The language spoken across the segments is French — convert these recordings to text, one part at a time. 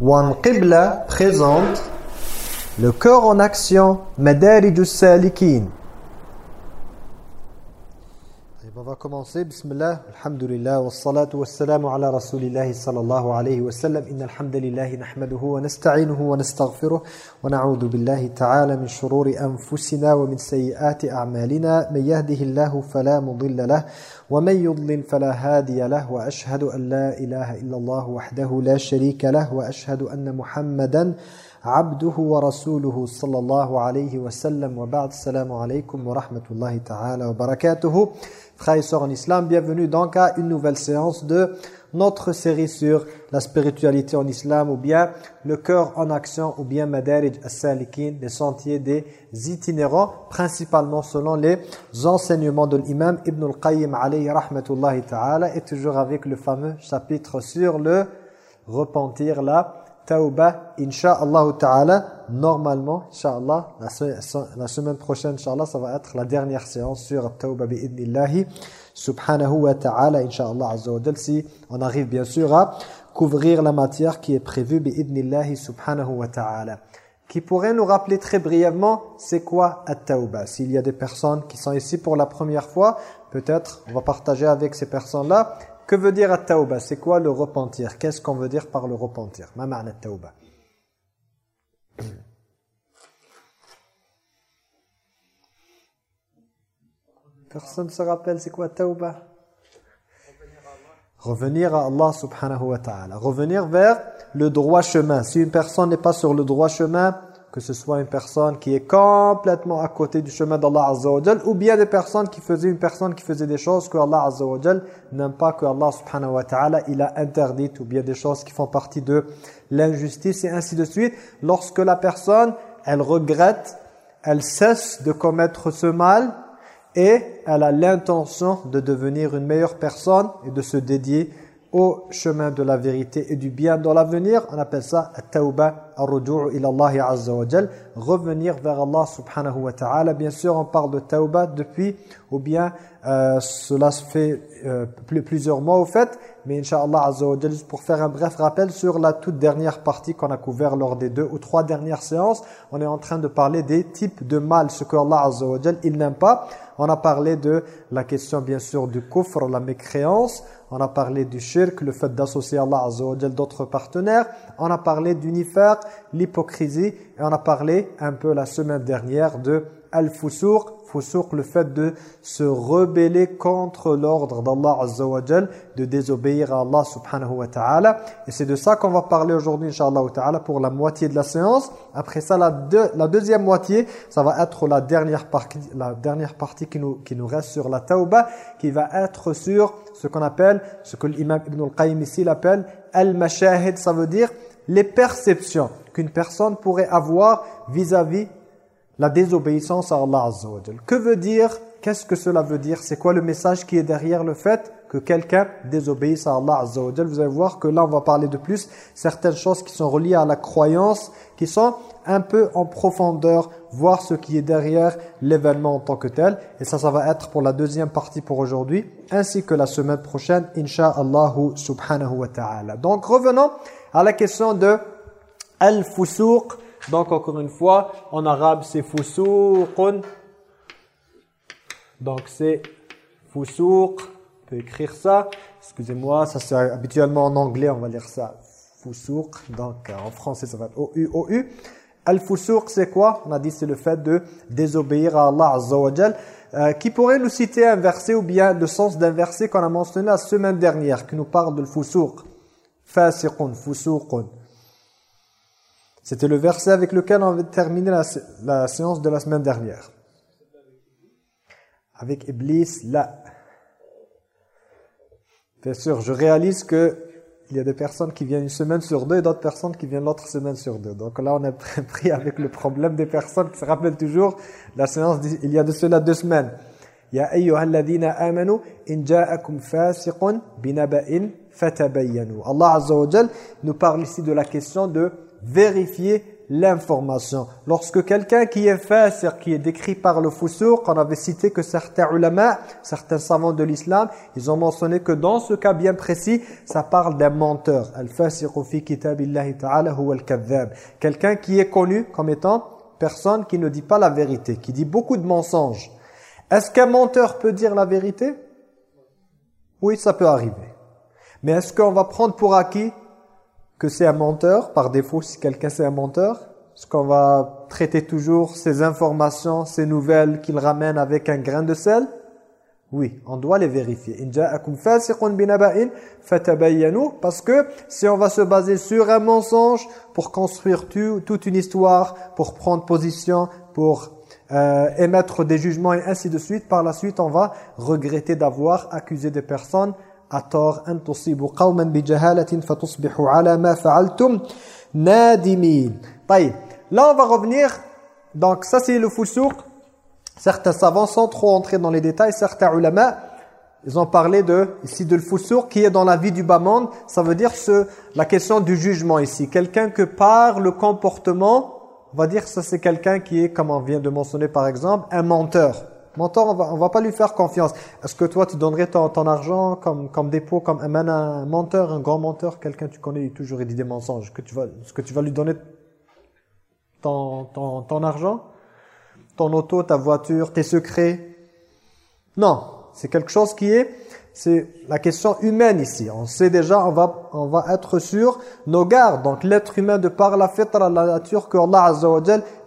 Wan Qibla présente le cœur en action, Madarij salikin va commencer, bismillah, alhamdulillah, wa salatu wa salamu ala rasulillahi sallallahu alayhi wa sallam, inna alhamdulillahi nahmaduhu wa nasta'inuhu wa nastaghfiruh, wa na'udhu billahi ta'ala min shururi anfusina wa min sayyiati a'malina, man yahdihillahu fala mudilla lah, wa man yudlil fala hadiya lah, wa ashhadu an la ilaha illallah wahdahu la sharika lah, wa ashhadu anna muhammadan عبده ورسوله صلى الله عليه وسلم وبعد السلام عليكم ورحمة الله تعالى وبركاته Frères et en islam, bienvenue donc à une nouvelle séance de notre série sur la spiritualité en islam ou bien le cœur en action ou bien Madarij as-Salikin, les sentiers des itinérants, principalement selon les enseignements de l'imam Ibn al-Qayyim alayhi rahmatullahi ta'ala et toujours avec le fameux chapitre sur le repentir, la tauba, insha'Allah ta'ala, normalement, insha'Allah, la, semaine prochaine, insha'Allah, ça va être la dernière séance sur tauba bi'idnillahi, subhanahu wa ta'ala, insha'Allah azza si on arrive bien sûr à couvrir la matière qui est prévue bi'idnillahi, subhanahu wa ta'ala. Qui pourrait nous rappeler très brièvement, c'est quoi at-tauba? S'il y a des personnes qui sont ici pour la première fois, peut-être on va partager avec ces personnes-là que veut dire at-tauba? C'est quoi le repentir? Qu'est-ce qu'on veut dire par le repentir? Ma ma'na at-tauba. Personne ne se rappelle c'est quoi tauba Revenir à Allah subhanahu wa ta'ala. Revenir vers le droit chemin. Si une personne n'est pas sur le droit chemin, que ce soit une personne qui est complètement à côté du chemin d'Allah Azza ou bien des personnes qui faisaient une personne qui faisait des choses que Allah Azza n'aime pas que Allah subhanahu wa ta'ala il a interdites ou bien des choses qui font partie de l'injustice et ainsi de suite. Lorsque la personne elle regrette elle cesse de commettre ce mal et elle a l'intention de devenir une meilleure personne et de se dédier au chemin de la vérité et du bien dans l'avenir, on appelle ça at-tawba ar-ruju' ila revenir vers Allah subhanahu wa ta'ala. Bien sûr, on parle de tawba depuis ou bien euh, cela se fait euh, plusieurs mois au fait, mais inshallah azza wa pour faire un bref rappel sur la toute dernière partie qu'on a couvert lors des deux ou trois dernières séances, on est en train de parler des types de mal, ce que Allah azza il n'aime pas. On a parlé de la question bien sûr du kufr, la mécréance, on a parlé du shirk, le fait d'associer Allah Azza wa d'autres partenaires. On a parlé du l'hypocrisie. Et on a parlé un peu la semaine dernière de al-fusuq, fusuq, le fait de se rebeller contre l'ordre d'Allah Azza de désobéir à Allah subhanahu wa ta'ala. Et c'est de ça qu'on va parler aujourd'hui, inshallah ta'ala, pour la moitié de la séance. Après ça, la, la deuxième moitié, ça va être la dernière partie, la dernière partie qui, nous, qui nous reste sur la tauba, qui va être sur ce qu'on appelle, ce que l'imam Ibn al-Qayyim ici l'appelle, al-mashahid, ça veut dire les perceptions qu'une personne pourrait avoir vis-à-vis la désobéissance à Allah Azza wa Que veut dire Qu'est-ce que cela veut dire? C'est quoi le message qui est derrière le fait que quelqu'un désobéisse à Allah Azza wa Vous allez voir que là, on va parler de plus certaines choses qui sont reliées à la croyance, qui sont un peu en profondeur, voir ce qui est derrière l'événement en tant que tel. Et ça, ça va être pour la deuxième partie pour aujourd'hui, ainsi que la semaine prochaine, Inch'Allah subhanahu wa ta'ala. Donc, revenons à la question de al-fusuq, donc encore une fois, en arabe c'est fusuqun. Donc c'est fusuq, on peut écrire ça. Excusez-moi, ça c'est habituellement en anglais, on va lire ça. Fusuq, donc en français ça va être O-U, O-U. Al-fusuq c'est quoi? On a dit c'est le fait de désobéir à Allah Azza wa euh, qui pourrait nous citer un verset ou bien le sens d'un verset qu'on a mentionné la semaine dernière, qui nous parle de fusuq? Fasiqun, fusuqun. C'était le verset avec lequel on avait terminé la, séance de la semaine dernière. Avec Iblis, là. Bien sûr, je réalise que il y a des personnes qui viennent une semaine sur deux et d'autres personnes qui viennent l'autre semaine sur deux. Donc là, on est pris avec le problème des personnes qui se rappellent toujours la séance il y a de cela deux semaines. Ya ayyuhalladhina amanu in ja'akum fasiqun binaba'in fatabayyanu. Allah Azza wa nous parle ici de la question de vérifier l'information. Lorsque quelqu'un qui est c'est-à-dire qui est décrit par le Fousour, qu'on avait cité que certains ulama, certains savants de l'islam, ils ont mentionné que dans ce cas bien précis, ça parle d'un menteur. Al-fasiqu fi kitabillahi ta'ala huwa al Quelqu'un qui est connu comme étant personne qui ne dit pas la vérité, qui dit beaucoup de mensonges. Est-ce qu'un menteur peut dire la vérité? Oui, ça peut arriver. Mais est-ce qu'on va prendre pour acquis que c'est un menteur, par défaut si quelqu'un c'est un menteur. Est-ce qu'on va traiter toujours ces informations, ces nouvelles qu'il ramène avec un grain de sel. Oui, on doit les vérifier. Parce que si on va se baser sur un mensonge pour construire toute une histoire, pour prendre position, pour euh, émettre des jugements et ainsi de suite, par la suite on va regretter d'avoir accusé des personnes à tort. Là on va revenir, donc ça c'est le foussouk Certains savants, sans trop entrer dans les détails, certains ulama, ils ont parlé de ici de le qui est dans la vie du bas monde. Ça veut dire ce, la question du jugement ici. Quelqu'un que par le comportement, on va dire ça c'est quelqu'un qui est, comme on vient de mentionner par exemple, un menteur. Menteur, on va, on va pas lui faire confiance. Est-ce que toi tu donnerais ton, argent comme, comme dépôt, comme un, menteur, un grand menteur, quelqu'un tu connais, toujours dit des mensonges. Que tu vas, est-ce que tu vas lui donner ton, ton, ton argent? Ton auto, ta voiture, tes secrets? Non, c'est quelque chose qui est, c'est la question humaine ici. On sait déjà, on va, on va être sur nos gardes. Donc l'être humain, de par la fitra, la nature que Allah Azza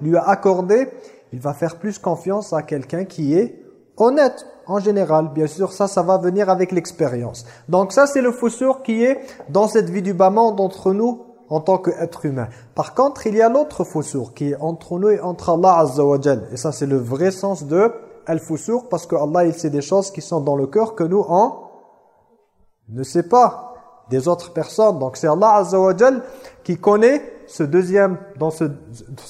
lui a accordé, il va faire plus confiance à quelqu'un qui est honnête en général. Bien sûr, ça, ça va venir avec l'expérience. Donc ça, c'est le fausseur qui est dans cette vie du bas d'entre nous en tant qu'être humain. Par contre, il y a l'autre foussour qui est entre nous et entre Allah Azza Et ça, c'est le vrai sens de al-foussour parce que Allah, il sait des choses qui sont dans le cœur que nous, on ne sait pas des autres personnes. Donc c'est Allah Azza wa qui connaît ce deuxième, dans ce,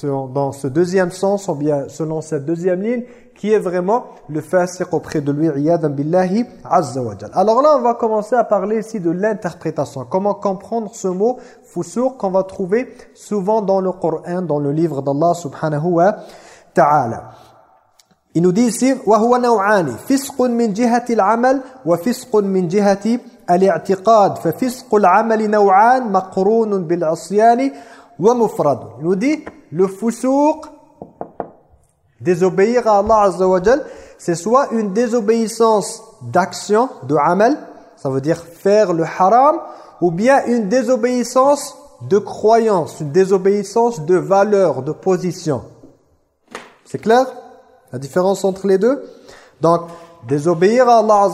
dans ce deuxième sens, ou bien selon cette deuxième ligne, qui est vraiment le fasiq auprès de lui, billahi azza wa Alors là, on va commencer à parler ici de l'interprétation. Comment comprendre ce mot fusur qu'on va trouver souvent dans le Coran, dans le livre d'Allah subhanahu wa ta'ala. Il nous dit ici وهو نوعان فسق من جهة العمل وفسق من جهة bil. Il nous dit le désobéir à Allah Azza c'est soit une désobéissance d'action, de amal, ça veut dire faire le haram, ou bien une désobéissance de croyance, une désobéissance de valeur, de position. C'est clair? La différence entre les deux? Donc, désobéir à Allah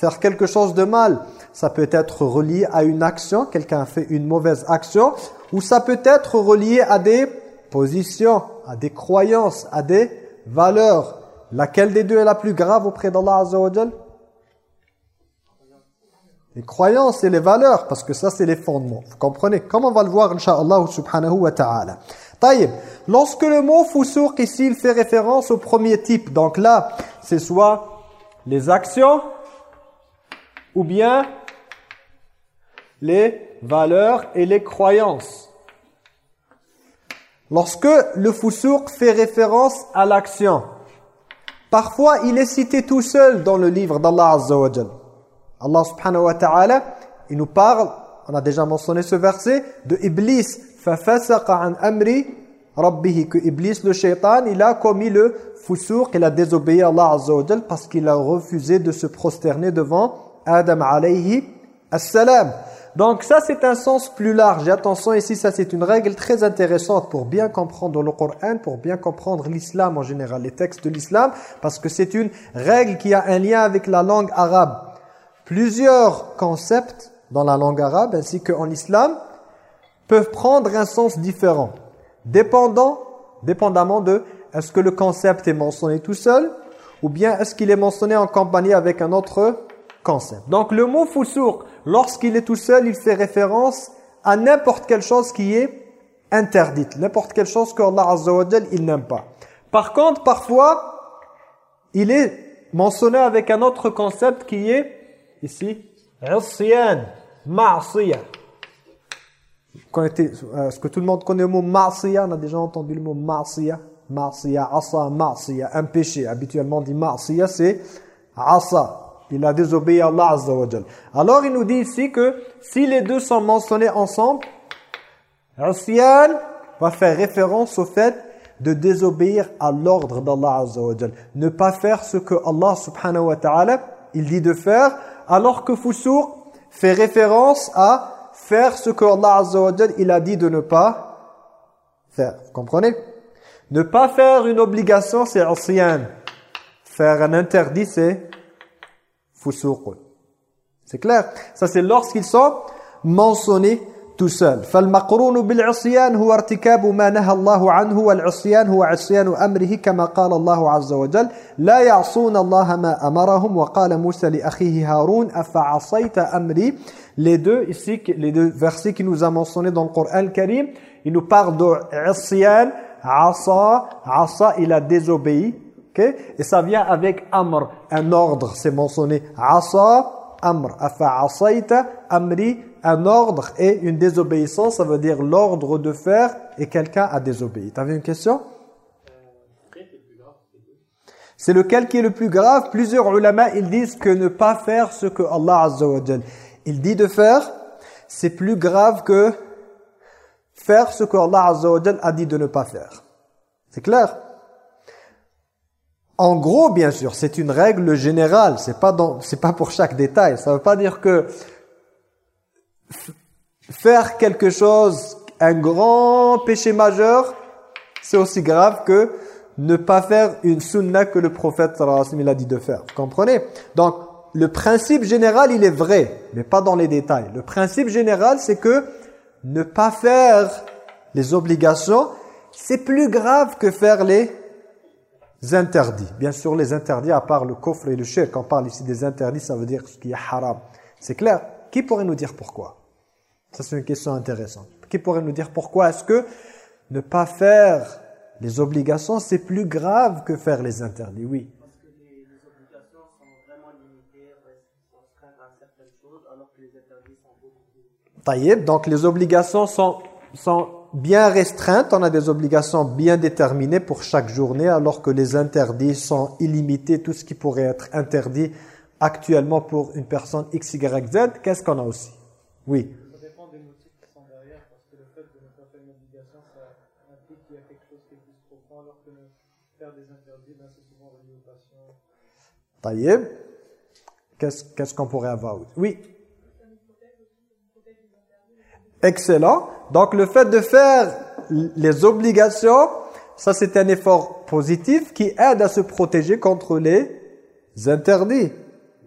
faire quelque chose de mal, ça peut être relié à une action, quelqu'un fait une mauvaise action, ou ça peut être relié à des positions, à des croyances, à des valeurs. Laquelle des deux est la plus grave auprès d'Allah Azza Les croyances et les valeurs, parce que ça c'est les fondements. Vous comprenez? Comme on va le voir, Inch'Allah subhanahu wa ta'ala. Taïb, lorsque le mot foussouk ici, il fait référence au premier type. Donc là, c'est soit les actions, ou bien les valeurs et les croyances. Lorsque le foussouk fait référence à l'action, parfois il est cité tout seul dans le livre d'Allah Azza wa Allah subhanahu wa ta'ala, il nous parle, on a déjà mentionné ce verset, de Iblis. فَفَسَقَ عَنْ أَمْرِ رَبِّهِ Que Iblis, le shaitan, il a commis le foussouk, il a désobéi à Allah Azza wa parce qu'il a refusé de se prosterner devant Adam alayhi as-salam. Donc ça c'est un sens plus large. Et attention ici, ça c'est une règle très intéressante pour bien comprendre le Coran, pour bien comprendre l'islam en général, les textes de l'islam, parce que c'est une règle qui a un lien avec la langue arabe. Plusieurs concepts dans la langue arabe ainsi qu'en islam peuvent prendre un sens différent, dépendant, dépendamment de est-ce que le concept est mentionné tout seul ou bien est-ce qu'il est mentionné en compagnie avec un autre Donc le mot foussouk, lorsqu'il est tout seul, il fait référence à n'importe quelle chose qui est interdite, n'importe quelle chose que Allah Azza wa il n'aime pas. Par contre, parfois, il est mentionné avec un autre concept qui est, ici, « ma'siyah ». Est-ce que tout le monde connaît le mot ma'siya On a déjà entendu le mot ma'siya. Ma'siya, asa, ma'siya, un péché. Habituellement, on dit ma'siya, c'est asa. Il a désobéi à Allah Azza Alors, il nous dit ici que si les deux sont mentionnés ensemble, Asyan va faire référence au fait de désobéir à l'ordre d'Allah Azza Ne pas faire ce que Allah subhanahu wa ta'ala, il dit de faire, alors que Fusuq fait référence à faire ce que Allah Azza il a dit de ne pas faire. Vous comprenez? Ne pas faire une obligation, c'est Asyan. Faire un interdit, c'est c'est clair Ça c'est lorsqu'ils sont mentionnés tout seuls. فالمقرون بالعصيان هو ارتكاب ما نهى الله عنه والعصيان هو عصيان أمره كما قال الله عز وجل لا يعصون الله ما أمرهم وقال موسى لأخيه هارون أفعصيت أمري Les deux ici, les deux versets qui nous a mentionnés dans le Coran Karim, ils nous parlent de Isyan, Asa, Asa, il a désobéi, et ça vient avec amr, un ordre, c'est mentionné. Asa, amr. Afa asayta, amri, un ordre et une désobéissance, ça veut dire l'ordre de faire et quelqu'un a désobéi. Tu avais une question? C'est lequel qui est le plus grave? Plusieurs ulama, ils disent que ne pas faire ce que Allah Azza il dit de faire, c'est plus grave que faire ce que Allah Azza a dit de ne pas faire. C'est clair? En gros, bien sûr, c'est une règle générale, c'est pas c'est pas pour chaque détail. Ça veut pas dire que faire quelque chose, un grand péché majeur, c'est aussi grave que ne pas faire une sunna que le prophète sallallahu a dit de faire. Vous comprenez? Donc, le principe général, il est vrai, mais pas dans les détails. Le principe général, c'est que ne pas faire les obligations, c'est plus grave que faire les interdits. Bien sûr, les interdits, à part le coffre et le shirk, quand on parle ici des interdits, ça veut dire ce qui est haram. C'est clair Qui pourrait nous dire pourquoi? Ça, c'est une question intéressante. Qui pourrait nous dire pourquoi est-ce que ne pas faire les obligations, c'est plus grave que faire les interdits? Oui. Parce que les, obligations sont vraiment limitées, à certaines choses, alors que les interdits sont beaucoup plus... donc les obligations sont, sont bien restreinte, on a des obligations bien déterminées pour chaque journée, alors que les interdits sont illimités, tout ce qui pourrait être interdit actuellement pour une personne X, Y, Z, qu'est-ce qu'on a aussi? Oui. Ça dépend des motifs qui sont derrière, parce que le fait de ne pas faire une obligation, ça implique qu'il y a quelque chose qui est plus profond, alors que faire des interdits, ben. Taïeb. Qu'est-ce qu'on pourrait avoir? Oui. Excellent. Donc le fait de faire les obligations, ça c'est un effort positif qui aide à se protéger contre les interdits.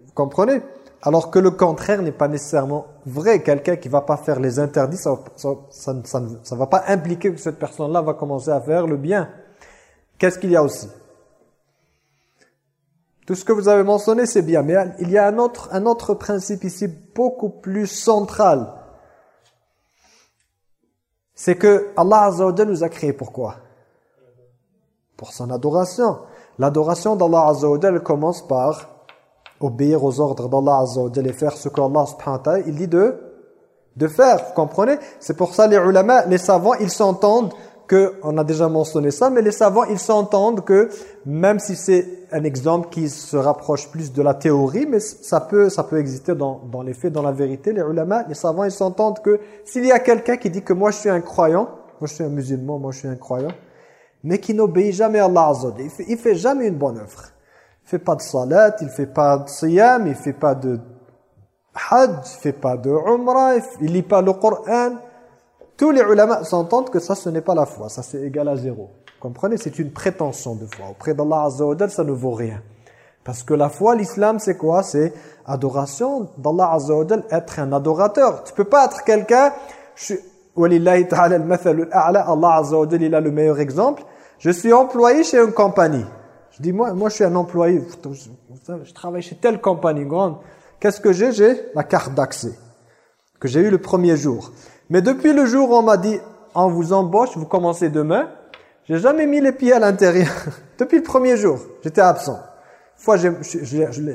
Vous comprenez? Alors que le contraire n'est pas nécessairement vrai. Quelqu'un qui va pas faire les interdits, ça ne va pas impliquer que cette personne-là va commencer à faire le bien. Qu'est-ce qu'il y a aussi? Tout ce que vous avez mentionné, c'est bien. Mais il y a un autre, un autre principe ici beaucoup plus central c'est que Allah Azza nous a créé pourquoi Pour son adoration. L'adoration d'Allah Azza commence par obéir aux ordres d'Allah Azza et faire ce qu'Allah subhanahu wa ta'ala il dit de, de faire. Vous comprenez? C'est pour ça les ulama, les savants, ils s'entendent on a déjà mentionné ça, mais les savants, ils s'entendent que même si c'est un exemple qui se rapproche plus de la théorie, mais ça peut, ça peut exister dans, dans les faits, dans la vérité, les ulama, les savants, ils s'entendent que s'il y a quelqu'un qui dit que moi je suis un croyant, moi je suis un musulman, moi je suis un croyant, mais qui n'obéit jamais à Allah Azza il fait, fait jamais une bonne œuvre. Il fait pas de salat, il fait pas de siyam, il fait pas de hajj, il fait pas de umrah, il lit pas le Coran, tous les ulama s'entendent que ça, ce n'est pas la foi. Ça, c'est égal à zéro. Comprenez? C'est une prétention de foi. Auprès d'Allah Azza ça ne vaut rien. Parce que la foi, l'islam, c'est quoi? C'est adoration d'Allah Azza wa être un adorateur. Tu peux pas être quelqu'un... Walillahi Allah Azza wa il a le meilleur exemple. Je suis employé chez une compagnie. Je dis, moi, moi je suis un employé. Je travaille chez telle compagnie grande. Qu'est-ce que j'ai? J'ai la carte d'accès que j'ai eu le premier jour. Mais depuis le jour où on m'a dit, on vous embauche, vous commencez demain, j'ai jamais mis les pieds à l'intérieur. depuis le premier jour, j'étais absent. fois, je,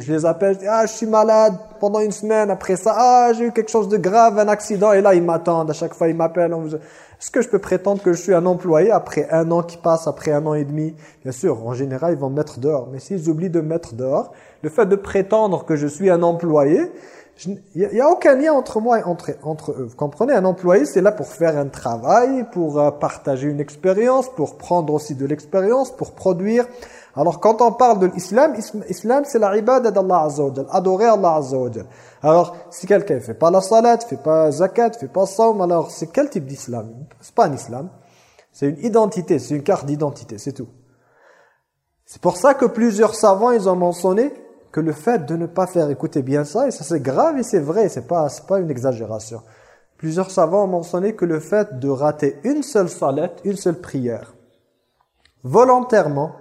les appelle, je dis, ah, je suis malade pendant une semaine. Après ça, ah, j'ai eu quelque chose de grave, un accident. Et là, ils m'attendent. À chaque fois, ils m'appellent. Est-ce que je peux prétendre que je suis un employé après un an qui passe, après un an et demi? Bien sûr, en général, ils vont me mettre dehors. Mais s'ils oublient de me mettre dehors, le fait de prétendre que je suis un employé, il n'y a, aucun lien entre moi et entre, entre eux. Vous comprenez? Un employé, c'est là pour faire un travail, pour euh, partager une expérience, pour prendre aussi de l'expérience, pour produire. Alors quand on parle de l'islam, l'islam c'est la ibada d'Allah Azza wa adorer Allah Azza wa Alors si quelqu'un ne fait pas la salat, ne fait pas zakat, ne fait pas saum, alors c'est quel type d'islam? C'est pas un islam. C'est une identité, c'est une carte d'identité, c'est tout. C'est pour ça que plusieurs savants, ils ont mentionné que le fait de ne pas faire écouter bien ça, et ça c'est grave et c'est vrai, c'est pas, pas une exagération. Plusieurs savants ont mentionné que le fait de rater une seule salat, une seule prière, volontairement,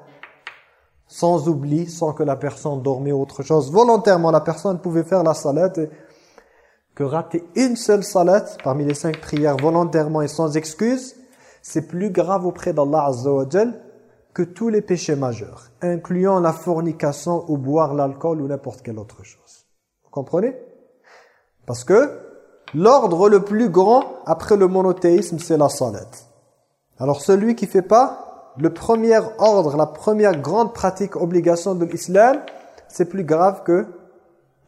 sans oubli, sans que la personne dormait autre chose. Volontairement, la personne pouvait faire la salat et que rater une seule salat parmi les cinq prières volontairement et sans excuse, c'est plus grave auprès d'Allah Azza que tous les péchés majeurs, incluant la fornication ou boire l'alcool ou n'importe quelle autre chose. Vous comprenez? Parce que l'ordre le plus grand après le monothéisme, c'est la salat. Alors celui qui fait pas le premier ordre, la première grande pratique, obligation de l'islam, c'est plus grave que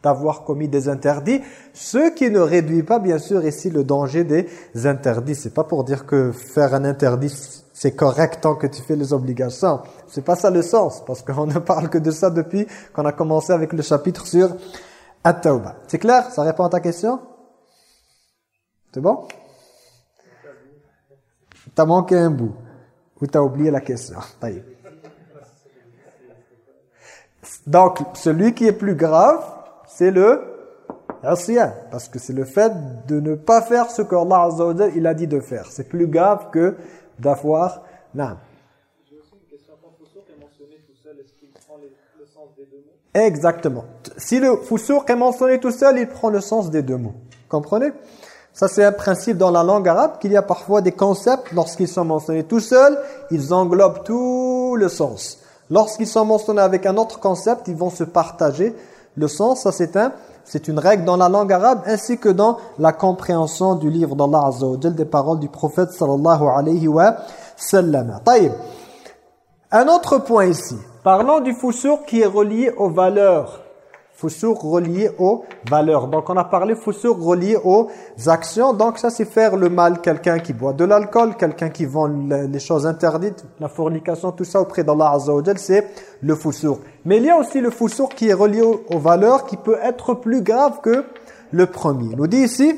d'avoir commis des interdits. Ce qui ne réduit pas, bien sûr, ici le danger des interdits. C'est pas pour dire que faire un interdit, c'est correct tant que tu fais les obligations. C'est pas ça le sens, parce qu'on ne parle que de ça depuis qu'on a commencé avec le chapitre sur At-Tawbah. C'est clair? Ça répond à ta question? C'est bon? T'as manqué un bout. Ou tu as oublié la question Donc, celui qui est plus grave, c'est le. Parce que c'est le fait de ne pas faire ce qu'Allah Azza il a dit de faire. C'est plus grave que d'avoir... Non. Exactement. Si le foussouk est mentionné tout seul, il prend le sens des deux mots. Comprenez? Ça, c'est un principe dans la langue arabe qu'il y a parfois des concepts, lorsqu'ils sont mentionnés tout seuls, ils englobent tout le sens. Lorsqu'ils sont mentionnés avec un autre concept, ils vont se partager le sens. Ça, c'est un, c'est une règle dans la langue arabe ainsi que dans la compréhension du livre d'Allah Azza des paroles du prophète sallallahu alayhi wa sallam. Un autre point ici. Parlons du foussour qui est relié aux valeurs Foussour relié aux valeurs. Donc on a parlé foussour relié aux actions. Donc ça c'est faire le mal. Quelqu'un qui boit de l'alcool, quelqu'un qui vend les choses interdites, la fornication, tout ça auprès d'Allah Azza c'est le foussour. Mais il y a aussi le foussour qui est relié aux, valeurs qui peut être plus grave que le premier. Il nous dit ici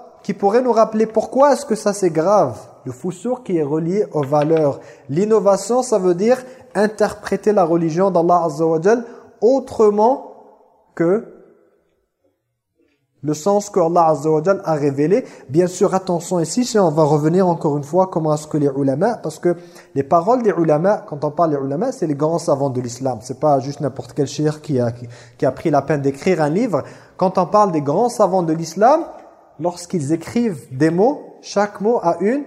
qui pourrait nous rappeler pourquoi est-ce que ça c'est grave. Le foussour qui est relié aux valeurs. L'innovation, ça veut dire interpréter la religion d'Allah Azza autrement que le sens qu'Allah Azza wa a révélé. Bien sûr, attention ici, si on va revenir encore une fois comment est-ce que les ulama, parce que les paroles des ulama, quand on parle des ulama, c'est les grands savants de l'islam. C'est pas juste n'importe quel chir qui a, qui a pris la peine d'écrire un livre. Quand on parle des grands savants de l'islam, lorsqu'ils écrivent des mots, chaque mot a une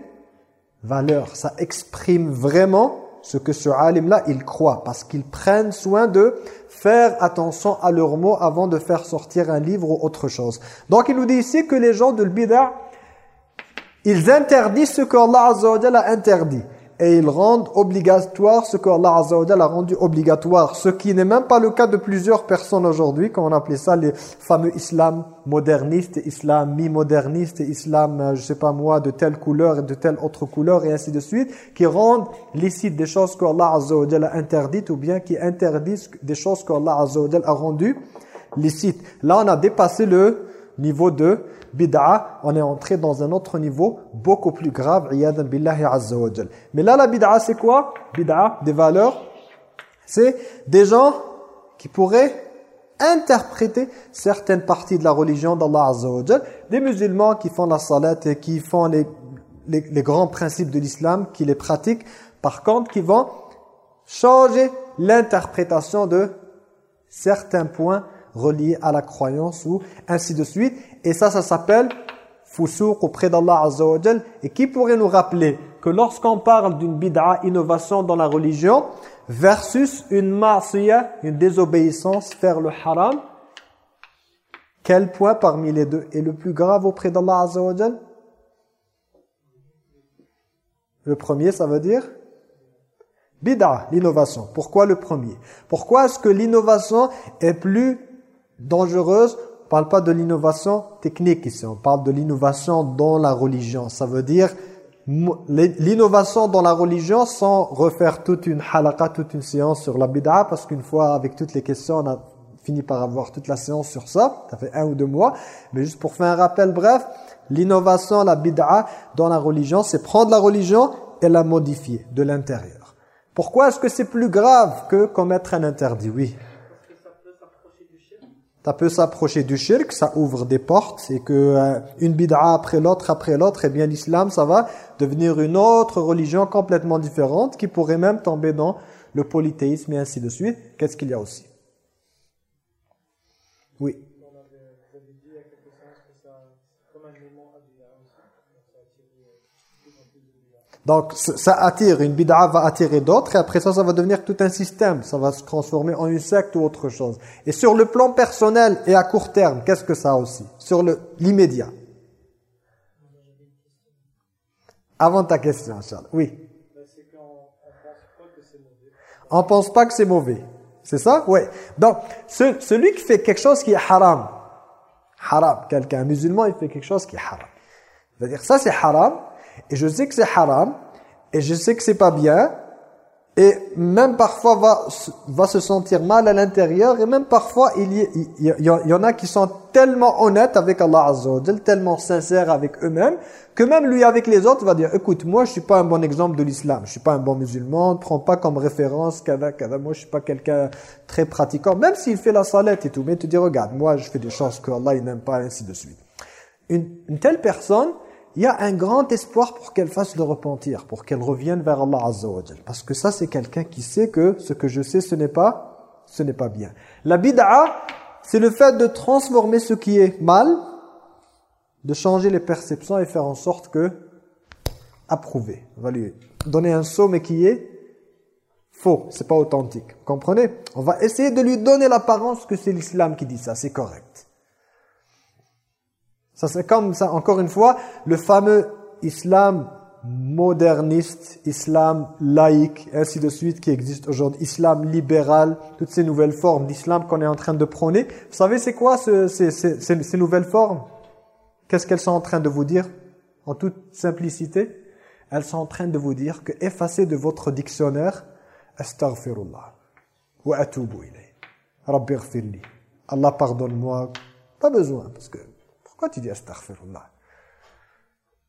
valeur. Ça exprime vraiment ce que ce alim-là, il croit. Parce qu'ils prennent soin de faire attention à leurs mots avant de faire sortir un livre ou autre chose. Donc il nous dit ici que les gens de l'bida, ils interdisent ce qu'Allah Azza a interdit et ils rendent obligatoire ce qu'Allah Azza wa a rendu obligatoire. Ce qui n'est même pas le cas de plusieurs personnes aujourd'hui, comme on appelait ça les fameux islam modernistes, islam mi-moderniste, islam, euh, je sais pas moi, de telle couleur et de telle autre couleur et ainsi de suite, qui rendent licite des choses qu'Allah Azza wa a interdites ou bien qui interdisent des choses qu'Allah Azza wa a rendues licites. Là, on a dépassé le niveau de bid'a, on est entré dans un autre niveau beaucoup plus grave, billahi azza wa Mais là, la bid'a, c'est quoi? Bid'a, des valeurs, c'est des gens qui pourraient interpréter certaines parties de la religion d'Allah Azza wa Des musulmans qui font la salat et qui font les, les grands principes de l'islam, qui les pratiquent, par contre, qui vont changer l'interprétation de certains points reliés à la croyance ou ainsi de suite. Et ça, ça s'appelle fousouk auprès d'Allah Azza wa Et qui pourrait nous rappeler que lorsqu'on parle d'une bid'a, innovation dans la religion, versus une ma'siyah, une désobéissance, faire le haram, quel point parmi les deux est le plus grave auprès d'Allah Azza wa Le premier, ça veut dire Bid'a, l'innovation. Pourquoi le premier? Pourquoi est-ce que l'innovation est plus dangereuse On ne parle pas de l'innovation technique ici, on parle de l'innovation dans la religion. Ça veut dire l'innovation dans la religion sans refaire toute une halakha, toute une séance sur la bid'a, parce qu'une fois, avec toutes les questions, on a fini par avoir toute la séance sur ça, ça fait un ou deux mois, mais juste pour faire un rappel bref, l'innovation, la bid'a dans la religion, c'est prendre la religion et la modifier de l'intérieur. Pourquoi est-ce que c'est plus grave que commettre un interdit? Oui. Ça peut s'approcher du shirk, ça ouvre des portes et que euh, une bid'a après l'autre, après l'autre, et eh bien l'islam, ça va devenir une autre religion complètement différente qui pourrait même tomber dans le polythéisme et ainsi de suite. Qu'est-ce qu'il y a aussi? Oui. Donc ça attire, une bid'a va attirer d'autres et après ça, ça va devenir tout un système. Ça va se transformer en une secte ou autre chose. Et sur le plan personnel et à court terme, qu'est-ce que ça a aussi? Sur l'immédiat. Avant ta question, Charles. Oui. On pense pas que c'est mauvais. C'est ça? Oui. Donc, celui qui fait quelque chose qui est haram, haram, quelqu'un musulman, il fait quelque chose qui est haram. C'est-à-dire, ça c'est haram, et je sais que c'est haram, et je sais que c'est pas bien, et même parfois va, va se sentir mal à l'intérieur, et même parfois il y, il, y, en a qui sont tellement honnêtes avec Allah Azza tellement sincères avec eux-mêmes, que même lui avec les autres va dire, écoute, moi je suis pas un bon exemple de l'islam, je suis pas un bon musulman, ne prends pas comme référence kada, kada, moi je suis pas quelqu'un très pratiquant, même s'il fait la salette et tout, mais tu dis, regarde, moi je fais des choses que Allah n'aime pas, ainsi de suite. Une, une telle personne, il y a un grand espoir pour qu'elle fasse le repentir, pour qu'elle revienne vers Allah Azza Parce que ça, c'est quelqu'un qui sait que ce que je sais, ce n'est pas, pas bien. La bid'a, c'est le fait de transformer ce qui est mal, de changer les perceptions et faire en sorte que approuver. On va donner un saut, mais qui est faux, c'est pas authentique. Vous comprenez? On va essayer de lui donner l'apparence que c'est l'islam qui dit ça, c'est correct. C'est comme ça, encore une fois, le fameux islam moderniste, islam laïque, ainsi de suite, qui existe aujourd'hui, islam libéral, toutes ces nouvelles formes d'islam qu'on est en train de prôner. Vous savez c'est quoi ce, ces, nouvelles formes? Qu'est-ce qu'elles sont en train de vous dire? En toute simplicité, elles sont en train de vous dire que effacez de votre dictionnaire « Astaghfirullah wa atubu ilayh »« Rabbi Allah pardonne-moi » Pas besoin, parce que pourquoi tu dis astaghfirullah?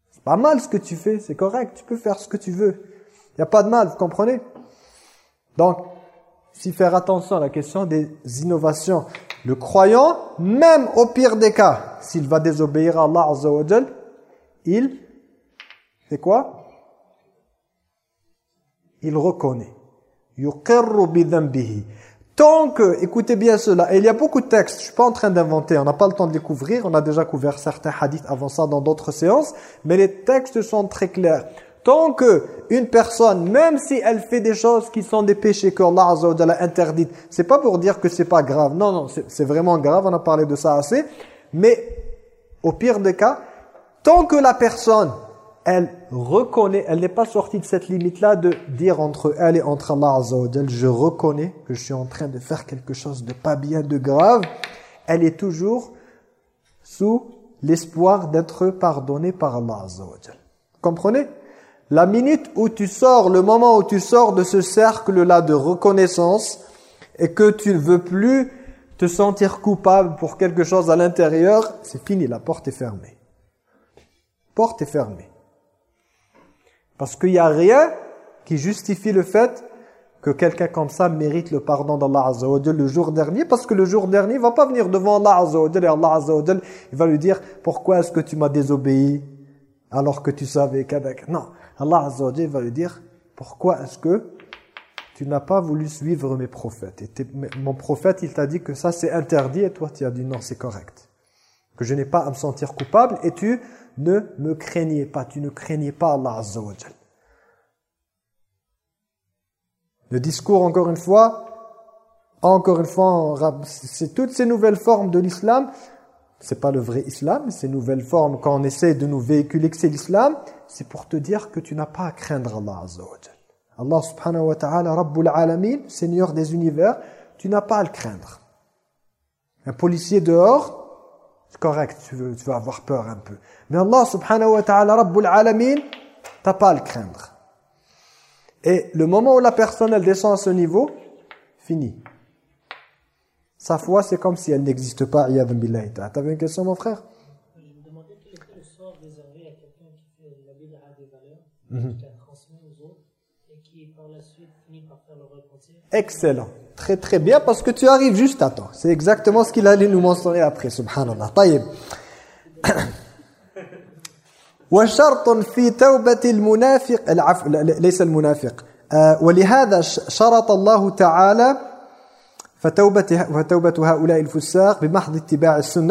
C'est pas mal ce que tu fais, c'est correct, tu peux faire ce que tu veux. Il n'y a pas de mal, vous comprenez? Donc, si faire attention à la question des innovations. Le croyant, même au pire des cas, s'il va désobéir à Allah il fait quoi? Il reconnaît. Tant que, écoutez bien cela, il y a beaucoup de textes, je ne suis pas en train d'inventer, on n'a pas le temps de les couvrir, on a déjà couvert certains hadiths avant ça dans d'autres séances, mais les textes sont très clairs. Tant que une personne, même si elle fait des choses qui sont des péchés que Allah Azza wa Jalla interdite, c'est pas pour dire que c'est pas grave, non, non, c'est vraiment grave, on a parlé de ça assez, mais au pire des cas, tant que la personne elle reconnaît, elle n'est pas sortie de cette limite-là de dire entre elle et entre Allah Azza je reconnais que je suis en train de faire quelque chose de pas bien, de grave. Elle est toujours sous l'espoir d'être pardonnée par Allah Azza Comprenez? La minute où tu sors, le moment où tu sors de ce cercle-là de reconnaissance et que tu ne veux plus te sentir coupable pour quelque chose à l'intérieur, c'est fini, la porte est fermée. Porte est fermée. Parce qu'il n'y a rien qui justifie le fait que quelqu'un comme ça mérite le pardon d'Allah Azza le jour dernier parce que le jour dernier il va pas venir devant Allah Azza et Allah il va lui dire pourquoi est-ce que tu m'as désobéi alors que tu savais qu'avec non Allah va lui dire pourquoi est-ce que tu n'as pas voulu suivre mes prophètes? Mon prophète il t'a dit que ça c'est interdit et toi tu as dit non c'est correct que je n'ai pas à me sentir coupable et tu ne me craignais pas tu ne craignais pas Allah Azza le discours, encore une fois, encore une fois, c'est toutes ces nouvelles formes de l'islam. C'est pas le vrai islam, ces nouvelles formes, quand on essaie de nous véhiculer que c'est l'islam, c'est pour te dire que tu n'as pas à craindre Allah Azza Allah subhanahu wa ta'ala, Rabbul Alamin, Seigneur des univers, tu n'as pas à le craindre. Un policier dehors, c'est correct, tu, veux, tu vas avoir peur un peu. Mais Allah subhanahu wa ta'ala, Rabbul Alamin, t'as pas à le craindre. Et le moment où la personne, elle descend à ce niveau, fini. Sa foi, c'est comme si elle n'existe pas. T'avais une question, mon frère? Je me demandais quel était le sort réservé à quelqu'un qui fait la bid'a des valeurs, mhm. qui a transmis aux autres, et qui par la suite finit par faire le repentir? Excellent Très très bien, parce que tu arrives juste à temps. C'est exactement ce qu'il allait nous mentionner après, subhanallah. Taïb. وشرط في توبة المنافق العفو ليس المنافق ولهذا شرط الله تعالى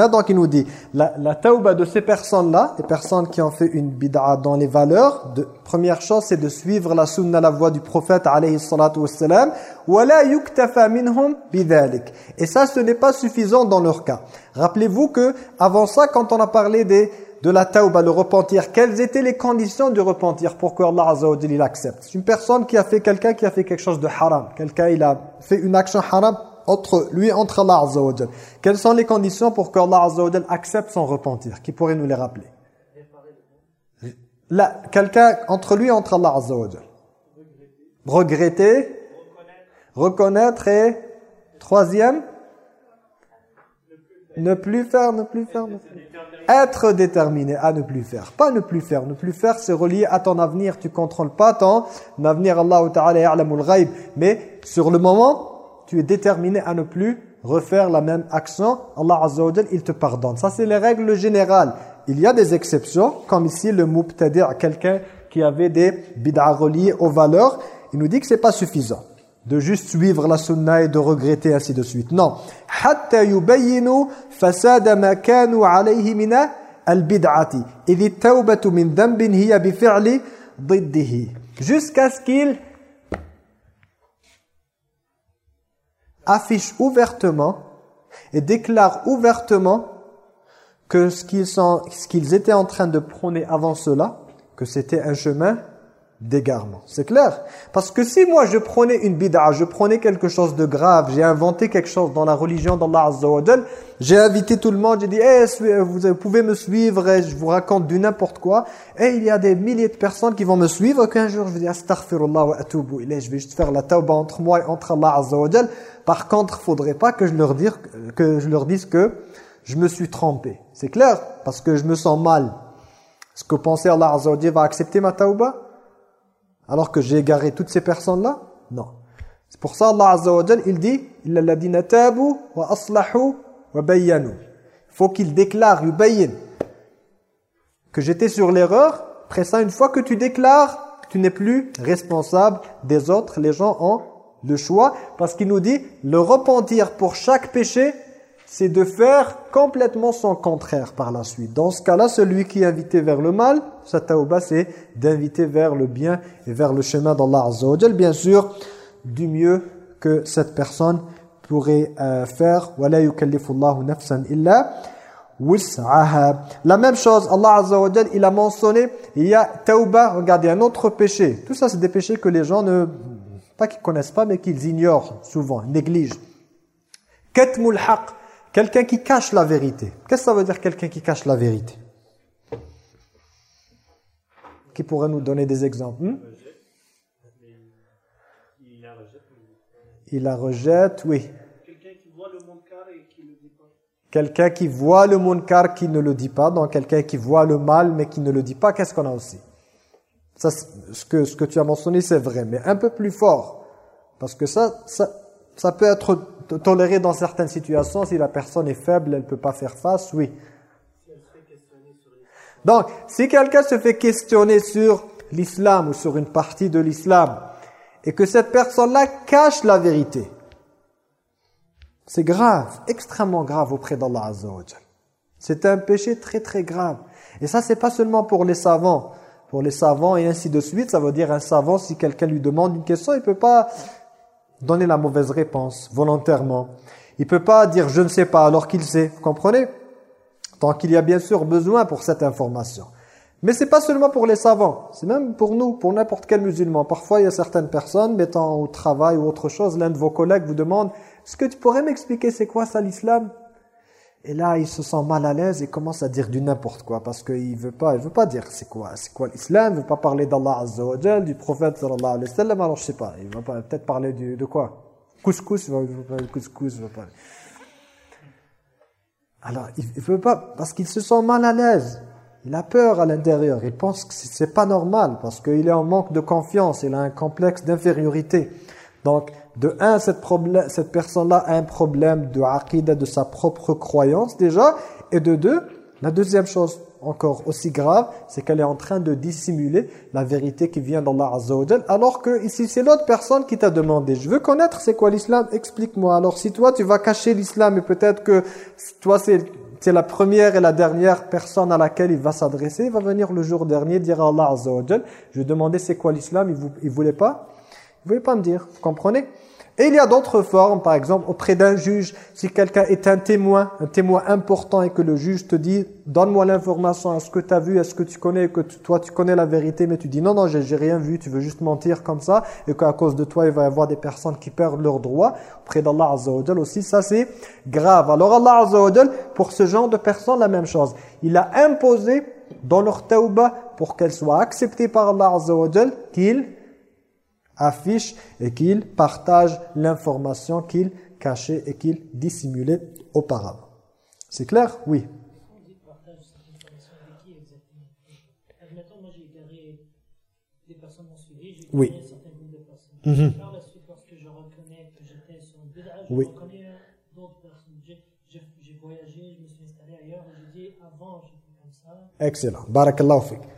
donc il nous dit, la, la de ces personnes-là, les personnes qui ont fait une bid'a dans les valeurs, de, première chose c'est de suivre la sunna, la voie du prophète alayhi salatu wassalam, Et ça ce n'est pas suffisant dans leur cas. Rappelez-vous que avant ça quand on a parlé des de la tauba, le repentir, quelles étaient les conditions du repentir pour que Allah Azza wa l'accepte? Une personne qui a fait quelqu'un qui a fait quelque chose de haram, quelqu'un il a fait une action haram entre lui entre Allah Azza Quelles sont les conditions pour que Allah Azza wa accepte son repentir? Qui pourrait nous les rappeler? Là, quelqu'un entre lui et entre Allah Azza Regretter, reconnaître et troisième ne plus faire, ne plus faire, ne plus Être déterminé à ne plus faire. Pas ne plus faire. Ne plus faire, c'est relié à ton avenir. Tu contrôles pas ton avenir. Allah Ta'ala. Mais sur le moment, tu es déterminé à ne plus refaire la même action. Allah Azza wa il te pardonne. Ça, c'est les règles générales. Il y a des exceptions, comme ici le à quelqu'un qui avait des bid'a reliés aux valeurs. Il nous dit que c'est pas suffisant de juste suivre la sunna et de regretter ainsi de suite. Non. حتى يبينوا فساد ما كانوا عليه من البدعة إذ التوبة من ذنب هي بفعل ضده jusqu'à ce qu'il affiche ouvertement et déclare ouvertement que ce qu'ils étaient en train de prôner avant cela, que c'était un chemin d'égarement. C'est clair? Parce que si moi je prenais une bid'a, je prenais quelque chose de grave, j'ai inventé quelque chose dans la religion d'Allah Azza wa j'ai invité tout le monde, j'ai dit hey, eh, vous pouvez me suivre je vous raconte du n'importe quoi et il y a des milliers de personnes qui vont me suivre qu'un jour je vais dire astaghfirullah wa atubu ilayh, je vais juste faire la tauba entre moi et entre Allah Azza wa Par contre, faudrait pas que je leur dise que je leur dise que je me suis trompé. C'est clair? Parce que je me sens mal. Est-ce que penser Allah Azza wa va accepter ma tauba alors que j'ai égaré toutes ces personnes-là? Non. C'est pour ça Allah Azza wa il dit wa aslahu wa. Il faut qu'il déclare yubayyin que j'étais sur l'erreur. Après ça, une fois que tu déclares tu n'es plus responsable des autres, les gens ont le choix parce qu'il nous dit le repentir pour chaque péché c'est de faire complètement son contraire par la suite. Dans ce cas-là, celui qui est invité vers le mal, sa tauba, c'est d'inviter vers le bien et vers le chemin d'Allah Azza wa Bien sûr, du mieux que cette personne pourrait euh, faire. وَلَا يُكَلِّفُ اللَّهُ نَفْسًا إِلَّا وِسْعَهَا La même chose, Allah Azza wa il a mentionné, il y a tauba, regardez, un autre péché. Tout ça, c'est des péchés que les gens ne, pas qu'ils connaissent pas, mais qu'ils ignorent souvent, négligent. Katmul haq, Quelqu'un qui cache la vérité. Qu'est-ce que ça veut dire quelqu'un qui cache la vérité? Qui pourrait nous donner des exemples hmm? Il la rejette, oui. Quelqu'un qui voit le munkar et qui ne le dit pas. Quelqu'un qui voit le munkar qui ne le dit pas. Donc quelqu'un qui voit le mal mais qui ne le dit pas. Qu'est-ce qu'on a aussi? Ça, ce, que, ce que tu as mentionné, c'est vrai. Mais un peu plus fort. Parce que ça, ça, ça peut être toléré dans certaines situations. Si la personne est faible, elle ne peut pas faire face, oui. Donc, si quelqu'un se fait questionner sur l'islam ou sur une partie de l'islam et que cette personne-là cache la vérité, c'est grave, extrêmement grave auprès d'Allah Azza C'est un péché très très grave. Et ça, c'est pas seulement pour les savants. Pour les savants et ainsi de suite, ça veut dire un savant, si quelqu'un lui demande une question, il peut pas donner la mauvaise réponse volontairement. Il peut pas dire « je ne sais pas » alors qu'il sait. Vous comprenez? Tant qu'il y a bien sûr besoin pour cette information. Mais c'est pas seulement pour les savants, c'est même pour nous, pour n'importe quel musulman. Parfois, il y a certaines personnes, mettant au travail ou autre chose, l'un de vos collègues vous demande « Est-ce que tu pourrais m'expliquer c'est quoi ça l'islam ?» Et là, il se sent mal à l'aise et commence à dire du n'importe quoi parce qu'il veut pas, il veut pas dire c'est quoi, c'est quoi l'islam, il veut pas parler d'Allah Azza wa du prophète sallallahu alayhi wa sallam, alors je sais pas, il va peut-être parler du, de quoi? Couscous, il veut parler couscous, il va parler. Alors, il, il veut pas, parce qu'il se sent mal à l'aise. Il a peur à l'intérieur, il pense que c'est pas normal parce qu'il est en manque de confiance, il a un complexe d'infériorité. Donc, de un, cette, cette personne-là a un problème de aqidah, de sa propre croyance déjà. Et de deux, la deuxième chose encore aussi grave, c'est qu'elle est en train de dissimuler la vérité qui vient d'Allah Azza wa alors que ici c'est l'autre personne qui t'a demandé, je veux connaître c'est quoi l'islam, explique-moi. Alors si toi tu vas cacher l'islam et peut-être que toi c'est la première et la dernière personne à laquelle il va s'adresser, il va venir le jour dernier dire à Allah Azza wa je lui demandais c'est quoi l'islam, il ne voulait pas, il voulait pas me dire, vous comprenez? Et il y a d'autres formes, par exemple, auprès d'un juge, si quelqu'un est un témoin, un témoin important et que le juge te dit « donne-moi l'information, est-ce que tu as vu, est-ce que tu connais, que toi tu connais la vérité » mais tu dis « non, non, j'ai rien vu, tu veux juste mentir comme ça » et qu'à cause de toi, il va y avoir des personnes qui perdent leurs droits auprès d'Allah Azza aussi, ça c'est grave. Alors Allah Azza pour ce genre de personnes, la même chose. Il a imposé dans leur tauba pour qu'elle soit acceptée par Allah Azza qu'ils affiche et qu'il partage l'information qu'il cachait et qu'il dissimulait auparavant. C'est clair? Oui. Oui. Mhm. Oui. Excellent. Barakallahu fik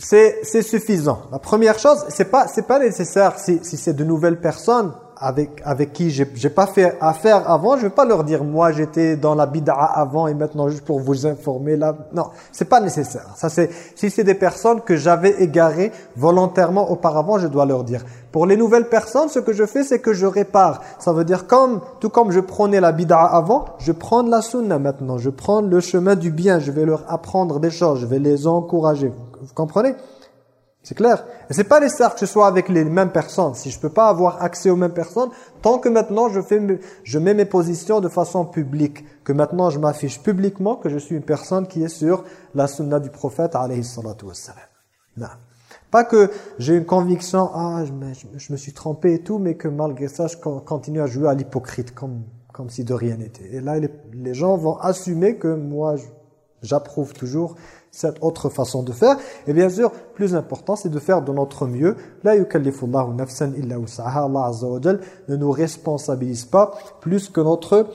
c'est suffisant. La première chose, c'est pas pas nécessaire si c'est de nouvelles personnes avec avec qui j'ai pas fait affaire avant, je vais pas leur dire moi j'étais dans la bid'a avant et maintenant juste pour vous informer là. Non, c'est pas nécessaire. Ça si c'est des personnes que j'avais égarées volontairement auparavant, je dois leur dire. Pour les nouvelles personnes, ce que je fais c'est que je répare. Ça veut dire comme tout comme je prenais la bid'a avant, je prends la sunna maintenant, je prends le chemin du bien, je vais leur apprendre des choses, je vais les encourager. Vous comprenez? C'est clair Et c'est pas nécessaire que ce soit avec les mêmes personnes. Si je peux pas avoir accès aux mêmes personnes, tant que maintenant je, fais, je mets mes positions de façon publique, que maintenant je m'affiche publiquement que je suis une personne qui est sur la sunna du prophète, alayhi salatu wassalam. Non. Pas que j'ai une conviction, ah, je me, suis trompé et tout, mais que malgré ça, je continue à jouer à l'hypocrite, comme, comme si de rien n'était. Et là, les gens vont assumer que moi, j'approuve toujours cette autre façon de faire. Et bien sûr, plus important, c'est de faire de notre mieux. La yukallifullahu nafsan illa usaha. Allah Azza wa ne nous responsabilise pas plus que notre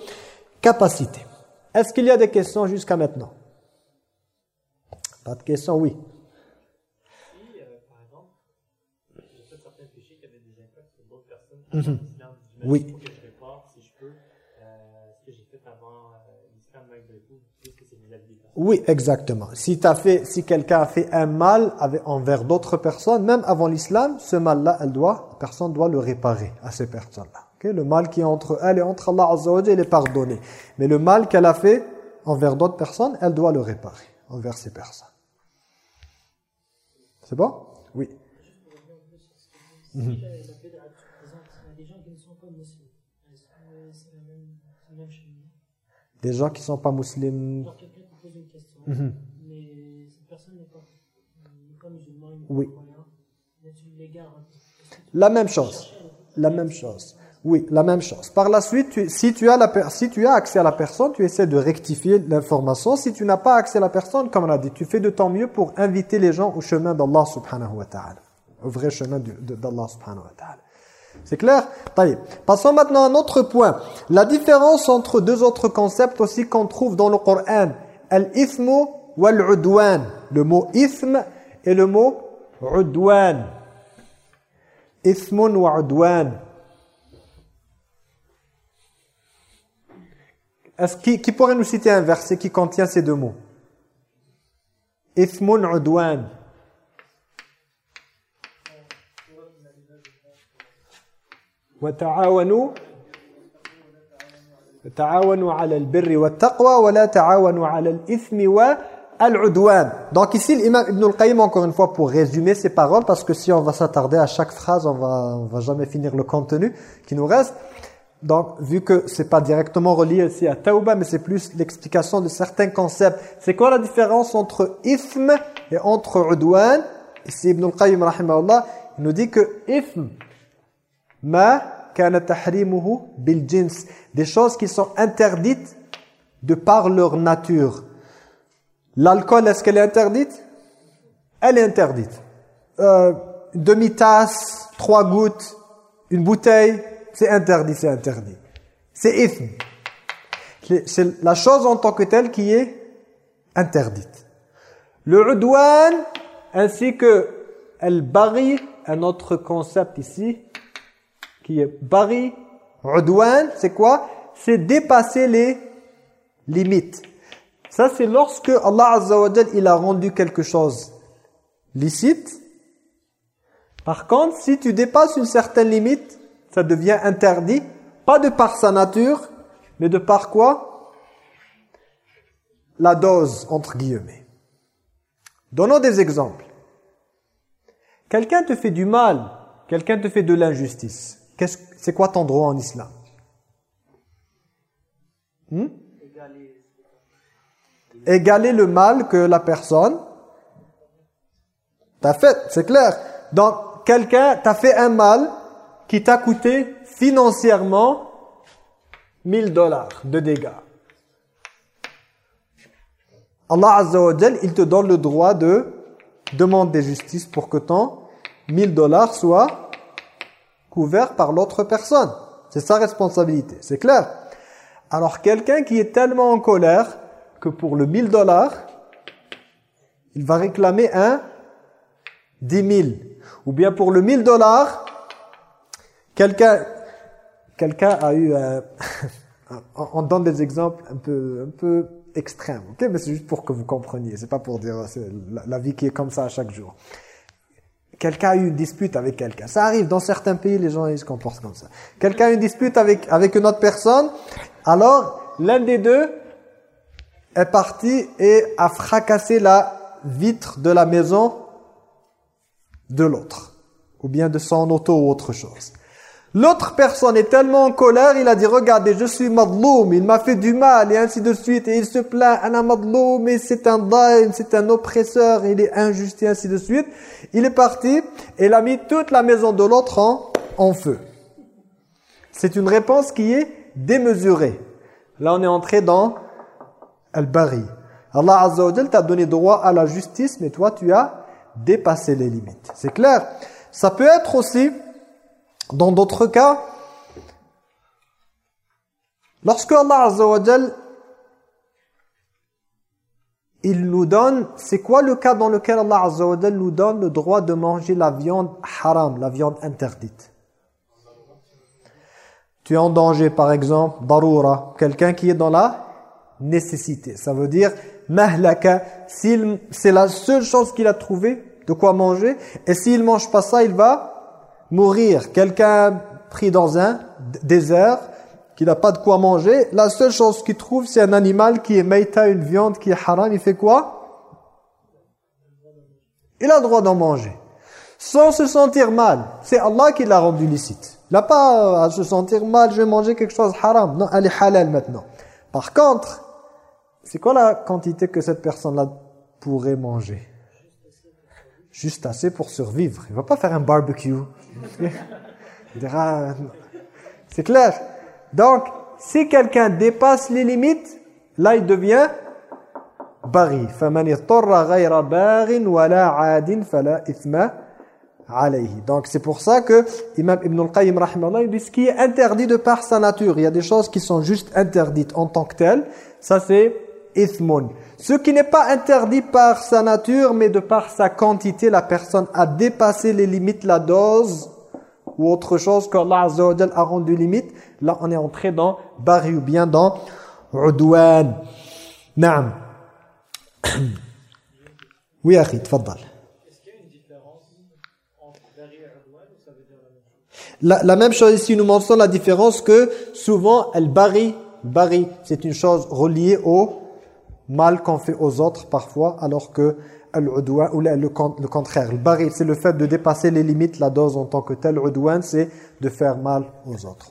capacité. Est-ce qu'il y a des questions jusqu'à maintenant? Pas de questions Oui. Oui. Oui, exactement. Si, fait, si quelqu'un a fait un mal envers d'autres personnes, même avant l'islam, ce mal-là, elle doit, personne doit le réparer à ces personnes-là. Le mal qui est entre elle et entre Allah Azza est pardonné. Mais le mal qu'elle a fait envers d'autres personnes, elle doit le réparer envers ces personnes. C'est bon? Oui. Des gens qui ne sont pas musulmans. Mhm. Mais cette personne n'est pas, musulman, oui. La même chose. La même chose. Oui, la même chose. Par la suite, si, tu as la, si tu as accès à la personne, tu essaies de rectifier l'information. Si tu n'as pas accès à la personne, comme on a dit, tu fais de ton mieux pour inviter les gens au chemin d'Allah subhanahu wa ta'ala. Au vrai chemin d'Allah subhanahu wa ta'ala. C'est clair? Passons maintenant à un autre point. La différence entre deux autres concepts aussi qu'on trouve dans le Coran. Al-ithmu wal-udwan. Le mot ithm et le mot udwan. Ithmun wa udwan. Est-ce qui, pourrait nous citer un verset qui contient ces deux mots? Ithmun udwan. Donc ici, l'imam Ibn al-Qayyim, encore une fois, pour résumer ses paroles, parce que si on va s'attarder à chaque phrase, on va, on va jamais finir le contenu qui nous reste. Donc, vu que c'est pas directement relié ici à Tauba, mais c'est plus l'explication de certains concepts. C'est quoi la différence entre Ithm et entre Udwan? Ici, Ibn al-Qayyim, il nous dit que Ithm, ma des choses qui sont interdites de par leur nature. L'alcool est-ce qu'elle est interdite? Elle est interdite. Euh, une demi-tasse trois gouttes une bouteille c'est interdit c'est interdit. C'est ithm c'est la chose en tant que telle qui est interdite. Le udwan ainsi que el bari un autre concept ici qui est bari, udwan, c'est quoi? C'est dépasser les limites. Ça, c'est lorsque Allah Azza il a rendu quelque chose licite. Par contre, si tu dépasses une certaine limite, ça devient interdit, pas de par sa nature, mais de par quoi? La dose, entre guillemets. Donnons des exemples. Quelqu'un te fait du mal, quelqu'un te fait de l'injustice. C'est quoi ton droit en islam? Hmm? Égaler le mal que la personne t'a fait, c'est clair. Donc, quelqu'un t'a fait un mal qui t'a coûté financièrement 1000 dollars de dégâts. Allah Azza wa il te donne le droit de demander justice pour que ton 1000 dollars soit couvert par l'autre personne. C'est sa responsabilité, c'est clair. Alors quelqu'un qui est tellement en colère que pour le 1000 dollars, il va réclamer un 10 000. Ou bien pour le 1000 dollars, quelqu'un quelqu'un a eu un... on donne des exemples un peu, un peu extrêmes, ok? Mais c'est juste pour que vous compreniez, c'est pas pour dire la, la vie qui est comme ça à chaque jour quelqu'un a eu une dispute avec quelqu'un. Ça arrive, dans certains pays, les gens ils se comportent comme ça. Quelqu'un a une dispute avec, avec une autre personne, alors l'un des deux est parti et a fracassé la vitre de la maison de l'autre. Ou bien de son auto ou autre chose. L'autre personne est tellement en colère, il a dit, regardez, je suis madloum, il m'a fait du mal, et ainsi de suite, et il se plaint, ana madloum, et c'est un daim, c'est un oppresseur, il est injuste, et ainsi de suite. Il est parti, et il a mis toute la maison de l'autre en, en feu. C'est une réponse qui est démesurée. Là, on est entré dans Al-Bari. Allah Azza t'a donné droit à la justice, mais toi, tu as dépassé les limites. C'est clair Ça peut être aussi dans d'autres cas, lorsque Allah Azza wa il nous donne, c'est quoi le cas dans lequel Allah Azza wa nous donne le droit de manger la viande haram, la viande interdite? Tu es en danger par exemple, darura, quelqu'un qui est dans la nécessité. Ça veut dire, mahlaka, c'est la seule chose qu'il a trouvé de quoi manger, et s'il mange pas ça, il va mourir, quelqu'un pris dans un désert, qui n'a pas de quoi manger, la seule chose qu'il trouve, c'est un animal qui est maïta, une viande qui est haram, il fait quoi? Il a le droit d'en manger. Sans se sentir mal. C'est Allah qui l'a rendu licite. Il n'a pas à se sentir mal, je vais manger quelque chose haram. Non, elle est halal maintenant. Par contre, c'est quoi la quantité que cette personne-là pourrait manger? Juste assez pour survivre. Il ne va pas faire un barbecue. C'est clair. Donc, si quelqu'un dépasse les limites, là il devient bari. فَمَنِ اضْطَرَّ غَيْرَ بَاغٍ وَلَا عَادٍ فَلَا إِثْمَ alayhi. Donc c'est pour ça que Imam Ibn al-Qayyim il dit ce qui est interdit de par sa nature. Il y a des choses qui sont juste interdites en tant que telles. Ça c'est ithmun. Ce qui n'est pas interdit par sa nature mais de par sa quantité, la personne a dépassé les limites, la dose ou autre chose qu'Allah Azza a rendu limite. Là on est entré dans bari ou bien dans udwan. Naam. oui, akhi, tfaddal. La, la, même chose ici, nous montrons la différence que souvent, elle bari, bari, c'est une chose reliée au mal qu'on fait aux autres parfois, alors que ou le, contraire. Le bari, c'est le fait de dépasser les limites, la dose en tant que tel. Udwan, c'est de faire mal aux autres.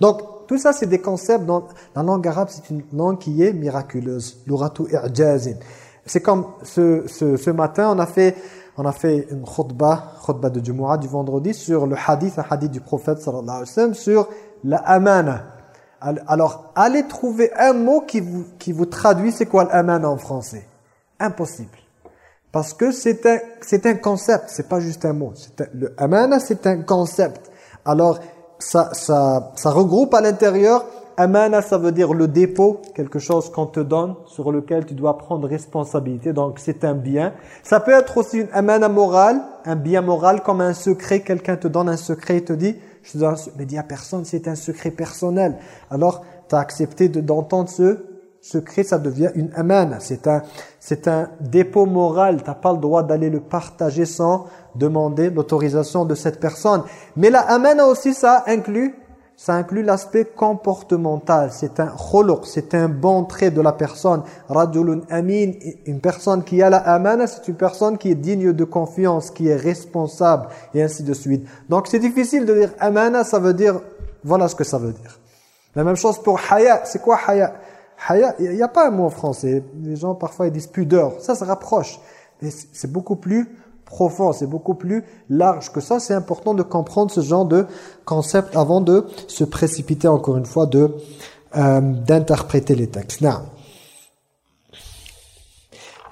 Donc, tout ça, c'est des concepts. Dans la langue arabe, c'est une langue qui est miraculeuse. L'uratu i'jazin. C'est comme ce, ce, ce matin, on a fait on a fait une khutbah, khutbah de Jumu'ah du vendredi sur le hadith, un hadith du prophète sallallahu alayhi sur la. Alors, allez trouver un mot qui vous, qui vous traduit c'est quoi l'amana en français. Impossible. Parce que c'est un, un concept, c'est pas juste un mot. Le amana, c'est un concept. Alors, ça, ça, ça regroupe à l'intérieur Amana, ça veut dire le dépôt, quelque chose qu'on te donne, sur lequel tu dois prendre responsabilité. Donc, c'est un bien. Ça peut être aussi une amana morale, un bien moral, comme un secret. Quelqu'un te donne un secret et te dit, je mais dis à personne, c'est un secret personnel. Alors, tu as accepté d'entendre ce secret, ça devient une amana. C'est un, un dépôt moral. Tu n'as pas le droit d'aller le partager sans demander l'autorisation de cette personne. Mais la amana aussi, ça inclut ça inclut l'aspect comportemental. C'est un khuluq, c'est un bon trait de la personne. Rajulun amin, une personne qui a la amana, c'est une personne qui est digne de confiance, qui est responsable, et ainsi de suite. Donc c'est difficile de dire amana, ça veut dire, voilà ce que ça veut dire. La même chose pour haya. C'est quoi haya? Haya, il n'y a pas un mot en français. Les gens parfois ils disent pudeur. Ça se rapproche. Mais c'est beaucoup plus profond, c'est beaucoup plus large que ça. C'est important de comprendre ce genre de concept avant de se précipiter encore une fois de euh, d'interpréter les textes.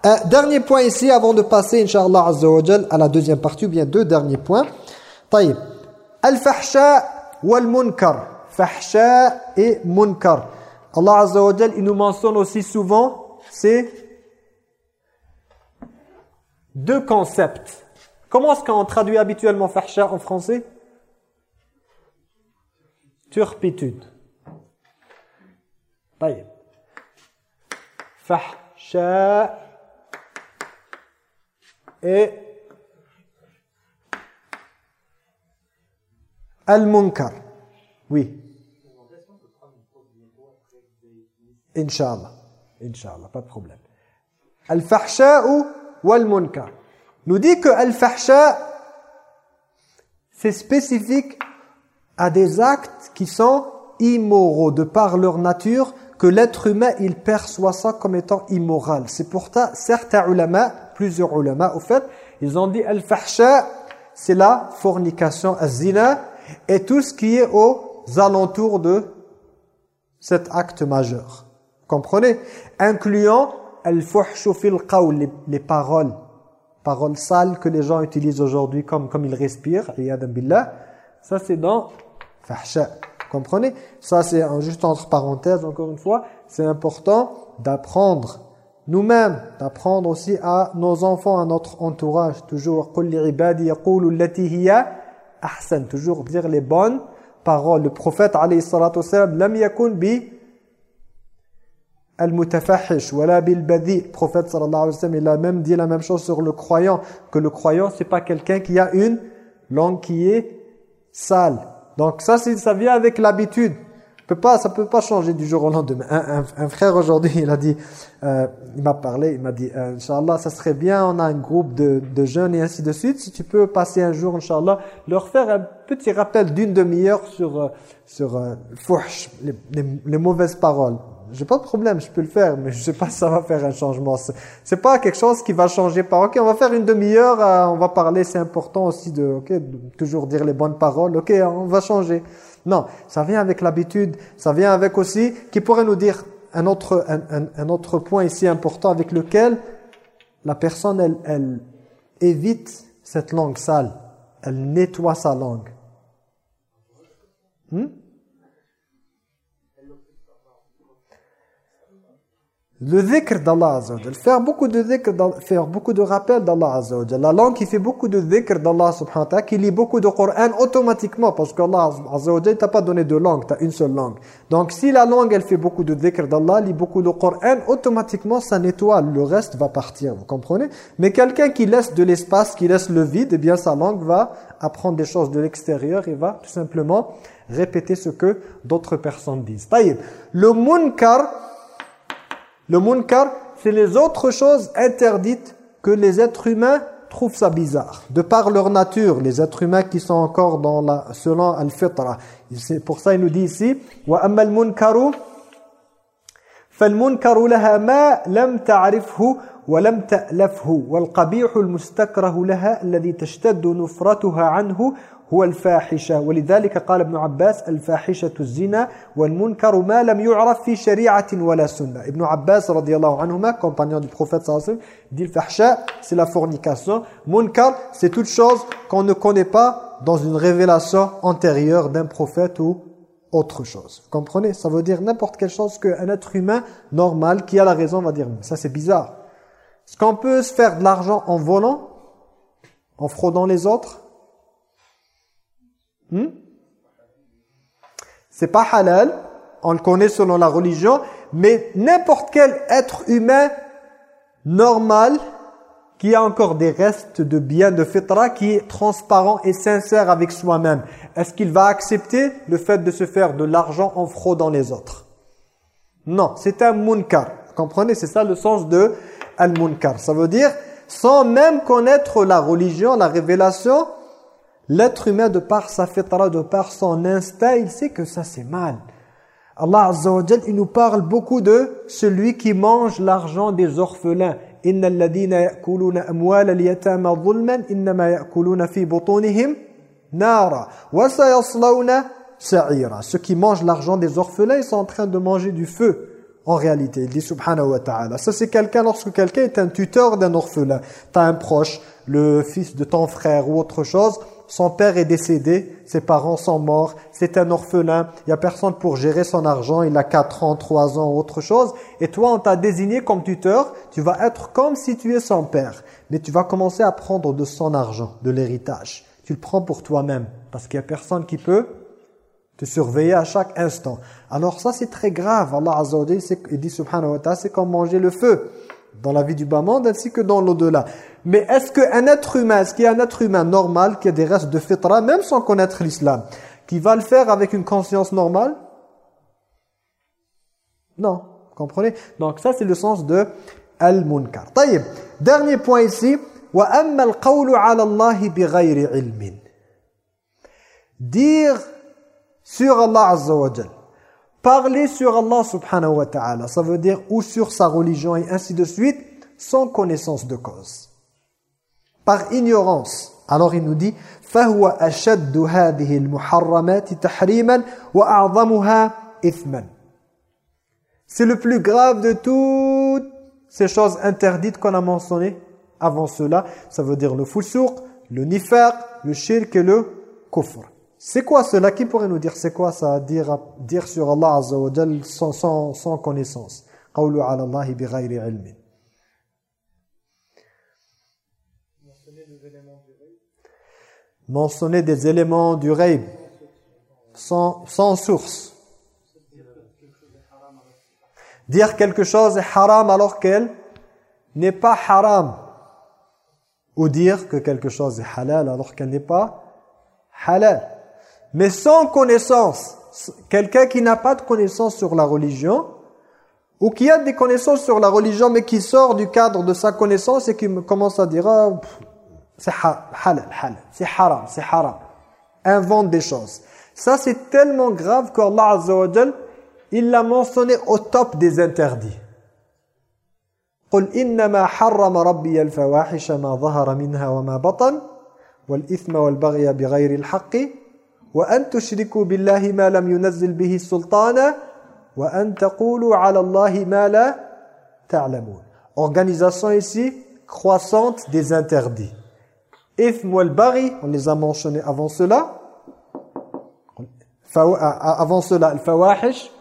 Euh, dernier point ici avant de passer Inch'Allah Azza wa à la deuxième partie ou bien deux derniers points. طيب. Al-fahsha wal-munkar. Fahsha et munkar. Allah Azza wa il nous mentionne aussi souvent c'est deux concepts. Comment est-ce qu'on traduit habituellement fahsha en français Turpitude. طيب. Fahsha et al-munkar. Oui. Inch'Allah. Inch'Allah, pas de problème. Al-fahsha ou nous dit que al-fahsha c'est spécifique à des actes qui sont immoraux de par leur nature que l'être humain il perçoit ça comme étant immoral. C'est pour ça certains ulama, plusieurs ulama au fait, ils ont dit al-fahsha c'est la fornication, az-zina et tout ce qui est aux alentours de cet acte majeur. Comprenez? Incluant les, paroles, paroles sales que les gens utilisent aujourd'hui comme, comme ils respirent, billah, ça c'est dans fahsha. Comprenez? Ça c'est juste entre parenthèses encore une fois, c'est important d'apprendre nous-mêmes, d'apprendre aussi à nos enfants, à notre entourage, toujours toujours dire les bonnes paroles. Le prophète alayhi salatu wasalam, lam yakun bi al-mutafahish wala bil badi prophète sallallahu alayhi wa sallam il a même dit la même chose sur le croyant que le croyant c'est pas quelqu'un qui a une langue qui est sale. Donc ça ça vient avec l'habitude. Peut pas ça peut pas changer du jour au lendemain. Un, un, frère aujourd'hui il a dit euh, il m'a parlé il m'a dit euh, inchallah ça serait bien on a un groupe de, de jeunes et ainsi de suite. Si tu peux passer un jour inchallah leur faire un petit rappel d'une demi-heure sur euh, sur euh, les, les mauvaises paroles j'ai pas de problème, je peux le faire, mais je sais pas si ça va faire un changement. C'est pas quelque chose qui va changer par, ok, on va faire une demi-heure, euh, on va parler, c'est important aussi de, ok, toujours dire les bonnes paroles, ok, on va changer. Non, ça vient avec l'habitude, ça vient avec aussi, qui pourrait nous dire un autre, un, un, autre point ici important avec lequel la personne, elle, elle évite cette langue sale, elle nettoie sa langue. Hmm? Le dhikr d'Allah faire beaucoup de dhikr, faire beaucoup de rappels d'Allah La langue qui fait beaucoup de dhikr d'Allah subhanahu wa ta'ala, qui lit beaucoup de Coran automatiquement, parce qu'Allah azza t'a pas donné de langue, tu as une seule langue. Donc si la langue elle fait beaucoup de dhikr d'Allah, lit beaucoup de Coran, automatiquement ça nettoie, le reste va partir, vous comprenez? Mais quelqu'un qui laisse de l'espace, qui laisse le vide, eh bien sa langue va apprendre des choses de l'extérieur et va tout simplement répéter ce que d'autres personnes disent. Le munkar, le munkar, c'est les autres choses interdites que les êtres humains trouvent ça bizarre. De par leur nature, les êtres humains qui sont encore dans la, selon al-fitra. Pour ça, il nous dit ici, وَأَمَّا الْمُنْكَرُ فَالْمُنْكَرُ لَهَا مَا لَمْ تَعْرِفْهُ ولم تألفه والقبيح المستكره لها الذي تشتد نفرتها عنه هو الفاحشة ولذلك قال ابن عباس الفاحشة الزنا والمنكر ما لم يعرف في شريعة ولا سنة ابن عباس رضي الله عنهما compagnon du prophète صلى الله عليه وسلم dit le fahsha c'est la fornication munkar c'est toute chose qu'on ne connaît pas dans une révélation antérieure d'un prophète ou autre chose. Vous comprenez Ça veut dire n'importe quelle chose qu'un être humain normal qui a la raison va dire ça c'est bizarre. Est-ce qu'on peut se faire de l'argent en volant En fraudant les autres Hmm? C'est pas halal, on le connaît selon la religion, mais n'importe quel être humain normal qui a encore des restes de bien de fitra, qui est transparent et sincère avec soi-même, est-ce qu'il va accepter le fait de se faire de l'argent en fraudant les autres? Non, c'est un munkar. Comprenez C'est ça le sens de al-munkar. Ça veut dire, sans même connaître la religion, la révélation, L'être humain, de par sa fitra, de par son instinct, il sait que ça c'est mal. Allah Azza wa il nous parle beaucoup de celui qui mange l'argent des orphelins. Alladhina ya'kuluna amwal al-yatama dhulman innama ya'kuluna fi butunihim nara wa sayaslawna sa'ira. Ceux qui mangent l'argent des orphelins, ils sont en train de manger du feu. En réalité, il dit subhanahu wa ta'ala. Ça c'est quelqu'un, lorsque quelqu'un est un tuteur d'un orphelin, tu as un proche, le fils de ton frère ou autre chose, son père est décédé, ses parents sont morts, c'est un orphelin, il n'y a personne pour gérer son argent, il a 4 ans, 3 ans, autre chose. Et toi, on t'a désigné comme tuteur, tu vas être comme si tu es son père. Mais tu vas commencer à prendre de son argent, de l'héritage. Tu le prends pour toi-même, parce qu'il n'y a personne qui peut te surveiller à chaque instant. Alors ça, c'est très grave. Allah Azza wa dit subhanahu wa ta'ala, c'est comme manger le feu dans la vie du bas-monde ainsi que dans l'au-delà. Mais est-ce qu'un être humain, est-ce qu'il y a un être humain normal qui a des restes de fitra, même sans connaître l'islam, qui va le faire avec une conscience normale? Non, vous comprenez? Donc ça c'est le sens de al-munkar. Dernier point ici, Dire sur Allah Azza wa Parler sur Allah subhanahu wa ta'ala, ça veut dire ou sur sa religion et ainsi de suite, sans connaissance de cause. Par ignorance. Alors il nous dit فَهُوَ أَشَدُّ هَذِهِ الْمُحَرَّمَاتِ تَحْرِيمًا وَأَعْظَمُهَا إِثْمًا C'est le plus grave de toutes ces choses interdites qu'on a mentionnées avant cela. Ça veut dire le fusouq, le nifaq, le shirk et le kufr. C'est quoi cela Qui pourrait nous dire c'est quoi ça dire, dire sur Allah Azza wa Jal sans, sans, sans connaissance قَوْلُ عَلَى اللَّهِ بِغَيْرِ عِلْمٍ Mentionner des éléments du rayb sans, sans source. Dire quelque chose est haram alors qu'elle n'est pas haram. Ou dire que quelque chose est halal alors qu'elle n'est pas halal. Mais sans connaissance, quelqu'un qui n'a pas de connaissance sur la religion, ou qui a des connaissances sur la religion, mais qui sort du cadre de sa connaissance et qui commence à dire ah, c'est halal, halal, c'est haram, c'est haram. Invente des choses. Ça, c'est tellement grave qu'Allah Azza wa il l'a mentionné au top des interdits. قل إنما حرم ربي الفواحش ما ظهر منها وما بطن والإثم والبغي بغير الحق وأن تشركوا بالله ما لم ينزل به سلطانا وأن تقولوا على الله ما لا تعلمون Organisation ici croissante des interdits. Ithm wal bari, on les a mentionnés avant cela. Avant cela, al-fawahish.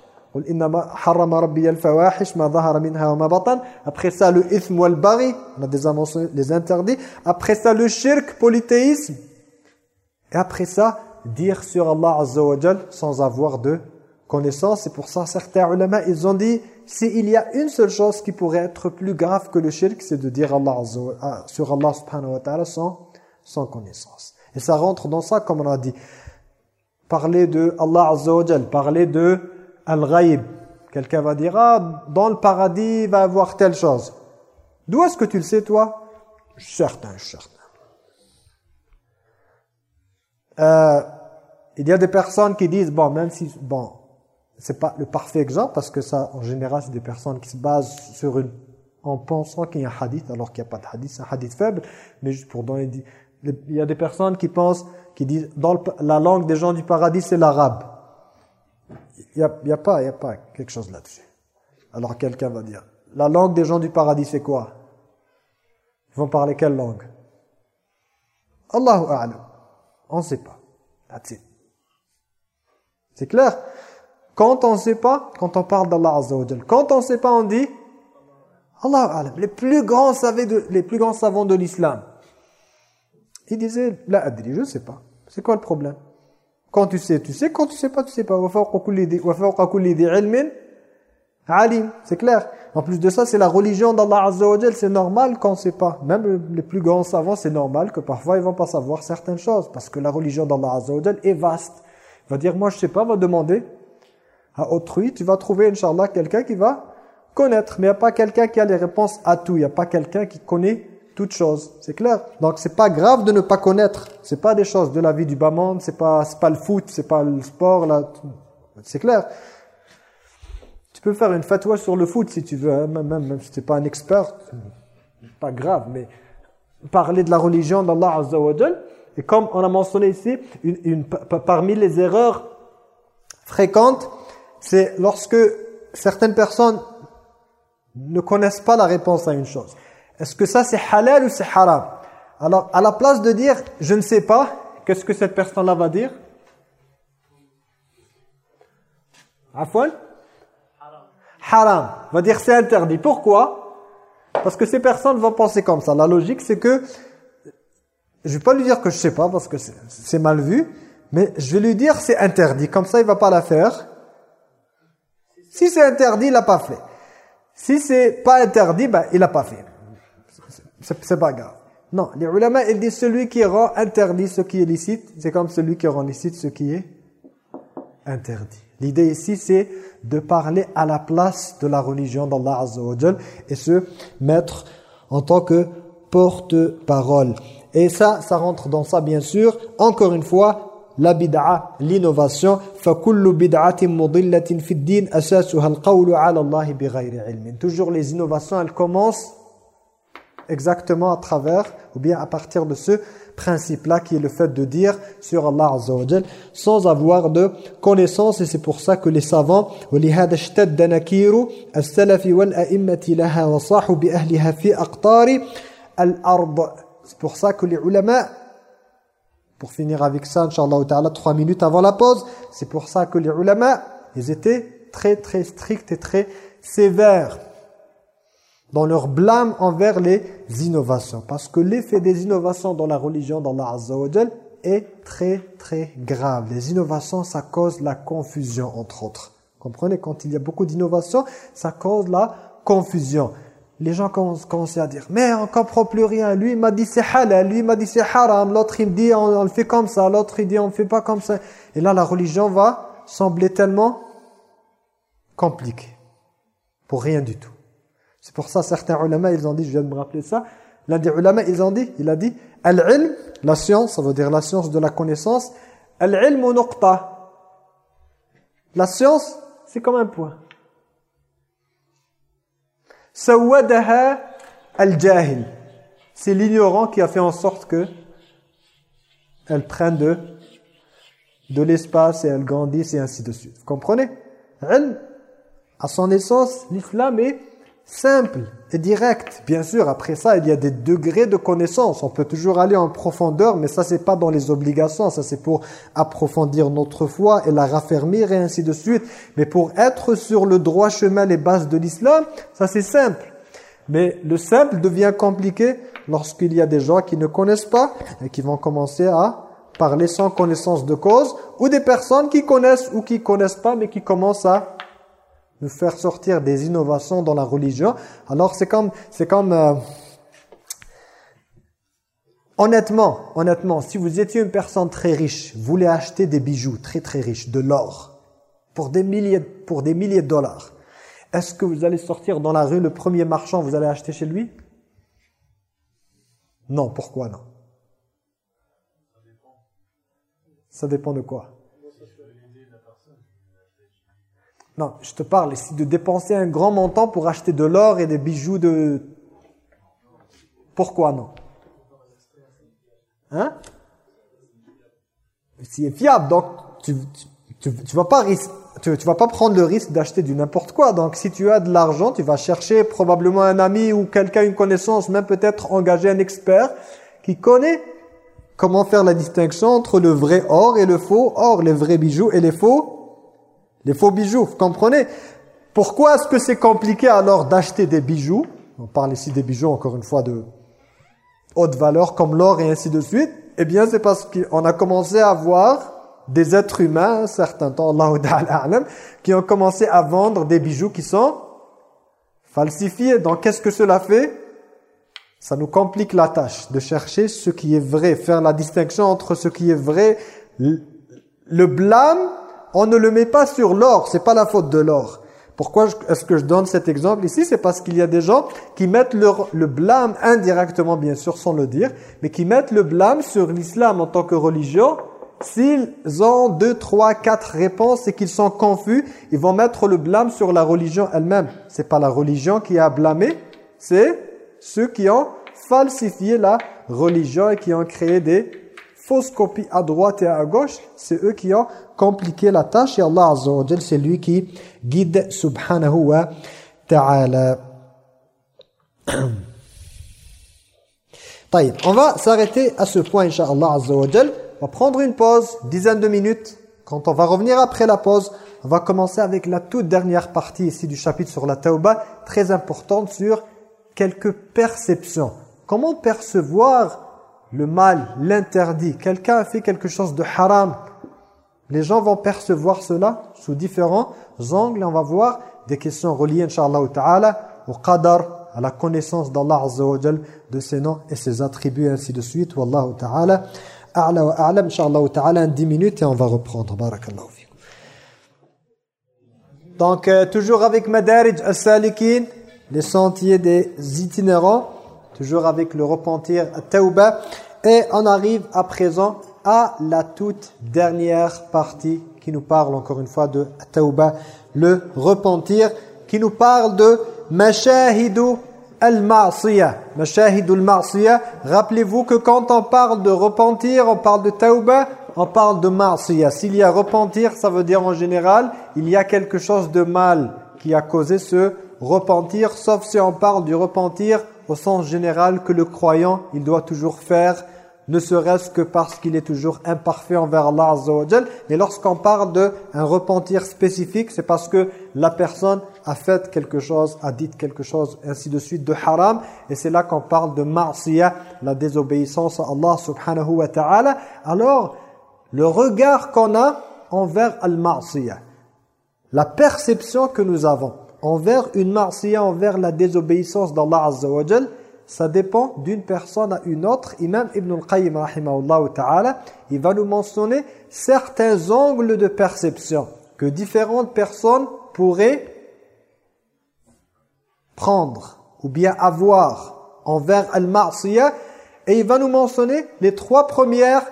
Après ça, le ithm wal bari, on a déjà mentionné les interdits. Après ça, le shirk, polythéisme. Et après ça, dire sur Allah sans avoir de connaissance. C'est pour ça, certains ulama, ils ont dit, s'il y a une seule chose qui pourrait être plus grave que le shirk, c'est de dire Allah ah, sur Allah subhanahu wa ta'ala sans, sans connaissance. Et ça rentre dans ça, comme on a dit. Parler de Allah Azza wa parler de Al-Ghaib. Quelqu'un va dire, ah, dans le paradis, il va avoir telle chose. D'où est-ce que tu le sais, toi? Certain, certain. Euh, il y a des personnes qui disent, bon, même si, bon, c'est pas le parfait exemple, parce que ça, en général, c'est des personnes qui se basent sur une, en pensant qu'il y a un hadith, alors qu'il n'y a pas de hadith, c'est un hadith faible, mais juste pour donner, il y a des personnes qui pensent, qui disent, dans la langue des gens du paradis, c'est l'arabe. Il n'y a, y a, pas, il y a pas quelque chose là-dessus. Alors quelqu'un va dire, la langue des gens du paradis, c'est quoi? Ils vont parler quelle langue? Allahu A'lam. On ne sait pas. C'est clair? Quand on ne sait pas, quand on parle d'Allah quand on ne sait pas, on dit Allah. Les plus grands savants de l'islam. Ils disaient, la adri, je ne sais pas. C'est quoi le problème? Quand tu sais, tu sais. Quand tu sais pas, tu sais pas. C'est clair? En plus de ça, c'est la religion d'Allah Azza C'est normal qu'on ne sait pas. Même les plus grands savants, c'est normal que parfois ils vont pas savoir certaines choses. Parce que la religion d'Allah Azza est vaste. Il va dire, moi je sais pas, va demander à autrui. Tu vas trouver, Inch'Allah, quelqu'un qui va connaître. Mais il n'y a pas quelqu'un qui a les réponses à tout. Il n'y a pas quelqu'un qui connaît toutes choses. C'est clair Donc c'est pas grave de ne pas connaître. C'est pas des choses de la vie du bas monde. C'est pas, pas le foot, c'est pas le sport. C'est clair peux faire une fatwa sur le foot si tu veux, hein, même, même, si tu n'es pas un expert, pas grave, mais parler de la religion d'Allah Azza wa et comme on a mentionné ici, une, parmi les erreurs fréquentes, c'est lorsque certaines personnes ne connaissent pas la réponse à une chose. Est-ce que ça c'est halal ou c'est haram? Alors, à la place de dire « je ne sais pas », qu'est-ce que cette personne-là va dire? Afwan? Haram. va dire c'est interdit. Pourquoi? Parce que ces personnes vont penser comme ça. La logique, c'est que, je vais pas lui dire que je sais pas, parce que c'est mal vu, mais je vais lui dire c'est interdit. Comme ça, il va pas la faire. Si c'est interdit, il l'a pas fait. Si c'est pas interdit, ben, il l'a pas fait. C'est pas grave. Non, les ulama, ils disent celui qui rend interdit ce qui est licite, c'est comme celui qui rend licite ce qui est interdit. L'idée ici, c'est de parler à la place de la religion d'Allah Azza et se mettre en tant que porte-parole. Et ça, ça rentre dans ça, bien sûr. Encore une fois, la bid'a, l'innovation. Toujours les innovations, elles commencent exactement à travers, ou bien à partir de ce principe-là qui est le fait de dire sur Allah Azza wa sans avoir de connaissance et c'est pour ça que les savants وَلِهَذَا اشْتَدَّ نَكِيرُ السَّلَفِ وَالْأَئِمَّةِ لَهَا وَصَاحُ بِأَهْلِهَا فِي أَقْطَارِ الْأَرْضِ c'est pour ça que les ulama pour finir avec ça Inch'Allah ta'ala trois minutes avant la pause c'est pour ça que les ulama ils étaient très très stricts et très sévères dans leur blâme envers les innovations. Parce que l'effet des innovations dans la religion d'Allah Azza wa est très très grave. Les innovations, ça cause la confusion entre autres. Comprenez, quand il y a beaucoup d'innovations, ça cause la confusion. Les gens commencent à dire, mais on comprend plus rien. Lui, il m'a dit c'est halal, lui, il m'a dit c'est haram. L'autre, il me dit on, le fait comme ça. L'autre, il dit on ne fait pas comme ça. Et là, la religion va sembler tellement compliquée. Pour rien du tout. C'est pour ça certains ulama, ils ont dit, je viens de me rappeler ça, l'un des ulama, ils ont dit, il a dit, al-ilm, la science, ça veut dire la science de la connaissance, al-ilm nuqta. La science, c'est comme un point. Sawadaha al-jahil. C'est l'ignorant qui a fait en sorte que elle prenne de, de l'espace et elle grandisse et ainsi de suite. Vous comprenez? Ilm, à son essence, l'islam est simple et direct. Bien sûr, après ça, il y a des degrés de connaissance. On peut toujours aller en profondeur, mais ça, c'est pas dans les obligations. Ça, c'est pour approfondir notre foi et la raffermir et ainsi de suite. Mais pour être sur le droit chemin, les bases de l'islam, ça, c'est simple. Mais le simple devient compliqué lorsqu'il y a des gens qui ne connaissent pas et qui vont commencer à parler sans connaissance de cause ou des personnes qui connaissent ou qui connaissent pas mais qui commencent à nous faire sortir des innovations dans la religion. Alors c'est comme, c'est comme euh, honnêtement, honnêtement, si vous étiez une personne très riche, vous voulez acheter des bijoux très très riches, de l'or, pour des milliers, pour des milliers de dollars, est-ce que vous allez sortir dans la rue, le premier marchand, vous allez acheter chez lui? Non, pourquoi non? Ça dépend. De quoi? Non, je te parle ici de dépenser un grand montant pour acheter de l'or et des bijoux de... Pourquoi non? Hein? C'est fiable, donc tu, tu, tu, vas pas tu, tu vas pas prendre le risque d'acheter du n'importe quoi. Donc si tu as de l'argent, tu vas chercher probablement un ami ou quelqu'un, une connaissance, même peut-être engager un expert qui connaît comment faire la distinction entre le vrai or et le faux. Or, les vrais bijoux et les faux les faux bijoux, vous comprenez? Pourquoi est-ce que c'est compliqué alors d'acheter des bijoux? On parle ici des bijoux, encore une fois, de haute valeur, comme l'or et ainsi de suite. Eh bien, c'est parce qu'on a commencé à voir des êtres humains, un certain temps, Allah qui ont commencé à vendre des bijoux qui sont falsifiés. Donc, qu'est-ce que cela fait? Ça nous complique la tâche de chercher ce qui est vrai, faire la distinction entre ce qui est vrai. Le blâme on ne le met pas sur l'or, c'est pas la faute de l'or. Pourquoi est-ce que je donne cet exemple ici? C'est parce qu'il y a des gens qui mettent le blâme indirectement, bien sûr, sans le dire, mais qui mettent le blâme sur l'islam en tant que religion. S'ils ont deux, trois, quatre réponses et qu'ils sont confus, ils vont mettre le blâme sur la religion elle-même. C'est pas la religion qui a blâmé, c'est ceux qui ont falsifié la religion et qui ont créé des fausses copies à droite et à gauche, c'est eux qui ont compliqué la tâche et Allah Azza c'est lui qui guide subhanahu wa ta'ala. on va s'arrêter à ce point, Inch'Allah Azza wa On va prendre une pause, dizaine de minutes. Quand on va revenir après la pause, on va commencer avec la toute dernière partie ici du chapitre sur la Tauba, très importante sur quelques perceptions. Comment percevoir le mal, l'interdit, quelqu'un a fait quelque chose de haram, les gens vont percevoir cela sous différents angles on va voir des questions reliées, Inch'Allah ta'ala, au qadar, à la connaissance d'Allah Azza wa de ses noms et ses attributs, ainsi de suite. Wallahu ta'ala, a'la wa a'lam, Inch'Allah ta'ala, en 10 minutes et on va reprendre. Barakallahu. Donc, euh, toujours avec Madarij as-Salikin, les sentiers des itinérants, toujours avec le repentir Tauba. Et on arrive à présent à la toute dernière partie qui nous parle encore une fois de Tauba, le repentir, qui nous parle de Mashahidu al-Ma'siyah. Mashahidu al-Ma'siyah, rappelez-vous que quand on parle de repentir, on parle de Tauba, on parle de Ma'siyah. S'il y a repentir, ça veut dire en général, il y a quelque chose de mal qui a causé ce repentir, sauf si on parle du repentir au sens général que le croyant, il doit toujours faire, ne serait-ce que parce qu'il est toujours imparfait envers Allah Azza wa Mais lorsqu'on parle d'un repentir spécifique, c'est parce que la personne a fait quelque chose, a dit quelque chose, ainsi de suite, de haram. Et c'est là qu'on parle de ma'siyah, la désobéissance à Allah subhanahu wa ta'ala. Alors, le regard qu'on a envers al-ma'siyah, la perception que nous avons, envers une marsiya, envers la désobéissance d'Allah Azza wa ça dépend d'une personne à une autre. Imam Ibn al-Qayyim ta'ala, il va nous mentionner certains angles de perception que différentes personnes pourraient prendre ou bien avoir envers al-ma'siyah et il va nous mentionner les trois premières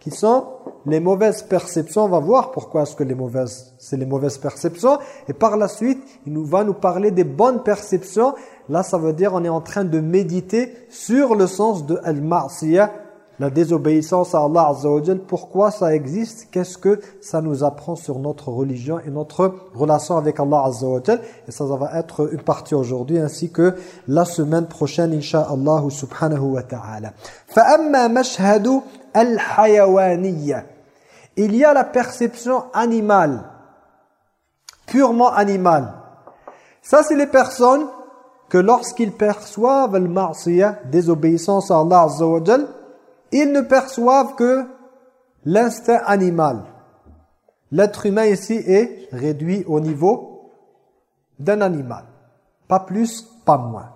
qui sont les mauvaises perceptions. On va voir pourquoi est-ce que les mauvaises, c'est les mauvaises perceptions. Et par la suite, il nous va nous parler des bonnes perceptions. Là, ça veut dire on est en train de méditer sur le sens de al-ma'siyah la désobéissance à Allah Azza pourquoi ça existe, qu'est-ce que ça nous apprend sur notre religion et notre relation avec Allah Azza Et ça, ça va être une partie aujourd'hui ainsi que la semaine prochaine, Inch'Allah subhanahu wa ta'ala. فَأَمَّا مَشْهَدُ الْحَيَوَانِيَّةِ Il y a la perception animale, purement animale. Ça, c'est les personnes que lorsqu'ils perçoivent le ma'siyah, désobéissance à Allah Azza ils ne perçoivent que l'instinct animal. L'être humain ici est réduit au niveau d'un animal. Pas plus, pas moins.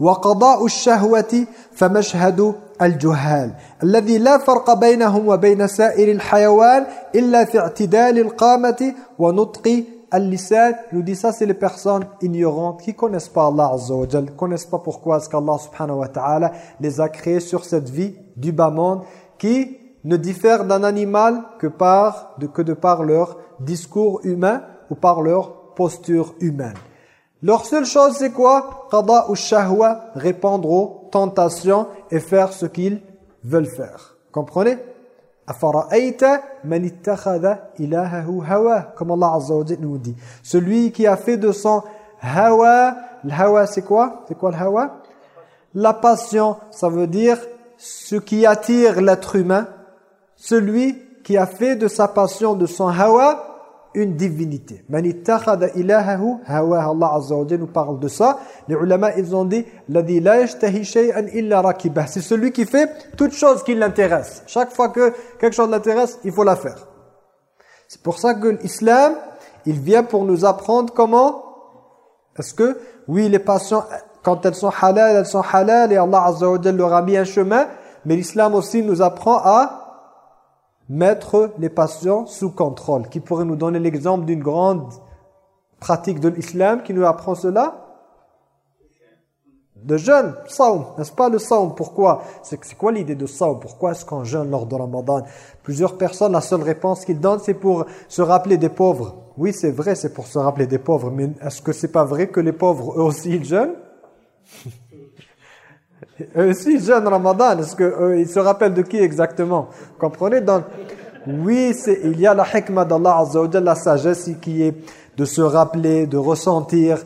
وقضاء الشهوة فمشهد الجهال الذي لا فرق بينهم وبين سائر الحيوان إلا في اعتدال القامة ونطق Al-Lisan nous dit ça, c'est les personnes ignorantes qui connaissent pas Allah Azza connaissent pas pourquoi est-ce qu'Allah subhanahu wa ta'ala les a créés sur cette vie du bas monde qui ne diffèrent d'un animal que par de, que de par leur discours humain ou par leur posture humaine. Leur seule chose c'est quoi? Qada ou shahwa, répondre aux tentations et faire ce qu'ils veulent faire. Comprenez? Comme Allah Azza wa nous dit. Celui qui a fait de son hawa, le hawa c'est quoi? C'est quoi le hawa? La passion, ça veut dire ce qui attire l'être humain. Celui qui a fait de sa passion, de son hawa, une divinité. Allah azza wa nous parle. Les ulama ils ont dit. C'est celui qui fait toute chose qui l'intéresse. Chaque fois que quelque chose l'intéresse, il faut la faire. C'est pour ça que l'islam, il vient pour nous apprendre comment est-ce que oui, les passions quand elles sont halal, elles sont halal et Allah azza wa leur a mis un chemin, mais l'islam aussi nous apprend à mettre les passions sous contrôle. Qui pourrait nous donner l'exemple d'une grande pratique de l'islam qui nous apprend cela De jeûne, saum, n'est-ce pas le saum? Pourquoi? C'est quoi l'idée de saum? Pourquoi est-ce qu'on jeûne lors de Ramadan Plusieurs personnes, la seule réponse qu'ils donnent, c'est pour se rappeler des pauvres. Oui, c'est vrai, c'est pour se rappeler des pauvres, mais est-ce que c'est pas vrai que les pauvres, eux aussi, ils jeûnent? eux aussi jeûnent Ramadan, est-ce qu'ils se rappellent de qui exactement? Comprenez? Donc, oui, il y a la hikmah d'Allah Azza la sagesse qui est de se rappeler, de ressentir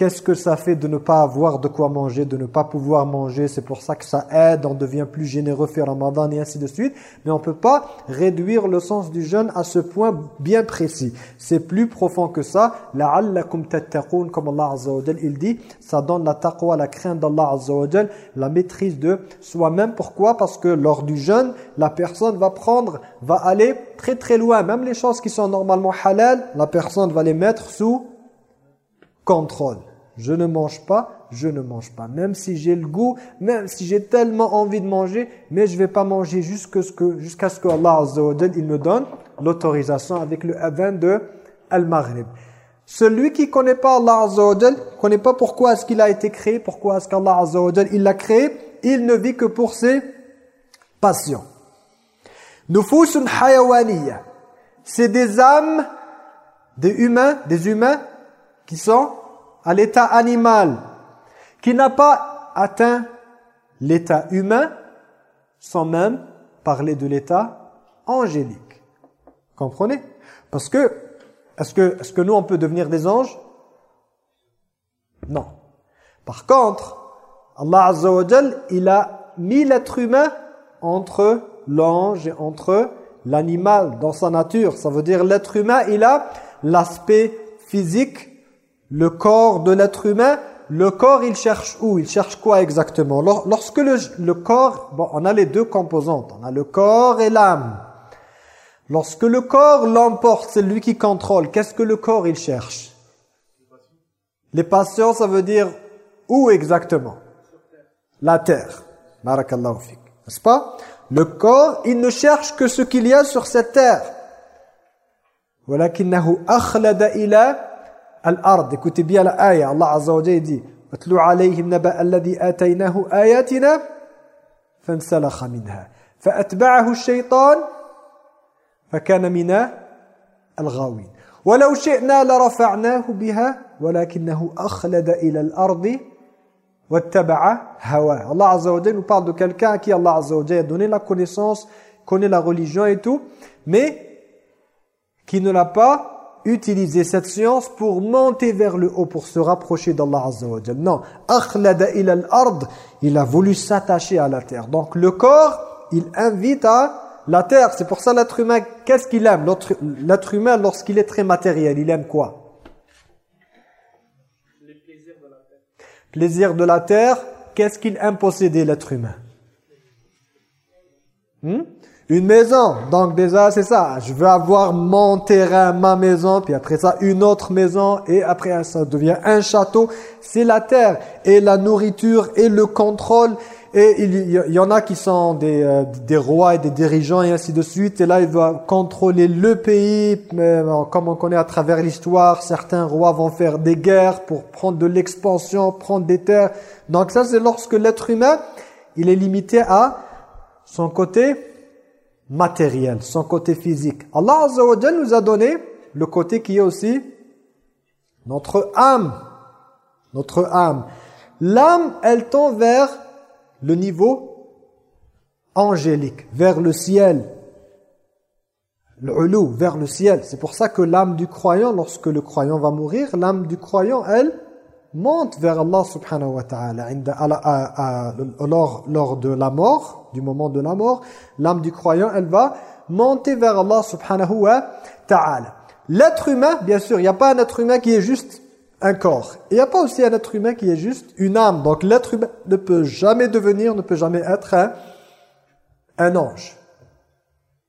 Qu'est-ce que ça fait de ne pas avoir de quoi manger, de ne pas pouvoir manger C'est pour ça que ça aide, on devient plus généreux fait Ramadan et ainsi de suite. Mais on ne peut pas réduire le sens du jeûne à ce point bien précis. C'est plus profond que ça. لَعَلَّكُمْ تَتَّقُونَ Comme Allah Azza wa il dit, ça donne la taqwa, la crainte d'Allah Azza wa la maîtrise de soi-même. Pourquoi Parce que lors du jeûne, la personne va prendre, va aller très très loin. Même les choses qui sont normalement halal, la personne va les mettre sous contrôle. Je ne mange pas, je ne mange pas. Même si j'ai le goût, même si j'ai tellement envie de manger, mais je ne vais pas manger jusqu'à ce que, jusqu'à ce que Allah il me donne l'autorisation avec le adhan de Al-Maghrib. Celui qui connaît pas Allah wa connaît pas pourquoi est-ce qu'il a été créé, pourquoi est-ce qu'Allah Azza il l'a créé, il ne vit que pour ses passions. Nufusun hayawaniya. C'est des âmes, des humains, des humains qui sont à l'état animal, qui n'a pas atteint l'état humain, sans même parler de l'état angélique. Comprenez? Parce que, est-ce que, est que nous, on peut devenir des anges? Non. Par contre, Allah Azza il a mis l'être humain entre l'ange et entre l'animal dans sa nature. Ça veut dire l'être humain, il a l'aspect physique le corps de l'être humain, le corps, il cherche où? Il cherche quoi exactement? Lorsque le, le corps, bon, on a les deux composantes, on a le corps et l'âme. Lorsque le corps l'emporte, c'est lui qui contrôle. Qu'est-ce que le corps, il cherche? Les passions, ça veut dire où exactement? La terre. Barakallahu. N'est-ce pas? Le corps, il ne cherche que ce qu'il y a sur cette terre. ila الأرض كتب يلا آية. الله عز وجل دي اتلو عليهم نبأ الذي آتيناه آياتنا فانسلخ منها. فأتبعه الشيطان فكان من الغاوين. ولو شئنا لرفعناه بها ولكنه أخلد إلى الأرض واتبع هواه. الله عز وجل nous parle de quelqu'un à qui عز وجل a donné la connaissance connaît la religion et tout mais qui ne l'a pas utilisé cette science pour monter vers le haut, pour se rapprocher d'Allah Azza wa Non, il a voulu s'attacher à la terre. Donc le corps, il invite à la terre. C'est pour ça l'être humain, qu'est-ce qu'il aime? L'être humain, lorsqu'il est très matériel, il aime quoi? Plaisir de la terre, qu'est-ce qu'il aime posséder l'être humain? Hmm? Une maison, donc déjà c'est ça, je veux avoir mon terrain, ma maison, puis après ça une autre maison, et après ça devient un château, c'est la terre, et la nourriture, et le contrôle, et il y, en a qui sont des, euh, des rois et des dirigeants et ainsi de suite. Et là, il doit contrôler le pays. Mais, comme on connaît à travers l'histoire, certains rois vont faire des guerres pour prendre de l'expansion, prendre des terres. Donc ça, c'est lorsque l'être humain, il est limité à son côté matériel, son côté physique. Allah Azza wa nous a donné le côté qui est aussi notre âme. Notre âme. L'âme, elle tend vers le niveau angélique, vers le ciel. Le vers le ciel. C'est pour ça que l'âme du croyant, lorsque le croyant va mourir, l'âme du croyant, elle, monte vers Allah subhanahu wa ta'ala. Lors, lors de la mort, du moment de la mort, l'âme du croyant, elle va monter vers Allah subhanahu wa ta'ala. L'être humain, bien sûr, il n'y a pas un être humain qui est juste un corps. Il n'y a pas aussi un être humain qui est juste une âme. Donc l'être humain ne peut jamais devenir, ne peut jamais être un, un ange.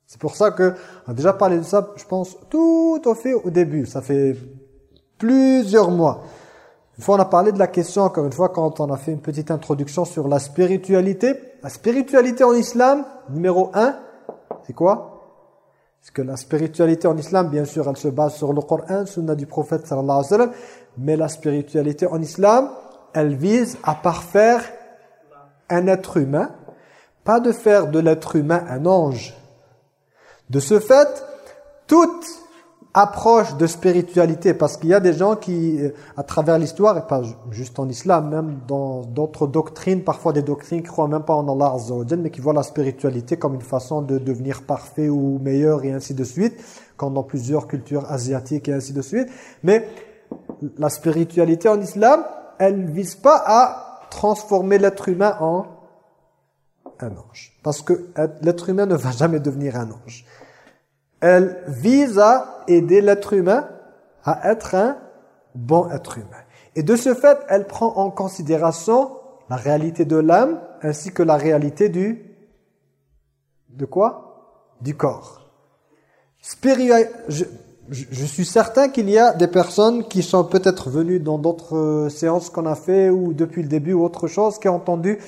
C'est pour ça que on a déjà parlé de ça, je pense, tout au fait au début. Ça fait plusieurs mois. Une fois, on a parlé de la question, encore une fois, quand on a fait une petite introduction sur la spiritualité. La spiritualité en islam, numéro un, c'est quoi? Parce que la spiritualité en islam, bien sûr, elle se base sur le Coran, sunna du prophète sallallahu alayhi wa sallam. Mais la spiritualité en islam, elle vise à parfaire un être humain, pas de faire de l'être humain un ange. De ce fait, toute approche de spiritualité, parce qu'il y a des gens qui, à travers l'histoire, et pas juste en islam, même dans d'autres doctrines, parfois des doctrines qui croient même pas en Allah Azza mais qui voient la spiritualité comme une façon de devenir parfait ou meilleur et ainsi de suite, comme dans plusieurs cultures asiatiques et ainsi de suite. Mais la spiritualité en islam, elle vise pas à transformer l'être humain en un ange. Parce que l'être humain ne va jamais devenir un ange. Elle vise à aider l'être humain à être un bon être humain. Et de ce fait, elle prend en considération la réalité de l'âme ainsi que la réalité du... De quoi? Du corps. Spirituel je, suis certain qu'il y a des personnes qui sont peut-être venues dans d'autres séances qu'on a fait ou depuis le début ou autre chose, qui ont entendu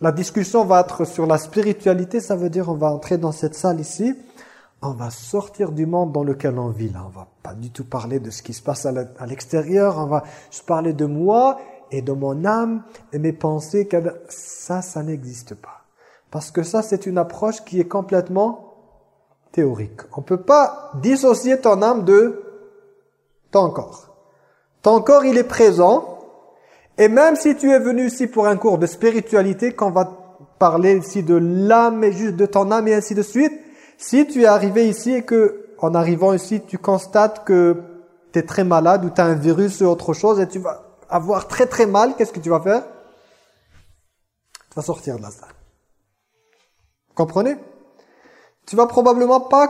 la discussion va être sur la spiritualité, ça veut dire on va entrer dans cette salle ici, on va sortir du monde dans lequel on vit là, on va pas du tout parler de ce qui se passe à l'extérieur, on va se parler de moi et de mon âme et mes pensées, ça, ça n'existe pas. Parce que ça, c'est une approche qui est complètement théorique. On peut pas dissocier ton âme de ton corps. Ton corps, il est présent. Et même si tu es venu ici pour un cours de spiritualité, qu'on va parler ici de l'âme et juste de ton âme et ainsi de suite, si tu es arrivé ici et que, en arrivant ici, tu constates que tu es très malade ou tu as un virus ou autre chose et tu vas avoir très très mal, qu'est-ce que tu vas faire? Tu vas sortir de la salle. Comprenez? Tu vas probablement pas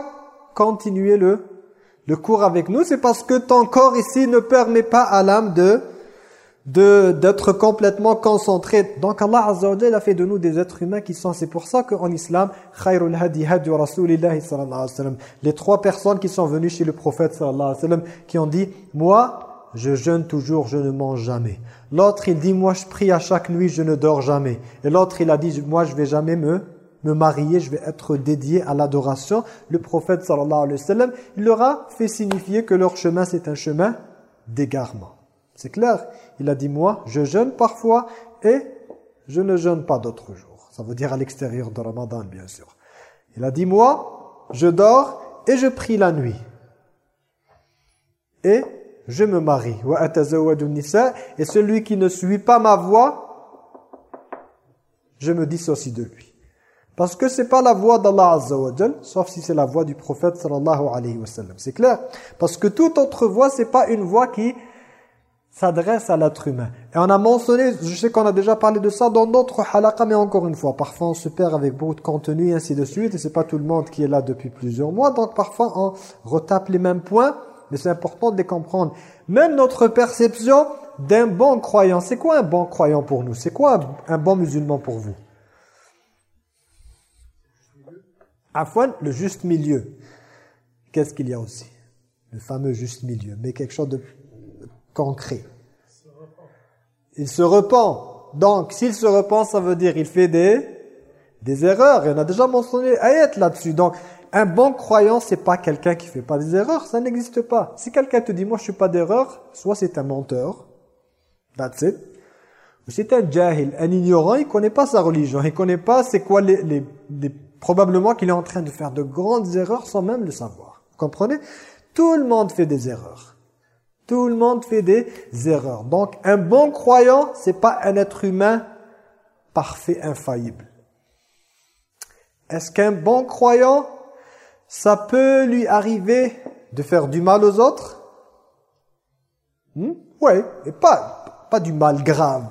continuer le, le cours avec nous. C'est parce que ton corps ici ne permet pas à l'âme de d'être complètement concentré. Donc Allah Azza wa a fait de nous des êtres humains qui sont, c'est pour ça qu'en islam, khairul hadi hadi rasulillahi sallallahu alayhi wa sallam. Les trois personnes qui sont venues chez le prophète sallallahu alayhi wa sallam, qui ont dit, moi, je jeûne toujours, je ne mange jamais. L'autre, il dit, moi, je prie à chaque nuit, je ne dors jamais. Et l'autre, il a dit, moi, je vais jamais me me marier, je vais être dédié à l'adoration. Le prophète sallallahu alayhi wa sallam, il leur a fait signifier que leur chemin c'est un chemin d'égarement. C'est clair Il a dit moi, je jeûne parfois et je ne jeûne pas d'autres jours. Ça veut dire à l'extérieur de Ramadan bien sûr. Il a dit moi, je dors et je prie la nuit. Et je me marie. Et celui qui ne suit pas ma voie, je me dissocie de lui. Parce que c'est pas la voix d'Allah Azza wa sauf si c'est la voix du prophète sallallahu alayhi wa sallam. C'est clair Parce que toute autre voix, c'est pas une voix qui s'adresse à l'être humain. Et on a mentionné, je sais qu'on a déjà parlé de ça dans d'autres halaqa, mais encore une fois, parfois on se perd avec beaucoup de contenu et ainsi de suite, et c'est pas tout le monde qui est là depuis plusieurs mois, donc parfois on retape les mêmes points, mais c'est important de les comprendre. Même notre perception d'un bon croyant, c'est quoi un bon croyant pour nous? C'est quoi un bon musulman pour vous? Afwan, le juste milieu. Qu'est-ce qu'il y a aussi? Le fameux juste milieu, mais quelque chose de concret. Il se repent. Donc, s'il se repent, ça veut dire il fait des, des erreurs. Et on a déjà mentionné ayat là-dessus. Donc, un bon croyant, c'est pas quelqu'un qui fait pas des erreurs. Ça n'existe pas. Si quelqu'un te dit, moi, je suis pas d'erreur, soit c'est un menteur. That's it. Ou c'est un jahil, un ignorant, il connaît pas sa religion. Il connaît pas c'est quoi les, les, les probablement qu'il est en train de faire de grandes erreurs sans même le savoir. Vous comprenez? Tout le monde fait des erreurs. Tout le monde fait des erreurs. Donc, un bon croyant, c'est pas un être humain parfait, infaillible. Est-ce qu'un bon croyant, ça peut lui arriver de faire du mal aux autres? Hmm? Oui, mais pas, pas du mal grave.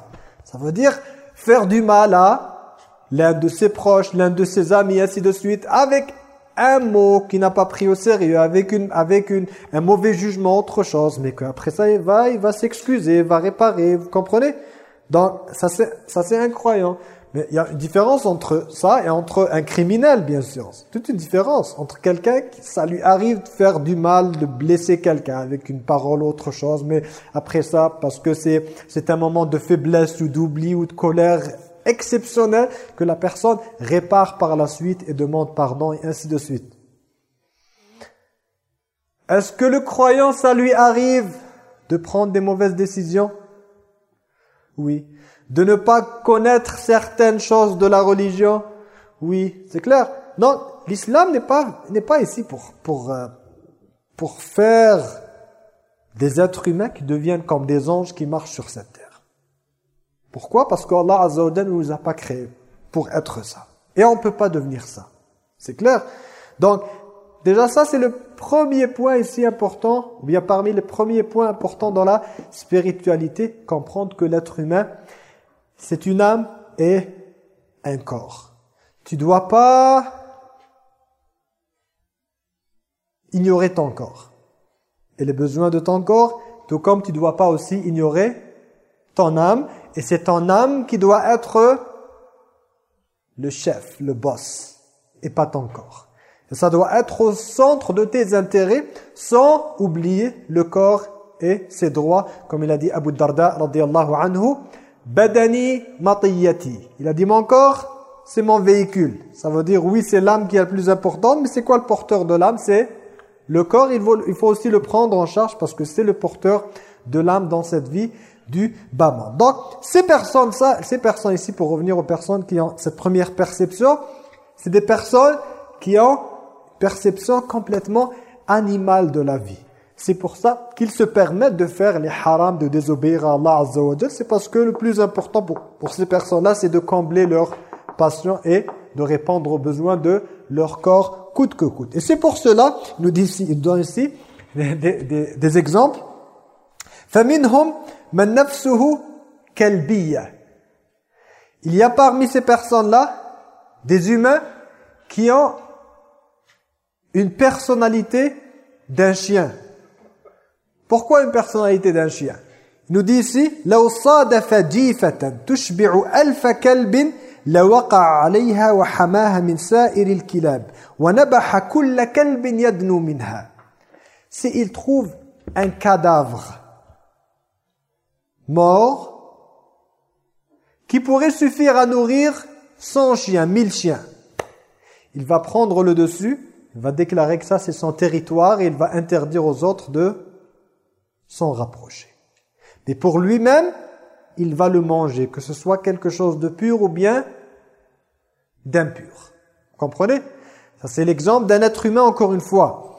Ça veut dire faire du mal à l'un de ses proches, l'un de ses amis, ainsi de suite, avec un mot qui n'a pas pris au sérieux, avec, une, avec une, un mauvais jugement, autre chose, mais qu'après ça, il va, il va s'excuser, va réparer, vous comprenez? Donc, ça c'est incroyant. Mais il y a une différence entre ça et entre un criminel, bien sûr. C'est toute une différence entre quelqu'un qui, ça lui arrive de faire du mal, de blesser quelqu'un avec une parole autre chose, mais après ça, parce que c'est un moment de faiblesse ou d'oubli ou de colère exceptionnel que la personne répare par la suite et demande pardon et ainsi de suite. Est-ce que le croyant, ça lui arrive de prendre des mauvaises décisions? Oui. De ne pas connaître certaines choses de la religion? Oui, c'est clair. Non, l'islam n'est pas, pas ici pour, pour, euh, pour faire des êtres humains qui deviennent comme des anges qui marchent sur cette terre. Pourquoi? Parce qu'Allah Azza wa ne nous a pas créés pour être ça. Et on ne peut pas devenir ça. C'est clair? Donc, déjà ça c'est le premier point ici important, ou bien parmi les premiers points importants dans la spiritualité, comprendre que l'être humain, c'est une âme et un corps. Tu dois pas ignorer ton corps et les besoins de ton corps, tout comme tu ne dois pas aussi ignorer ton âme et c'est ton âme qui doit être le chef, le boss, et pas ton corps. Et ça doit être au centre de tes intérêts, sans oublier le corps et ses droits, comme il a dit Abu Darda radiallahu anhu, badani matiyati. Il a dit mon corps, c'est mon véhicule. Ça veut dire oui, c'est l'âme qui est la plus importante, mais c'est quoi le porteur de l'âme? C'est le corps, il faut, il faut aussi le prendre en charge parce que c'est le porteur de l'âme dans cette vie du bas Donc, ces personnes, ça, ces personnes ici, pour revenir aux personnes qui ont cette première perception, c'est des personnes qui ont perception complètement animale de la vie. C'est pour ça qu'ils se permettent de faire les harams, de désobéir à Allah Azza C'est parce que le plus important pour, pour ces personnes-là, c'est de combler leur passion et de répondre aux besoins de leur corps coûte que coûte. Et c'est pour cela, nous dit ici, des, des exemples. فَمِنْهُمْ il y a parmi ces personnes-là des humains qui ont une personnalité d'un chien. Pourquoi une personnalité d'un chien Il nous dit ici لو صادف جيفة تشبع ألف كلب لوقع عليها وحماها من سائر الكلاب ونبح كل كلب يدنو منها. S'il trouve un cadavre mort qui pourrait suffire à nourrir 100 chiens, 1000 chiens. Il va prendre le dessus, il va déclarer que ça c'est son territoire et il va interdire aux autres de s'en rapprocher. Mais pour lui-même, il va le manger, que ce soit quelque chose de pur ou bien d'impur. Comprenez? Ça c'est l'exemple d'un être humain encore une fois,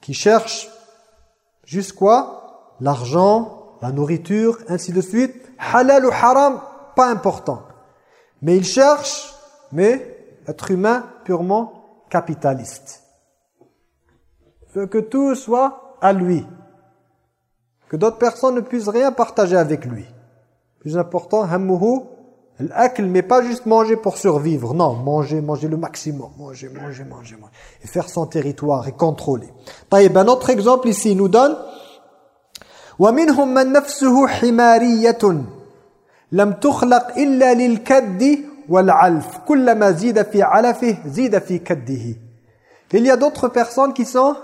qui cherche juste quoi L'argent, la nourriture, ainsi de suite. Halal ou haram, pas important. Mais il cherche, mais être humain purement capitaliste. Veut que tout soit à lui. Que d'autres personnes ne puissent rien partager avec lui. Plus important, hammuhu, l'akl, mais pas juste manger pour survivre. Non, manger, manger le maximum. Manger, manger, manger, manger. Et faire son territoire et contrôler. Taïb, un autre exemple ici, il nous donne ومنهم من نفسه حمارية لم تخلق إلا للكد والعلف كلما زيد في علفه زيد في كده Il y a d'autres personnes qui sont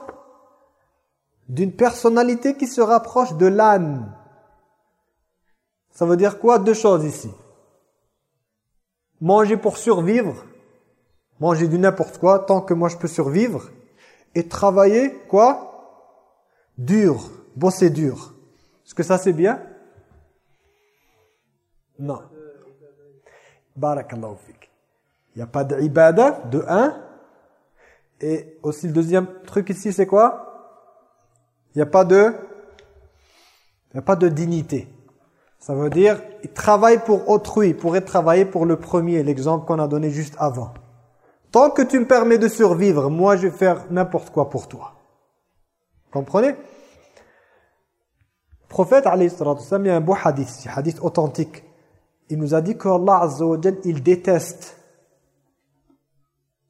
d'une personnalité qui se rapproche de l'âne. Ça veut dire quoi Deux choses ici. Manger pour survivre, manger du n'importe quoi tant que moi je peux survivre, et travailler quoi Dur, bosser dur. Est-ce que ça c'est bien? Non. Barakallahu fik. Il n'y a pas d'ibada, de un. Et aussi le deuxième truc ici c'est quoi? Il n'y a pas de il n'y a pas de dignité. Ça veut dire, il travaille pour autrui, il pourrait travailler pour le premier, l'exemple qu'on a donné juste avant. Tant que tu me permets de survivre, moi je vais faire n'importe quoi pour toi. Comprenez? Prophète, il y a un beau hadith, un hadith authentique. Il nous a dit qu'Allah Azza wa il déteste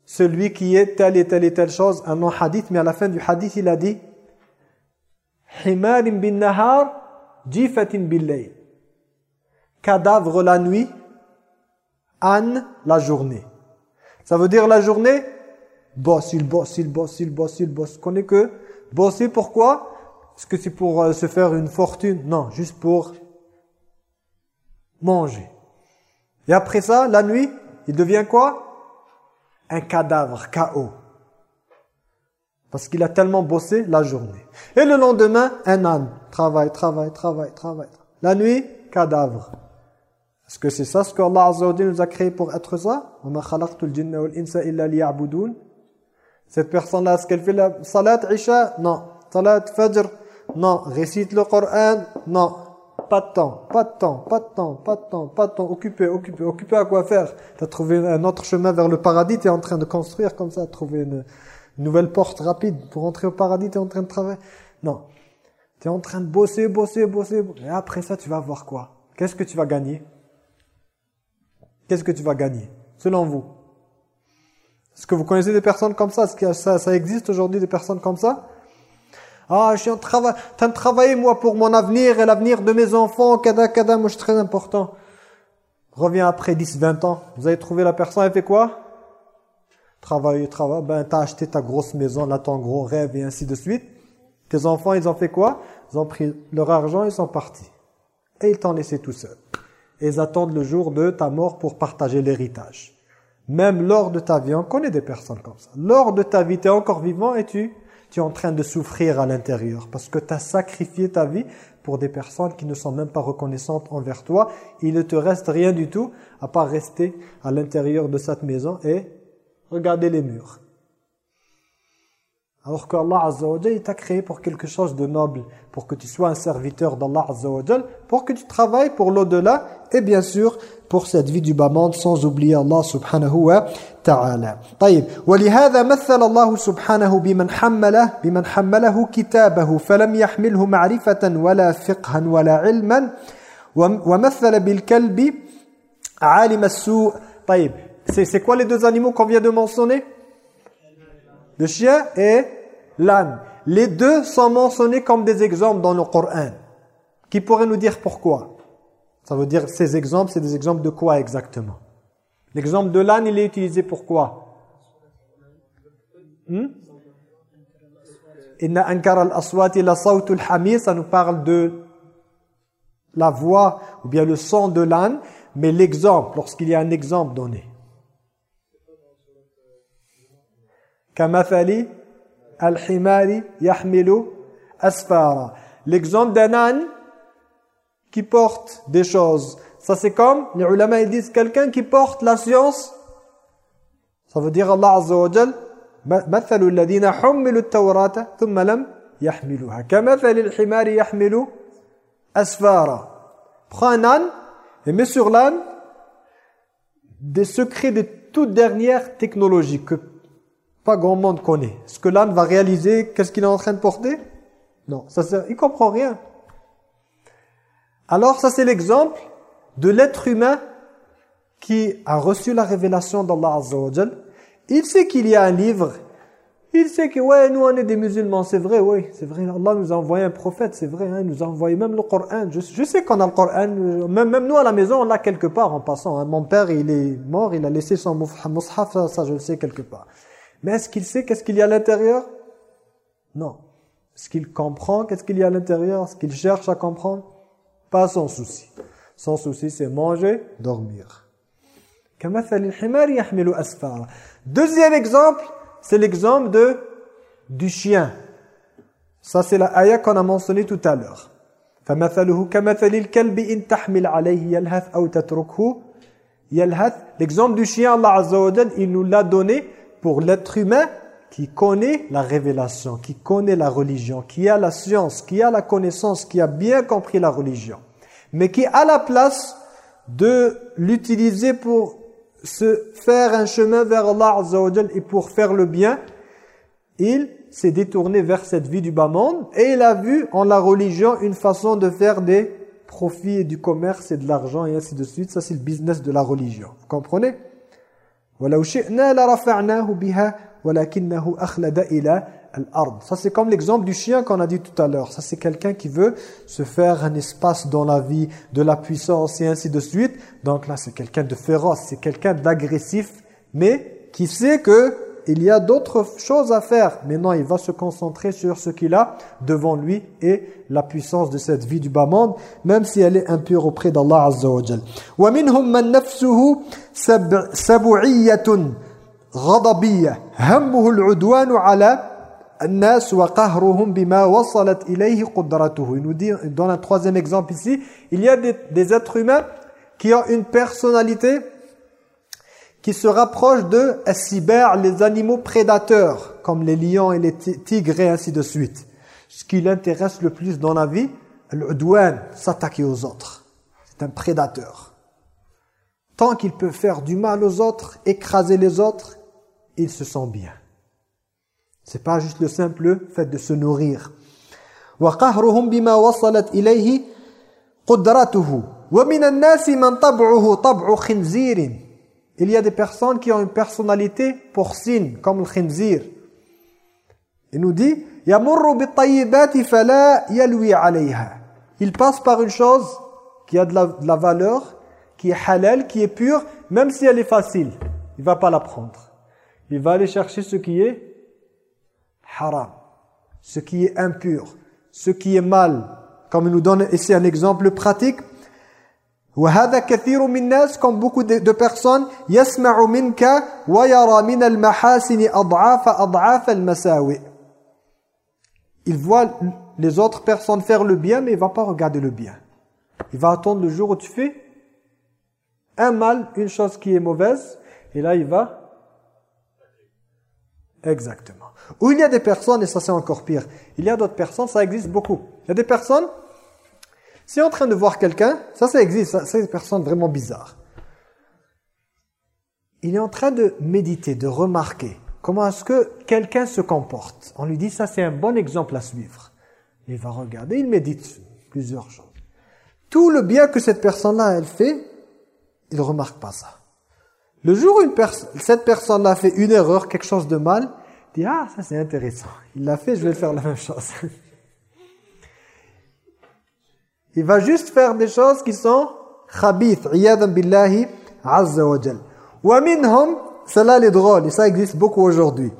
celui qui est telle et telle et telle chose, un non-hadith, mais à la fin du hadith, il a dit Himarin bin nahar, jifatin Cadavre la nuit, âne la journée. Ça veut dire la journée, bosse, il bosse, il bosse, il bosse, il bosse. Connais que bosser pourquoi? Est-ce que c'est pour euh, se faire une fortune? Non, juste pour manger. Et après ça, la nuit, il devient quoi? Un cadavre, KO. Parce qu'il a tellement bossé la journée. Et le lendemain, un âne. Travail, travail, travail, travail. La nuit, cadavre. Est-ce que c'est ça ce qu'Allah Azza nous a créé pour être ça? Cette personne-là, est-ce qu'elle fait la salat isha? Non. Salat fajr non. Récite le Coran Non. Pas de temps, pas de temps, pas de temps, pas de temps, pas de temps. Occupé, occupé, occupé à quoi faire? Tu as trouvé un autre chemin vers le paradis, tu es en train de construire comme ça, trouver une, nouvelle porte rapide pour entrer au paradis, tu es en train de travailler? Non. Tu es en train de bosser, bosser, bosser. Et après ça, tu vas voir quoi? Qu'est-ce que tu vas gagner? Qu'est-ce que tu vas gagner Selon vous? Est-ce que vous connaissez des personnes comme ça? Est-ce que ça, ça existe aujourd'hui des personnes comme ça? Ah, je suis en train moi, pour mon avenir et l'avenir de mes enfants, kada, kada, moi, je suis très important. Reviens après 10, 20 ans. Vous avez trouvé la personne, elle fait quoi? Travailler, travailler. Ben, t'as acheté ta grosse maison, là, ton gros rêve, et ainsi de suite. Tes enfants, ils ont fait quoi? Ils ont pris leur argent, ils sont partis. Et ils t'ont laissé tout seul. Et ils attendent le jour de ta mort pour partager l'héritage. Même lors de ta vie, on connaît des personnes comme ça. Lors de ta vie, tu es encore vivant et tu tu es en train de souffrir à l'intérieur parce que tu as sacrifié ta vie pour des personnes qui ne sont même pas reconnaissantes envers toi. Il ne te reste rien du tout à part rester à l'intérieur de cette maison et regarder les murs. Alors qu'Allah Azza wa t'a créé pour quelque chose de noble, pour que tu sois un serviteur d'Allah Azza pour que tu travailles pour l'au-delà et bien sûr pour cette vie du bas-monde sans oublier Allah subhanahu wa ta'ala. طيب ولهذا مثل الله سبحانه بمن حمله بمن حمله كتابه فلم يحمله معرفة ولا فقها ولا علما ومثل بالكلب عالم السوء طيب c'est quoi les deux animaux qu'on vient de mentionner le chien et l'âne. Les deux sont mentionnés comme des exemples dans le Coran. Qui pourrait nous dire pourquoi Ça veut dire ces exemples, c'est des exemples de quoi exactement? L'exemple de l'âne, il est utilisé pour quoi? Hmm? Al-aswati la al-hamir, ça nous parle de la voix ou bien le son de l'âne, mais l'exemple, lorsqu'il y a un exemple donné. Kamathali al-himari yahmilu asfara. L'exemple d'un âne qui porte des choses. Ça c'est comme, les ulama ils disent, quelqu'un qui porte la science. Ça veut dire Allah Azza wa Jal, مثل الذين حملوا التوراة ثم لم يحملوها كمثل الحمار يحمل أسفارا prends un âne et mets sur l'âne des secrets de toute dernière technologie que pas grand monde connaît. Est-ce que l'âne va réaliser qu'est-ce qu'il est en train de porter Non, ça il comprend rien. Alors ça c'est l'exemple de l'être humain qui a reçu la révélation d'Allah Azza Il sait qu'il y a un livre il sait que, ouais, nous on est des musulmans, c'est vrai, oui, c'est vrai. Allah nous a envoyé un prophète, c'est vrai, hein, il nous a envoyé même le Coran. Je, sais qu'on a le Coran, euh, même, même nous à la maison, on l'a quelque part en passant. Hein. Mon père, il est mort, il a laissé son mushaf, ça, ça je le sais quelque part. Mais est-ce qu'il sait qu'est-ce qu'il y a à l'intérieur? Non. Est-ce qu'il comprend qu'est-ce qu'il y a à l'intérieur? Est-ce qu'il cherche à comprendre? Pas son souci. Son souci, c'est manger, dormir. Deuxième exemple, c'est l'exemple de du chien. Ça, c'est la ayah qu'on a mentionné tout à l'heure. L'exemple du chien, Allah Azza wa il nous l'a donné pour l'être humain qui connaît la révélation, qui connaît la religion, qui a la science, qui a la connaissance, qui a bien compris la religion. Mais qui a la place de l'utiliser pour se faire un chemin vers Allah Azza et pour faire le bien, il s'est détourné vers cette vie du bas monde et il a vu en la religion une façon de faire des profits et du commerce et de l'argent et ainsi de suite. Ça c'est le business de la religion. Vous comprenez? Ça, c'est comme l'exemple du chien qu'on a dit tout à l'heure. Ça, c'est quelqu'un qui veut se faire un espace dans la vie, de la puissance et ainsi de suite. Donc là, c'est quelqu'un de féroce, c'est quelqu'un d'agressif, mais qui sait que il y a d'autres choses à faire. Mais non, il va se concentrer sur ce qu'il a devant lui et la puissance de cette vie du bas monde, même si elle est impure auprès d'Allah Azza wa Jal. وَمِنْهُمْ مَنْ نَفْسُهُ سَبُعِيَّةٌ غَضَبِيَّةٌ هَمُّهُ الْعُدْوَانُ عَلَى il nous dit, dans un troisième exemple ici, il y a des, êtres humains qui ont une personnalité qui se rapproche de cyber, les animaux prédateurs, comme les lions et les tigres et ainsi de suite. Ce qui l'intéresse le plus dans la vie, le douane, s'attaquer aux autres. C'est un prédateur. Tant qu'il peut faire du mal aux autres, écraser les autres, il se sent bien. C'est pas juste le simple fait de se nourrir. وقهرهم بما وصلت إليه قدرته ومن الناس من طبعه طبع خنزير Il y a des personnes qui ont une personnalité porcine comme le khinzir. Il nous dit يمر بالطيبات فلا يلوي عليها. Il passe par une chose qui a de la, de la valeur, qui est halal, qui est pure, même si elle est facile. Il va pas la prendre. il va aller chercher ce qui est haram, ce qui est impur, ce qui est mal. Comme il nous donne ici un exemple pratique. Comme beaucoup de il voit les autres personnes faire le bien, mais il ne va pas regarder le bien. Il va attendre le jour où tu fais un mal, une chose qui est mauvaise, et là il va exactement ou il y a des personnes, et ça c'est encore pire, il y a d'autres personnes, ça existe beaucoup. Il y a des personnes, si on est en train de voir quelqu'un, ça ça existe, c'est des personnes vraiment bizarres. Il est en train de méditer, de remarquer comment est-ce que quelqu'un se comporte. On lui dit ça c'est un bon exemple à suivre. Il va regarder, il médite plusieurs choses. Tout le bien que cette personne-là elle fait, il ne remarque pas ça. Le jour où pers cette personne a fait une erreur, quelque chose de mal, dit « Ah, ça c'est intéressant, il l'a fait, je vais faire la même chose. » Il va juste faire des choses qui sont khabith, iyadan billahi azza wa jal. Wa minhum, cela est drôle, et ça existe beaucoup aujourd'hui.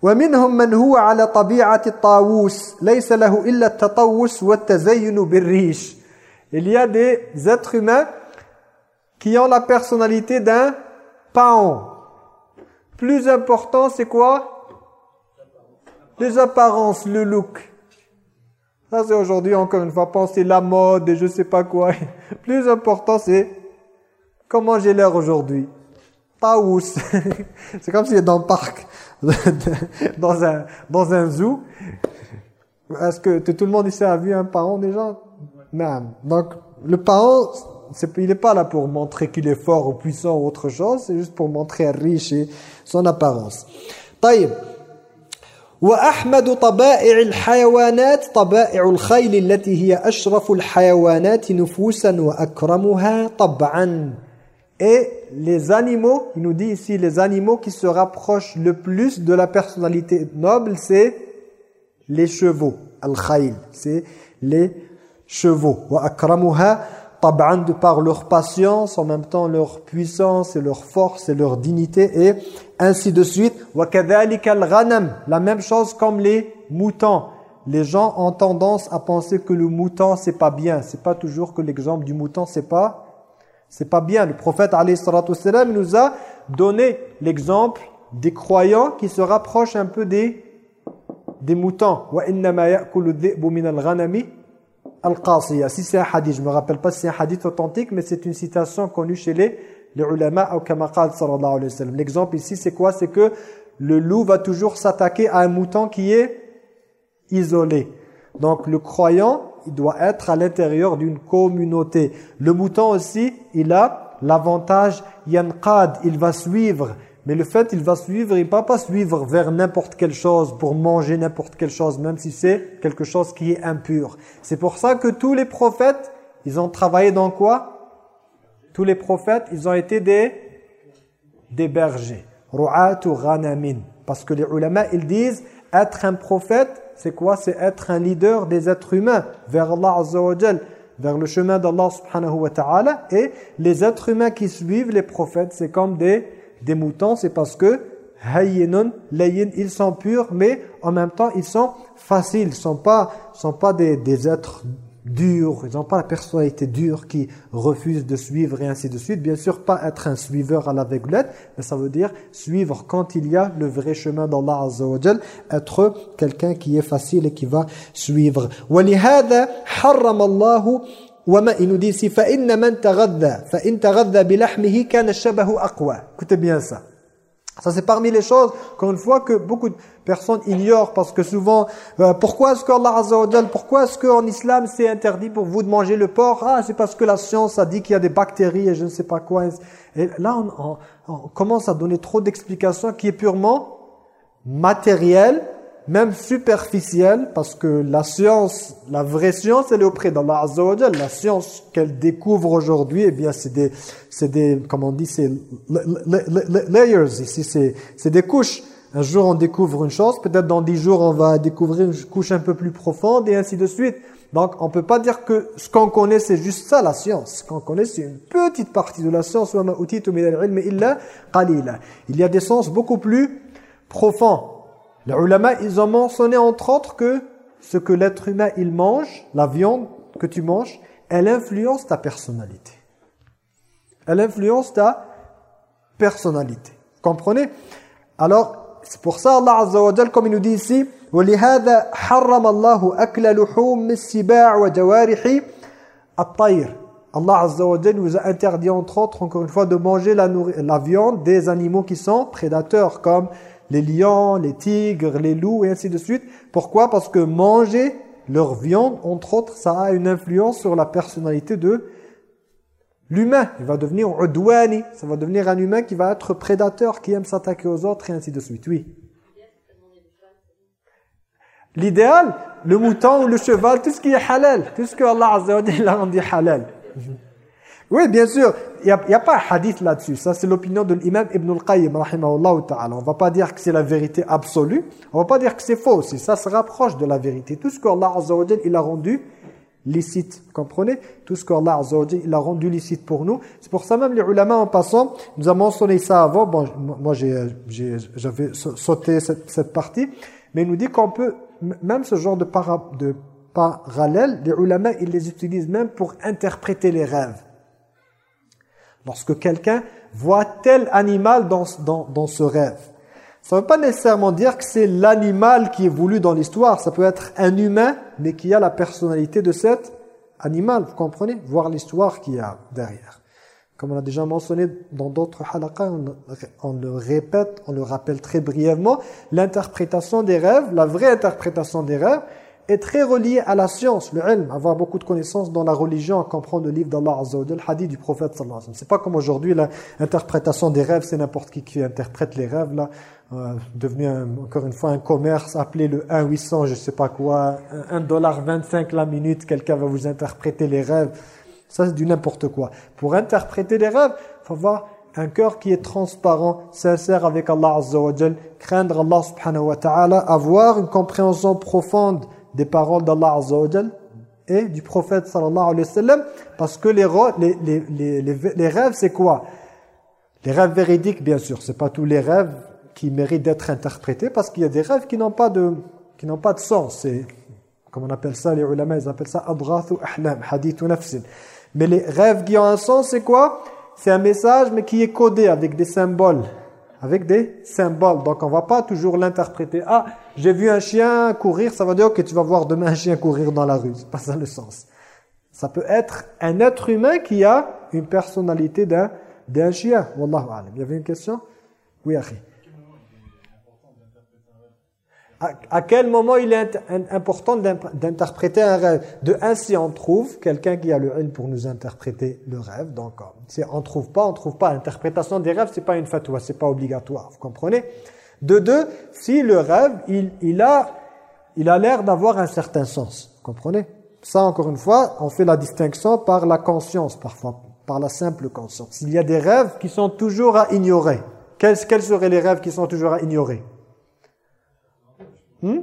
Wa minhum man huwa ala tabi'ati tawus, laysa lahu illa tatawus wa. Il y a des êtres humains qui ont la personnalité d'un paon. Plus important, c'est quoi? Les apparences, le look. Ça, c'est aujourd'hui, encore une fois, penser la mode et je sais pas quoi. Plus important, c'est comment j'ai l'air aujourd'hui. Paous. c'est comme si dans le parc, dans un, dans un zoo. Est-ce que tout le monde ici a vu un paon déjà? Non. Donc, le paon, il n'est pas là pour montrer qu'il est fort ou puissant ou autre chose, c'est juste pour montrer riche et son apparence. طيب وأحمد طبائع الحيوانات طبائع الخيل التي هي أشرف الحيوانات نفوسا وأكرمها طبعا Et les animaux, il nous dit ici, les animaux qui se rapprochent le plus de la personnalité noble, c'est les chevaux. Al-khayl, c'est les chevaux. Wa akramuha tab'an par leur patience, en même temps leur puissance et leur force et leur dignité et ainsi de suite. La même chose comme les moutons. Les gens ont tendance à penser que le mouton c'est pas bien. C'est pas toujours que l'exemple du mouton c'est pas c'est pas bien. Le prophète salam nous a donné l'exemple des croyants qui se rapprochent un peu des des moutons. Si c'est un hadith, je me rappelle pas si c'est un hadith authentique, mais c'est une citation connue chez les, les ulama L'exemple ici, c'est quoi? C'est que le loup va toujours s'attaquer à un mouton qui est isolé. Donc le croyant, il doit être à l'intérieur d'une communauté. Le mouton aussi, il a l'avantage yanqad, il va suivre. Mais le fait, il va suivre, il ne va pas suivre vers n'importe quelle chose pour manger n'importe quelle chose, même si c'est quelque chose qui est impur. C'est pour ça que tous les prophètes, ils ont travaillé dans quoi? Tous les prophètes, ils ont été des, des bergers. Ru'atu ghanamin. Parce que les ulama, ils disent, être un prophète, c'est quoi? C'est être un leader des êtres humains vers Allah Azza vers le chemin d'Allah subhanahu wa ta'ala. Et les êtres humains qui suivent les prophètes, c'est comme des, des moutons, c'est parce que hayyinun, layin, ils sont purs, mais en même temps, ils sont faciles, ils ne sont pas, sont pas des, des êtres durs, ils n'ont pas la personnalité dure qui refuse de suivre et ainsi de suite. Bien sûr, pas être un suiveur à l'aveuglette, mais ça veut dire suivre quand il y a le vrai chemin d'Allah Azza wa être quelqu'un qui est facile et qui va suivre. وَلِهَذَا حَرَّمَ اللَّهُ وما Il nous dit ici, Écoutez bien ça. Ça, c'est parmi les choses, encore une fois, que beaucoup de personnes ignorent parce que souvent, euh, pourquoi est-ce qu'Allah Azza pourquoi est-ce qu'en islam, c'est interdit pour vous de manger le porc? Ah, c'est parce que la science a dit qu'il y a des bactéries et je ne sais pas quoi. Et là, on, on commence à donner trop d'explications qui est purement matérielle même superficielle, parce que la science, la vraie science, elle est auprès d'Allah Azza wa La science qu'elle découvre aujourd'hui, eh bien, c'est des, c'est des, comment on dit, c'est layers ici, c'est, des couches. Un jour, on découvre une chose, peut-être dans dix jours, on va découvrir une couche un peu plus profonde, et ainsi de suite. Donc, on peut pas dire que ce qu'on connaît, c'est juste ça, la science. Ce qu'on connaît, c'est une petite partie de la science. Il y a des sens beaucoup plus profonds. Les ulama, ils ont mentionné entre autres que ce que l'être humain, il mange, la viande que tu manges, elle influence ta personnalité. Elle influence ta personnalité. Comprenez Alors, c'est pour ça Allah Azza wa Jal, comme il nous dit ici, وَلِهَذَا حَرَّمَ اللَّهُ أَكْلَ لُحُومِ السِّبَاعِ وَجَوَارِحِ الطَّيْرِ Allah Azza wa Jal nous a interdit entre autres, encore une fois, de manger la, la viande des animaux qui sont prédateurs, comme les lions, les tigres, les loups et ainsi de suite. Pourquoi? Parce que manger leur viande, entre autres, ça a une influence sur la personnalité de l'humain. Il va devenir udwani, ça va devenir un humain qui va être prédateur, qui aime s'attaquer aux autres et ainsi de suite. Oui. L'idéal, le mouton ou le cheval, tout ce qui est halal, tout ce que Allah Azza wa a rendu halal. Oui, bien sûr, il n'y a, a, pas un hadith là-dessus. Ça, c'est l'opinion de l'imam Ibn al-Qayyim, ta'ala. On ne va pas dire que c'est la vérité absolue. On ne va pas dire que c'est faux aussi. Ça se rapproche de la vérité. Tout ce qu'Allah Azza wa il a rendu licite. Comprenez? Tout ce qu'Allah Azza wa il a rendu licite pour nous. C'est pour ça même les ulama en passant, nous avons mentionné ça avant. Bon, moi, j'avais sauté cette, cette, partie. Mais il nous dit qu'on peut, même ce genre de, para, de parallèle, les ulama, ils les utilisent même pour interpréter les rêves. Lorsque quelqu'un voit tel animal dans, dans, dans ce rêve. Ça ne veut pas nécessairement dire que c'est l'animal qui est voulu dans l'histoire. Ça peut être un humain, mais qui a la personnalité de cet animal. Vous comprenez? Voir l'histoire qu'il y a derrière. Comme on a déjà mentionné dans d'autres halaqas, on, on, le répète, on le rappelle très brièvement, l'interprétation des rêves, la vraie interprétation des rêves, est très relié à la science, le ilm, avoir beaucoup de connaissances dans la religion, comprendre le livre d'Allah Azza le hadith du prophète sallallahu alayhi wa C'est pas comme aujourd'hui l'interprétation des rêves, c'est n'importe qui qui interprète les rêves là, euh, devenu encore une fois un commerce appelé le 1-800, je sais pas quoi, 1,25$ la minute, quelqu'un va vous interpréter les rêves. Ça c'est du n'importe quoi. Pour interpréter les rêves, faut avoir un cœur qui est transparent, sincère avec Allah Azza craindre Allah subhanahu wa ta'ala, avoir une compréhension profonde des paroles d'Allah Azza et du prophète sallallahu alayhi wa sallam parce que les, les, les, les rêves c'est quoi? Les rêves véridiques bien sûr, c'est pas tous les rêves qui méritent d'être interprétés parce qu'il y a des rêves qui n'ont pas de qui n'ont pas de sens, c'est comme on appelle ça les ulama, ils appellent ça adrathu ahlam, hadithu nafsin. Mais les rêves qui ont un sens c'est quoi? C'est un message mais qui est codé avec des symboles avec des symboles. Donc on va pas toujours l'interpréter. Ah, j'ai vu un chien courir, ça veut dire que tu vas voir demain un chien courir dans la rue. C'est pas ça le sens. Ça peut être un être humain qui a une personnalité d'un chien. Wallahu alam. Il y avait une question? Oui, Akhi à, quel moment il est important d'interpréter un rêve? De un, si on trouve quelqu'un qui a le haine pour nous interpréter le rêve, donc si on trouve pas, on trouve pas. L'interprétation des rêves, c'est pas une fatwa, c'est pas obligatoire, vous comprenez? De deux, si le rêve, il, il a il a l'air d'avoir un certain sens, comprenez? Ça, encore une fois, on fait la distinction par la conscience, parfois, par la simple conscience. Il y a des rêves qui sont toujours à ignorer. Quels, quels seraient les rêves qui sont toujours à ignorer? Hmm?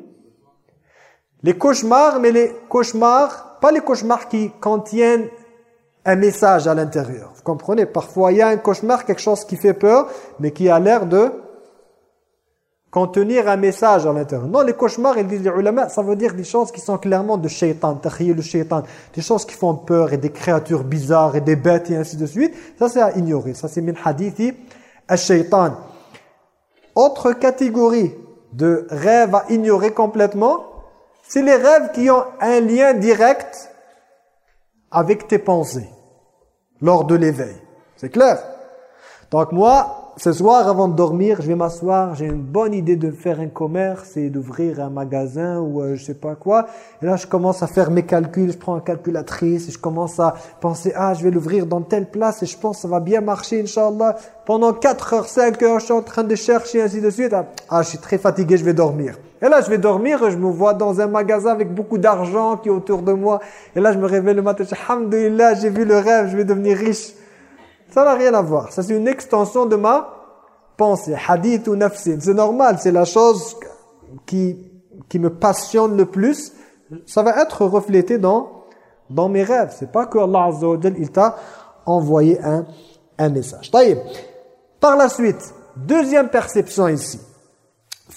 Les cauchemars, mais les cauchemars, pas les cauchemars qui contiennent un message à l'intérieur. Vous comprenez? Parfois, il y a un cauchemar, quelque chose qui fait peur, mais qui a l'air de contenir un message à l'intérieur. Non, les cauchemars, ils disent les ulama, ça veut dire des choses qui sont clairement de shaitan, le shaitan, des choses qui font peur et des créatures bizarres et des bêtes et ainsi de suite. Ça, c'est à ignorer. Ça, c'est min hadithi al-shaitan. Autre catégorie de rêves à ignorer complètement, c'est les rêves qui ont un lien direct avec tes pensées lors de l'éveil. C'est clair Donc moi, ce soir, avant de dormir, je vais m'asseoir, j'ai une bonne idée de faire un commerce et d'ouvrir un magasin ou euh, je sais pas quoi. Et là, je commence à faire mes calculs, je prends une calculatrice et je commence à penser, ah, je vais l'ouvrir dans telle place et je pense que ça va bien marcher, Inch'Allah. Pendant 4 heures, 5 heures, je suis en train de chercher, ainsi de suite. Ah, je suis très fatigué, je vais dormir. Et là, je vais dormir, je me vois dans un magasin avec beaucoup d'argent qui est autour de moi. Et là, je me réveille le matin, je dis, j'ai vu le rêve, je vais devenir riche. Ça n'a rien à voir. Ça, c'est une extension de ma pensée. Hadith ou nafsin. C'est normal, c'est la chose qui, qui me passionne le plus. Ça va être reflété dans, dans mes rêves. C'est pas que Allah Azza wa il t'a envoyé un, un message. Par la suite, deuxième perception ici.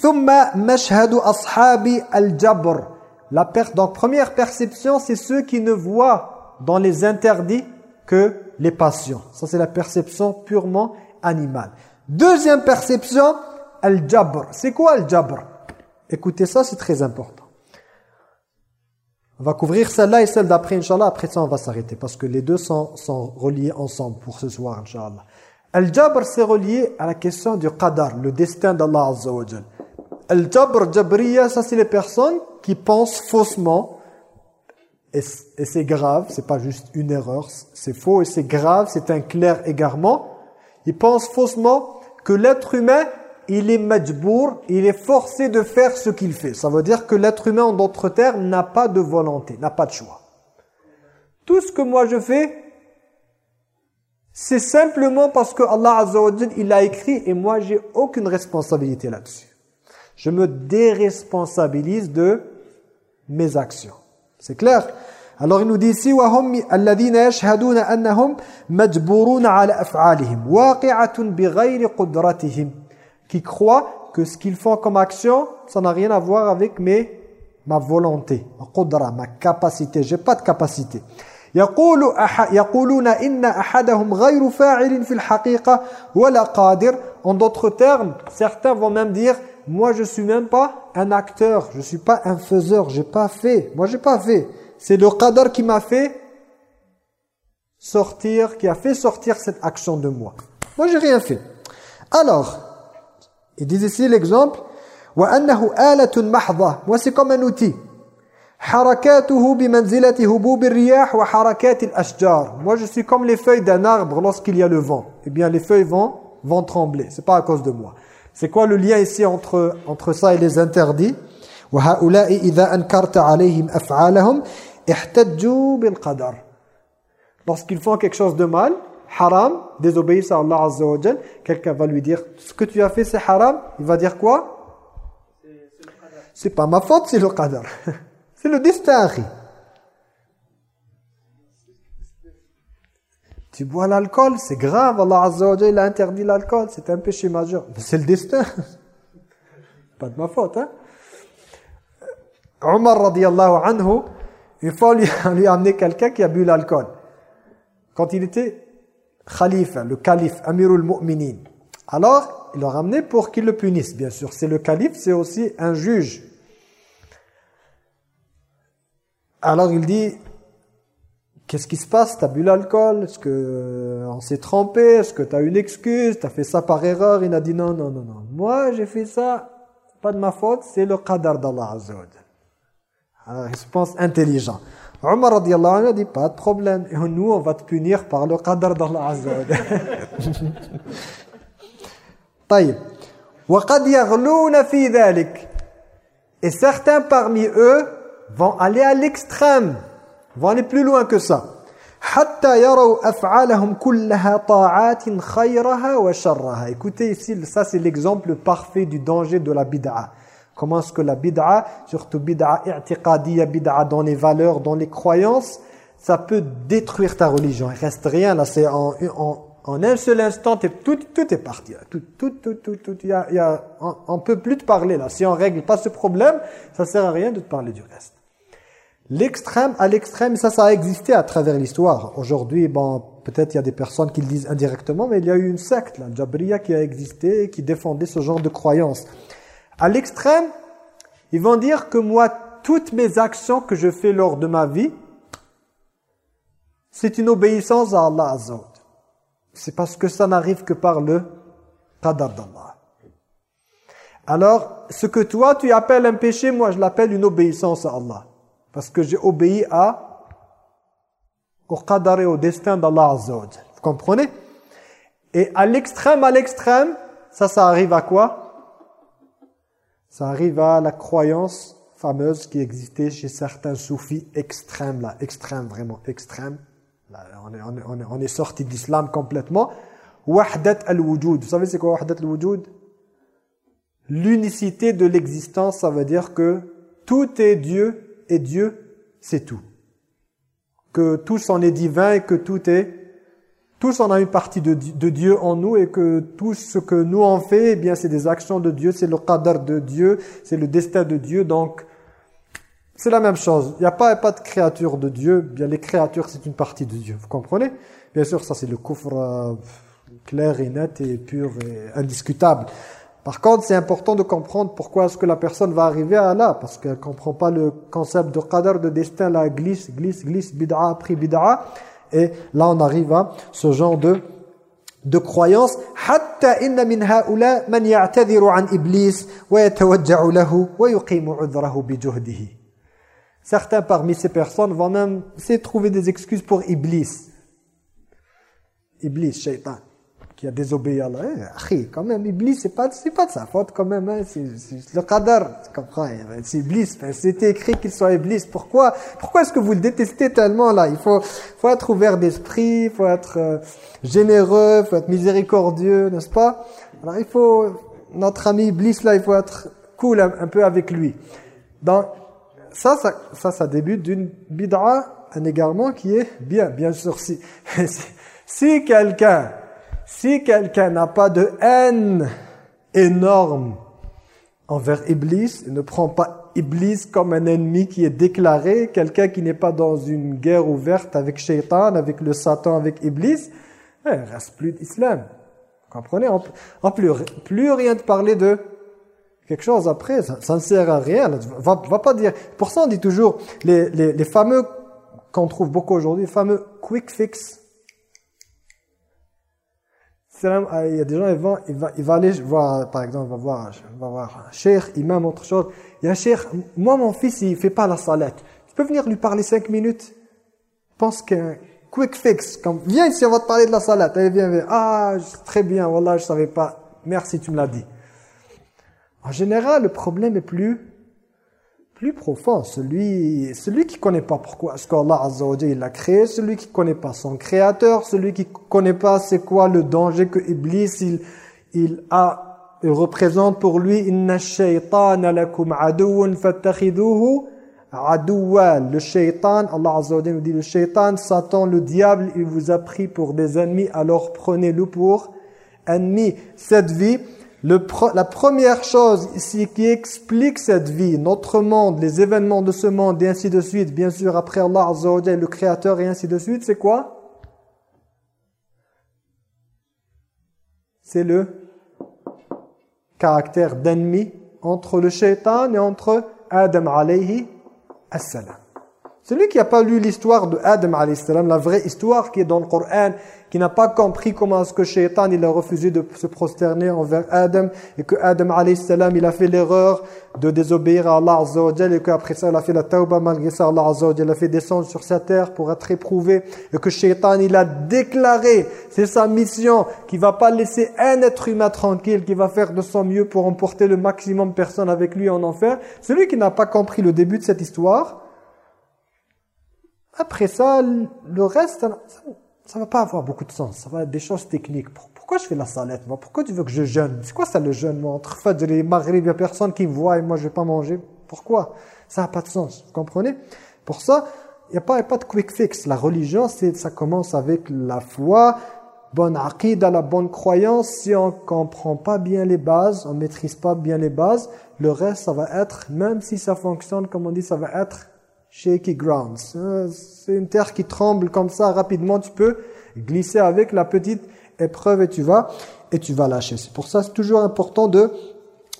ثم مشهد أصحاب الجبر. La per donc première perception, c'est ceux qui ne voient dans les interdits que les passions. Ça, c'est la perception purement animale. Deuxième perception, al-jabr. C'est quoi al-jabr? Écoutez ça, c'est très important. On va couvrir celle-là et celle d'après, Inch'Allah. Après ça, on va s'arrêter parce que les deux sont, sont reliés ensemble pour ce soir, Inch'Allah. Al-jabr, c'est relié à la question du qadar, le destin d'Allah Azza wa Al-jabr, jabriya, ça c'est les personnes qui pensent faussement et, c'est grave, c'est pas juste une erreur, c'est faux et c'est grave, c'est un clair égarement. Ils pensent faussement que l'être humain, il est majbour, il est forcé de faire ce qu'il fait. Ça veut dire que l'être humain, en d'autres termes, n'a pas de volonté, n'a pas de choix. Tout ce que moi je fais, c'est simplement parce que Allah Azza il l'a écrit et moi j'ai aucune responsabilité là-dessus. Je me déresponsabilise de mes actions. C'est clair? Alors il nous dit ici وهم الذين يشهدون أنهم مجبورون على أفعالهم واقعة بغير قدرتهم qui croient que ce qu'ils font comme action ça n'a rien à voir avec mes ma volonté ma qudra ma capacité j'ai pas de capacité يقول يقولون إن أحدهم غير فاعل في الحقيقة ولا قادر en d'autres termes certains vont même dire moi je suis même pas un acteur, je suis pas un faiseur, j'ai pas fait. Moi j'ai pas fait. C'est le qadar qui m'a fait sortir, qui a fait sortir cette action de moi. Moi j'ai rien fait. Alors, il dit ici l'exemple, Moi c'est comme un outil. حركاته بمنزلة هبوب الرياح وحركات الأشجار. Moi je suis comme les feuilles d'un arbre lorsqu'il y a le vent. Eh bien les feuilles vont, vont trembler. C'est pas à cause de moi. C'est quoi le lien ici entre, entre ça et les interdits وهؤلاء إذا أنكرت عليهم أفعالهم احتجوا بالقدر. Lorsqu'ils font quelque chose de mal, haram, désobéissent à Allah Azza wa quelqu'un va lui dire ce que tu as fait c'est haram, il va dire quoi? C'est pas ma faute, c'est le qadar. C'est le destin. Tu bois l'alcool, c'est grave. Allah Azza wa a interdit l'alcool. C'est un péché majeur. C'est le destin. Pas de ma faute. Hein? Omar radiallahu anhu, une fois on lui a amené quelqu'un qui a bu l'alcool. Quand il était khalife, le calife, Amirul Mu'minin. Alors, il l'a ramené pour qu'il le punisse, bien sûr. C'est le calife, c'est aussi un juge. Alors il dit, qu'est-ce qui se passe? Tu as bu l'alcool? Est-ce qu'on euh, s'est trompé? Est-ce que tu as une excuse? Tu as fait ça par erreur? Il a dit non, non, non, non. Moi, j'ai fait ça, pas de ma faute, c'est le qadar d'Allah Azza alors, pense intelligent. Omar radiallahu anhu dit pas de problème. Et nous, on va te punir par le qadar d'Allah Azza wa Et certains parmi eux vont aller à l'extrême, vont aller plus loin que ça. Écoutez ici, ça c'est l'exemple parfait du danger de la bid'a. Comment est-ce que la bid'a, surtout bid'a i'tiqadiyya, bid'a dans les valeurs, dans les croyances, ça peut détruire ta religion? Il reste rien là, c'est en, en, un seul instant, tout, tout est parti. Tout, tout, tout, tout, tout, y a, y a, on peut plus te parler là. Si on règle pas ce problème, ça sert à rien de te parler du reste. L'extrême à l'extrême, ça, ça a existé à travers l'histoire. Aujourd'hui, bon, peut-être il y a des personnes qui le disent indirectement, mais il y a eu une secte, la Jabriya, qui a existé, qui défendait ce genre de croyances. À l'extrême, ils vont dire que moi, toutes mes actions que je fais lors de ma vie, c'est une obéissance à Allah Azza C'est parce que ça n'arrive que par le qadar d'Allah. Alors, ce que toi, tu appelles un péché, moi, je l'appelle une obéissance à Allah. Parce que j'ai obéi à au qadar et au destin d'Allah Azza Vous comprenez? Et à l'extrême, à l'extrême, ça, ça arrive à quoi? Ça arrive à la croyance fameuse qui existait chez certains soufis extrêmes, là, extrêmes, vraiment extrêmes. on est, on est, on est sorti d'islam complètement. Wahdat al-wujud. Vous savez c'est quoi Wahdat al-wujud? L'unicité de l'existence, ça veut dire que tout est Dieu et Dieu, c'est tout. Que tous en est divin et que tout est... Tous en a une partie de, Dieu en nous et que tout ce que nous en fait, eh bien c'est des actions de Dieu, c'est le qadar de Dieu, c'est le destin de Dieu. Donc, c'est la même chose. Il n'y a pas, pas de créature de Dieu. Bien, les créatures, c'est une partie de Dieu. Vous comprenez? Bien sûr, ça c'est le coufre euh, clair et net et pur et indiscutable. Par contre, c'est important de comprendre pourquoi est-ce que la personne va arriver à là, parce qu'elle comprend pas le concept de qadar, de destin, là, glisse, glisse, glisse, bid'a, après bid'a, et là on arrive à ce genre de de croyance. Certains parmi ces personnes vont même essayer de trouver des excuses pour iblis. Iblis shaitan qui a désobéi à Allah. Eh, quand même, Iblis, c'est pas, pas de sa faute quand même. Hein. C'est le qadar, tu comprends C'est Iblis. C'était écrit qu'il soit Iblis. Pourquoi Pourquoi est-ce que vous le détestez tellement là? Il faut, faut être ouvert d'esprit, il faut être euh, généreux, il faut être miséricordieux, n'est-ce pas? Alors il faut, notre ami Iblis là, il faut être cool un, peu avec lui. Donc, ça, ça, ça, ça débute d'une bid'a, un égarement qui est bien, bien sûr. Si, si quelqu'un si quelqu'un n'a pas de haine énorme envers Iblis, ne prend pas Iblis comme un ennemi qui est déclaré, quelqu'un qui n'est pas dans une guerre ouverte avec Shaitan, avec le Satan, avec Iblis, il ne reste plus d'islam. Comprenez? En plus, plus rien de parler de quelque chose après, ça, ne sert à rien. Va, pas dire. Pour ça, on dit toujours les, les, les fameux qu'on trouve beaucoup aujourd'hui, les fameux quick fix Ah, il y a des gens, ils vont, il, va, il va aller voir, par exemple, va voir, va voir un cheikh, imam, autre chose. Il y a un cheikh, moi mon fils, il fait pas la salette. Tu peux venir lui parler cinq minutes? Pense qu'un quick fix, comme, viens ici, on va te parler de la salade. Allez, viens, viens. Ah, très bien, voilà, je savais pas. Merci, tu me l'as dit. En général, le problème est plus plus profond. Celui, celui qui connaît pas pourquoi est-ce qu'Allah Azza l'a créé, celui qui connaît pas son créateur, celui qui connaît pas c'est quoi le danger que Iblis il, il a, il représente pour lui. Inna shaytana lakum aduun fattakhiduhu Adoual, le shaitan, Allah Azza nous dit le shaitan, Satan, le diable, il vous a pris pour des ennemis, alors prenez-le pour ennemi. Cette vie, la première chose ici qui explique cette vie, notre monde, les événements de ce monde et ainsi de suite, bien sûr après Allah Azza le Créateur et ainsi de suite, c'est quoi? C'est le caractère d'ennemi entre le shaitan et entre Adam alayhi assalam. Celui qui n'a pas lu l'histoire de Adam, la vraie histoire qui est dans le Coran, qui n'a pas compris comment est-ce que Shaitan il a refusé de se prosterner envers Adam, et que Adam, il a fait l'erreur de désobéir à Allah Azza et qu'après ça, il a fait la tauba, malgré ça, Allah Azza il a fait descendre sur sa terre pour être éprouvé, et que Shaitan, il a déclaré, c'est sa mission, qui va pas laisser un être humain tranquille, qui va faire de son mieux pour emporter le maximum de personnes avec lui en enfer. Celui qui n'a pas compris le début de cette histoire, après ça, le reste, ça ne va pas avoir beaucoup de sens. Ça va être des choses techniques. Pourquoi je fais la salette moi? Pourquoi tu veux que je jeûne? C'est quoi ça le jeûne moi Entre Fajr et Maghrib, il n'y a personne qui me voit et moi je vais pas manger? Pourquoi? Ça n'a pas de sens. Vous comprenez? Pour ça, il n'y a, pas, pas de quick fix. La religion, ça commence avec la foi, bonne aqidah, la bonne croyance. Si on ne comprend pas bien les bases, on ne maîtrise pas bien les bases, le reste, ça va être, même si ça fonctionne, comme on dit, ça va être shaky grounds. Hein, c'est une terre qui tremble comme ça rapidement. Tu peux glisser avec la petite épreuve et tu vas et tu vas lâcher. C'est pour ça c'est toujours important de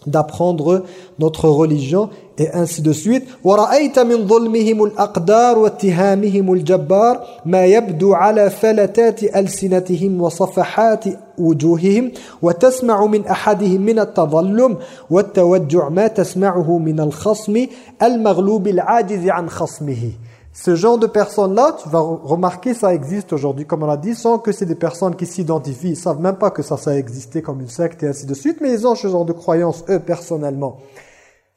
d'apprendre notre religion et ainsi de suite. وَرَأَيْتَ مِنْ ظُلْمِهِمُ الْأَقْدَارُ وَاتِّهَامِهِمُ الْجَبَّارُ مَا يَبْدُو عَلَى فَلَتَاتِ أَلْسِنَتِهِمْ وَصَفَحَاتِ وُجُوهِهِمْ وَتَسْمَعُ مِنْ أَحَدِهِمْ مِنَ التَّظَلُّمِ وَالتَّوَجُّعِ مَا تَسْمَعُهُ مِنَ الْخَصْمِ الْمَغْلُوبِ الْعَاجِزِ عَنْ خَصْمِهِ ce genre de personnes-là, tu vas remarquer, ça existe aujourd'hui, comme on l'a dit, sans que c'est des personnes qui s'identifient. Ils savent même pas que ça, ça a existé comme une secte et ainsi de suite, mais ils ont ce genre de croyances, eux, personnellement.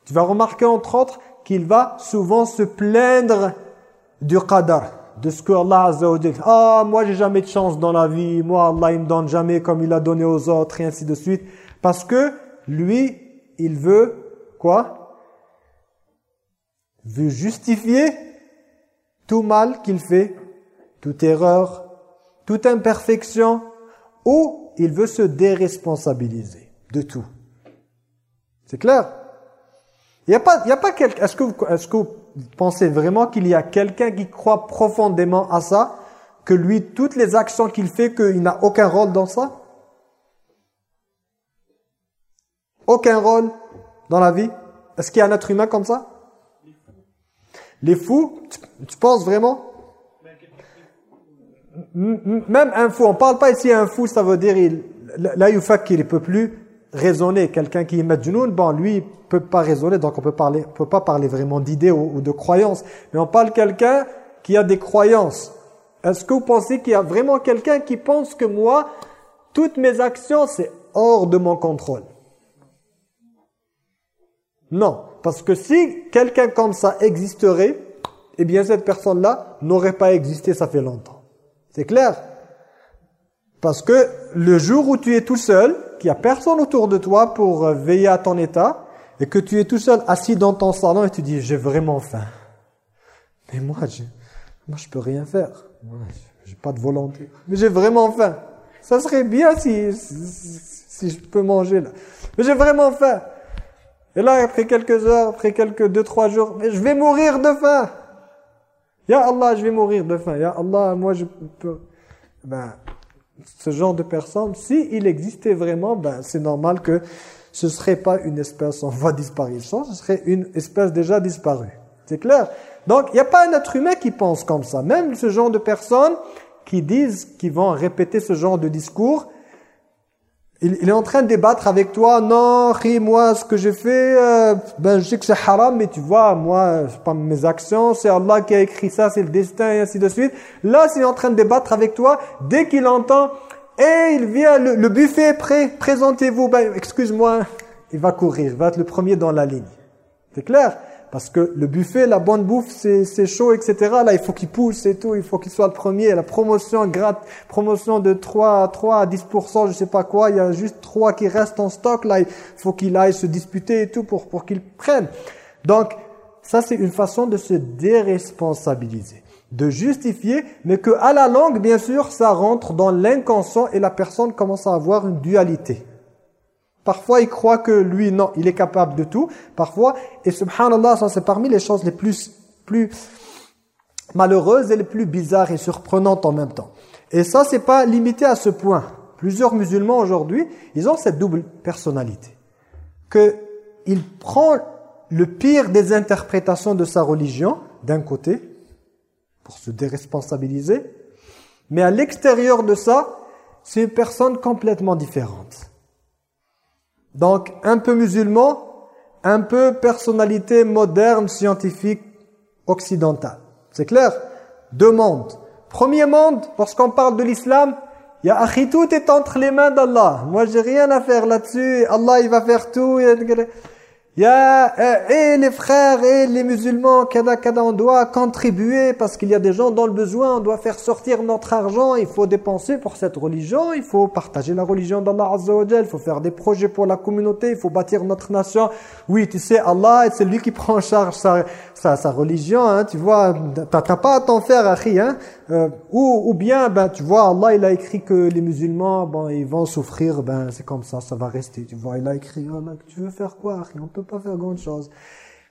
Tu vas remarquer, entre autres, qu'il va souvent se plaindre du qadar, de ce que Allah Azza wa Ah, moi, j'ai jamais de chance dans la vie. Moi, Allah, il me donne jamais comme il a donné aux autres, et ainsi de suite. Parce que, lui, il veut, quoi? Veut justifier tout mal qu'il fait, toute erreur, toute imperfection, ou il veut se déresponsabiliser de tout. C'est clair? Il n'y a pas, y a pas Est-ce que, vous, est-ce que vous pensez vraiment qu'il y a quelqu'un qui croit profondément à ça, que lui, toutes les actions qu'il fait, qu'il n'a aucun rôle dans ça? Aucun rôle dans la vie? Est-ce qu'il y a un être humain comme ça? Les fous, tu, penses vraiment? Même un fou, on ne parle pas ici un fou, ça veut dire, il, là, il ne peut plus raisonner. Quelqu'un qui est majnoun, bon, lui, peut pas raisonner, donc on peut parler, peut pas parler vraiment d'idées ou, de croyances. Mais on parle quelqu'un qui a des croyances. Est-ce que vous pensez qu'il y a vraiment quelqu'un qui pense que moi, toutes mes actions, c'est hors de mon contrôle? Non. Parce que si quelqu'un comme ça existerait, eh bien cette personne-là n'aurait pas existé, ça fait longtemps. C'est clair? Parce que le jour où tu es tout seul, qu'il n'y a personne autour de toi pour euh, veiller à ton état, et que tu es tout seul assis dans ton salon et tu dis « j'ai vraiment faim ». Mais moi, je, moi, je peux rien faire. J'ai pas de volonté. Mais j'ai vraiment faim. Ça serait bien si, si, si je peux manger là. Mais j'ai vraiment faim. Et là, après quelques heures, après quelques deux, trois jours, mais je vais mourir de faim. Ya Allah, je vais mourir de faim. Ya Allah, moi je peux... Ben, ce genre de personne, si il existait vraiment, ben, c'est normal que ce serait pas une espèce en voie de disparition, ce serait une espèce déjà disparue. C'est clair? Donc, il n'y a pas un être humain qui pense comme ça. Même ce genre de personnes qui disent, qui vont répéter ce genre de discours, Il, est en train de débattre avec toi. Non, moi, ce que j'ai fait, euh, ben, je sais que c'est haram, mais tu vois, moi, pas mes actions, c'est Allah qui a écrit ça, c'est le destin, et ainsi de suite. Là, s'il est en train de débattre avec toi, dès qu'il entend, et il vient, le, buffet est prêt, présentez-vous. Ben, excuse-moi, il va courir, il va être le premier dans la ligne. C'est clair? Parce que le buffet, la bonne bouffe, c'est chaud, etc. Là, il faut qu'il pousse et tout. Il faut qu'il soit le premier. La promotion, gratte, promotion de 3, 3 à 10%, je sais pas quoi. Il y a juste 3 qui restent en stock. Là, il faut qu'il aille se disputer et tout pour, pour qu'il prenne. Donc, ça, c'est une façon de se déresponsabiliser. De justifier, mais que à la langue, bien sûr, ça rentre dans l'inconscient et la personne commence à avoir une dualité. Parfois, il croit que lui, non, il est capable de tout. Parfois, et subhanallah, ça c'est parmi les choses les plus, plus malheureuses et les plus bizarres et surprenantes en même temps. Et ça, c'est pas limité à ce point. Plusieurs musulmans aujourd'hui, ils ont cette double personnalité. Que il prend le pire des interprétations de sa religion, d'un côté, pour se déresponsabiliser, mais à l'extérieur de ça, c'est une personne complètement différente. Donc, un peu musulman, un peu personnalité moderne, scientifique, occidentale. C'est clair? Deux mondes. Premier monde, lorsqu'on parle de l'islam, il y a tout est entre les mains d'Allah. Moi, j'ai rien à faire là-dessus. Allah, il va faire tout. Il y a euh, et les frères et les musulmans, kada, kada, on doit contribuer parce qu'il y a des gens dans le besoin, on doit faire sortir notre argent, il faut dépenser pour cette religion, il faut partager la religion d'Allah Azza wa il faut faire des projets pour la communauté, il faut bâtir notre nation. Oui, tu sais, Allah, c'est lui qui prend en charge sa, sa, sa religion, hein, tu vois, t'as pas à t'en faire, Akhi, hein. Euh, ou, ou bien, ben, tu vois, Allah, il a écrit que les musulmans, bon, ils vont souffrir, ben, c'est comme ça, ça va rester, tu vois, il a écrit, oh, tu veux faire quoi, Akhi, on peut pas faire grande chose.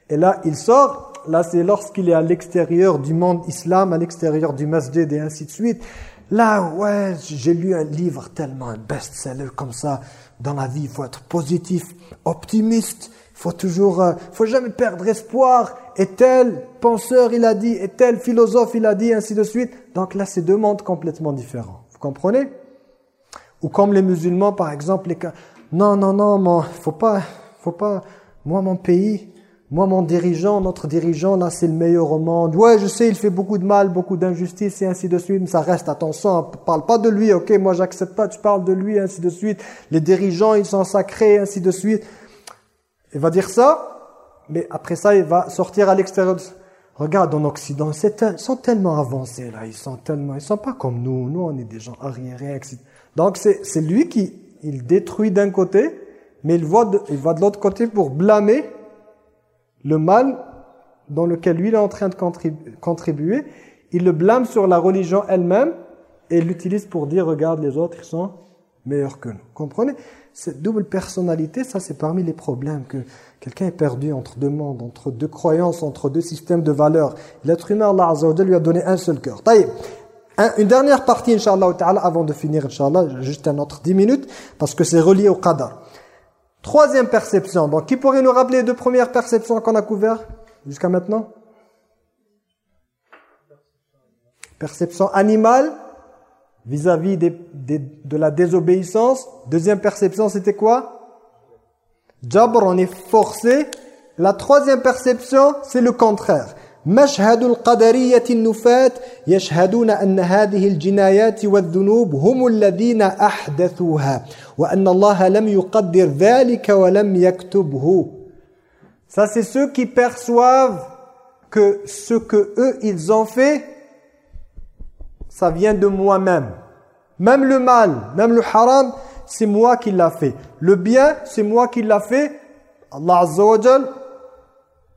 Et là, il sort, là c'est lorsqu'il est à l'extérieur du monde islam, à l'extérieur du masjid et ainsi de suite. Là, ouais, j'ai lu un livre tellement, un best-seller comme ça. Dans la vie, il faut être positif, optimiste, il faut toujours, euh, faut jamais perdre espoir. Et tel penseur, il a dit, et tel philosophe, il a dit, ainsi de suite. Donc là, c'est deux mondes complètement différents. Vous comprenez? Ou comme les musulmans, par exemple, les cas, non, non, non, il faut pas, faut pas moi, mon pays, moi, mon dirigeant, notre dirigeant, là, c'est le meilleur au monde. Ouais, je sais, il fait beaucoup de mal, beaucoup d'injustice et ainsi de suite, mais ça reste, attention, on parle pas de lui, ok, moi, j'accepte pas, tu parles de lui, ainsi de suite. Les dirigeants, ils sont sacrés, ainsi de suite. Il va dire ça, mais après ça, il va sortir à l'extérieur. Regarde, en Occident, ils sont tellement avancés, là, ils sont tellement, ils sont pas comme nous, nous, on est des gens arriérés, etc. Donc, c'est lui qui, il détruit d'un côté, mais il, voit de, il va de l'autre côté pour blâmer le mal dans lequel lui est en train de contribuer. Il le blâme sur la religion elle-même et il l'utilise pour dire, regarde, les autres, ils sont meilleurs que nous. Comprenez? Cette double personnalité, ça c'est parmi les problèmes que quelqu'un est perdu entre deux mondes, entre deux croyances, entre deux systèmes de valeurs. L'être humain, Allah Azza lui a donné un seul cœur. Une dernière partie, Inch'Allah, avant de finir, Inch'Allah, juste un autre dix minutes, parce que c'est relié au qadar. Troisième perception. Donc, qui pourrait nous rappeler les deux premières perceptions qu'on a couvertes jusqu'à maintenant? Perception animale vis-à-vis de la désobéissance. Deuxième perception, c'était quoi? Jabr, on est forcé. La troisième perception, c'est le contraire. مشهد القدرية النفاة يشهدون أن هذه الجنايات والذنوب هم الذين أحدثوها وأن الله لم يقدر ذلك ولم يكتبه Ça c'est ceux qui perçoivent que ce que eux ils ont fait ça vient de moi-même. Même le mal, même le haram, c'est moi qui l'a fait. Le bien, c'est moi qui l'a fait. Allah Azza wa Jal,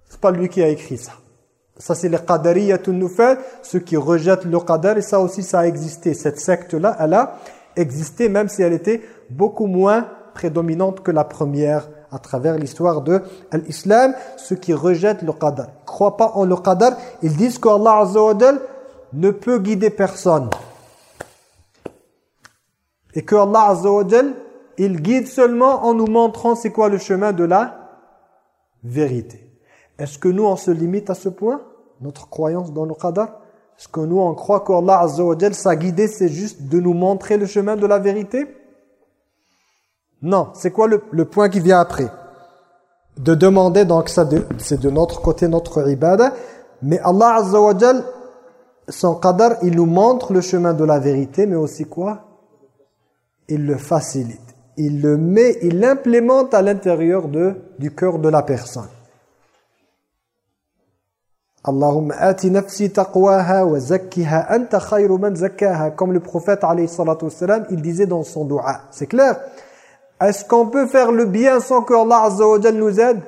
c'est pas lui qui a écrit ça. Ça, c'est les qadariyatun nufal, ceux qui rejettent le qadar. Et ça aussi, ça a existé. Cette secte-là, elle a existé, même si elle était beaucoup moins prédominante que la première à travers l'histoire de l'islam. Ceux qui rejettent le qadar, ne croient pas en le qadar, ils disent qu'Allah Azza wa ne peut guider personne. Et que Allah il guide seulement en nous montrant c'est quoi le chemin de la vérité. Est-ce que nous, on se limite à ce point? Notre croyance dans le qadar Est-ce que nous, on croit qu'Allah Azza wa sa guidée, c'est juste de nous montrer le chemin de la vérité Non, c'est quoi le, point qui vient après? De demander, donc ça c'est de notre côté, notre ibadah. Mais Allah Azza son qadar, il nous montre le chemin de la vérité, mais aussi quoi? Il le facilite. Il le met, il l'implémente à l'intérieur du cœur de la personne. Allahumma ati nafsi taqwaha wa zakkiha anta khayru man zakkaha. Comme le prophète alayhi il disait dans son dua. C'est clair? Est-ce qu'on peut faire le bien sans que Allah azza wa nous aide?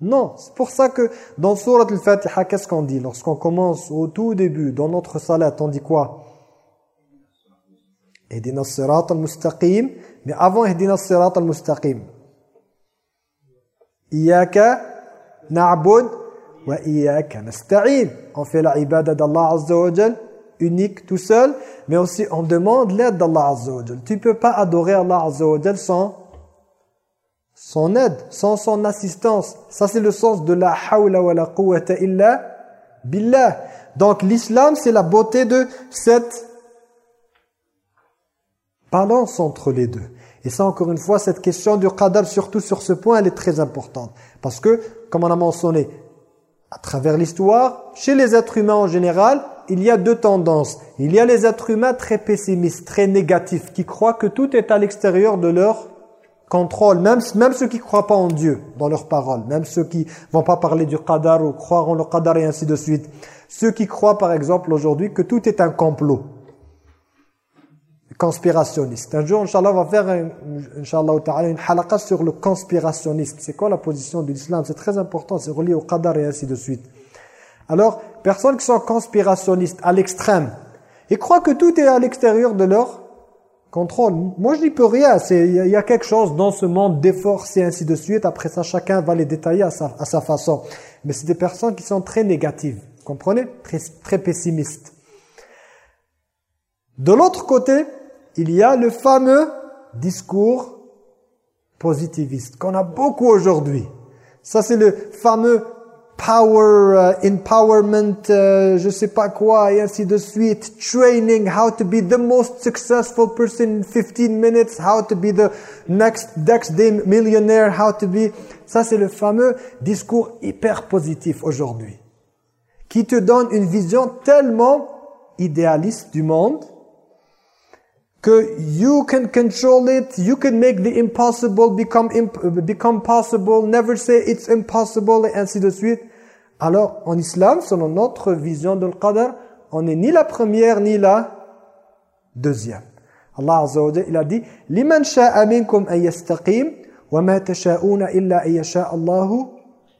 Non, c'est pour ça que dans surat al-Fatiha qu'est-ce qu'on dit? Lorsqu'on commence au tout début dans notre salat, on dit quoi? Ihdina sirat al-mustaqim, mais avant ihdina sirat al-mustaqim. Iyaka na'bud on fait la ibada d'Allah Azza wa unique tout seul, mais aussi on demande l'aide d'Allah Azza wa Tu ne peux pas adorer Allah Azza wa sans son aide, sans son assistance. Ça c'est le sens de la hawla wa la quwwata illa billah. Donc l'islam c'est la beauté de cette balance entre les deux. Et ça encore une fois, cette question du qadar, surtout sur ce point, elle est très importante. Parce que, comme on a mentionné, à travers l'histoire, chez les êtres humains en général, il y a deux tendances. Il y a les êtres humains très pessimistes, très négatifs, qui croient que tout est à l'extérieur de leur contrôle. Même, ceux qui ne croient pas en Dieu, dans leurs paroles. Même ceux qui vont pas parler du qadar ou croire en le qadar et ainsi de suite. Ceux qui croient par exemple aujourd'hui que tout est un complot conspirationniste. Un jour, Inch'Allah, on va faire Inch'Allah, une halaqa sur le conspirationniste. C'est quoi la position de l'islam? C'est très important, c'est relié au qadar et ainsi de suite. Alors, personnes qui sont conspirationnistes à l'extrême, ils croient que tout est à l'extérieur de leur contrôle. Moi, je n'y peux rien. Il y, a quelque chose dans ce monde des forces et ainsi de suite. Après ça, chacun va les détailler à sa, façon. Mais c'est des personnes qui sont très négatives. Vous comprenez? Très pessimistes. De l'autre côté, il y a le fameux discours positiviste qu'on a beaucoup aujourd'hui. Ça, c'est le fameux power, uh, empowerment, uh, je sais pas quoi, et ainsi de suite. Training, how to be the most successful person in 15 minutes, how to be the next, next day millionaire, how to be... Ça, c'est le fameux discours hyper positif aujourd'hui. Qui te donne une vision tellement idéaliste du monde que you can control it, you can make the impossible become, become possible, never say it's impossible, et ainsi de suite. Alors, en islam, selon notre vision de l'qadar, on n'est ni la première ni la deuxième. Allah Azza wa il a dit « Liman sha'a minkum an yastaqim, wa ma tasha'una illa an yasha Allahu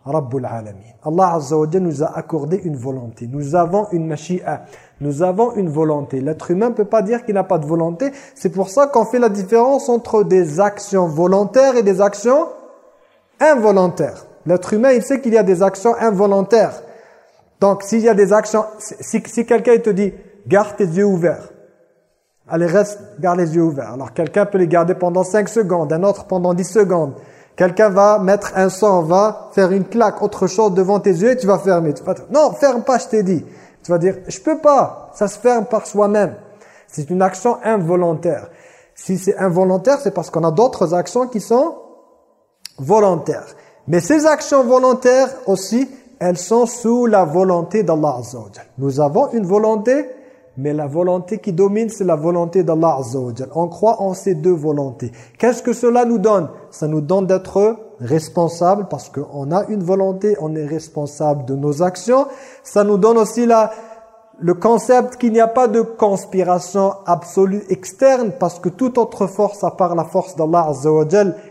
Rabbul Alamin. » Allah Azza wa nous a accordé une volonté. Nous avons une mashi'a. Nous avons une volonté. L'être humain ne peut pas dire qu'il n'a pas de volonté. C'est pour ça qu'on fait la différence entre des actions volontaires et des actions involontaires. L'être humain, il sait qu'il y a des actions involontaires. Donc, s'il y a des actions... Si, quelqu'un te dit, garde tes yeux ouverts. Allez, reste, garde les yeux ouverts. Alors, quelqu'un peut les garder pendant 5 secondes, un autre pendant 10 secondes. Quelqu'un va mettre un sang, va faire une claque, autre chose devant tes yeux et tu vas fermer. Non, ferme pas, je t'ai dit. Tu vas dire, je peux pas. Ça se ferme par soi-même. C'est une action involontaire. Si c'est involontaire, c'est parce qu'on a d'autres actions qui sont volontaires. Mais ces actions volontaires aussi, elles sont sous la volonté d'Allah Azza Nous avons une volonté, mais la volonté qui domine, c'est la volonté d'Allah Azza On croit en ces deux volontés. Qu'est-ce que cela nous donne? Ça nous donne d'être responsable parce qu'on a une volonté, on est responsable de nos actions. Ça nous donne aussi la, le concept qu'il n'y a pas de conspiration absolue externe parce que toute autre force à part la force d'Allah Azza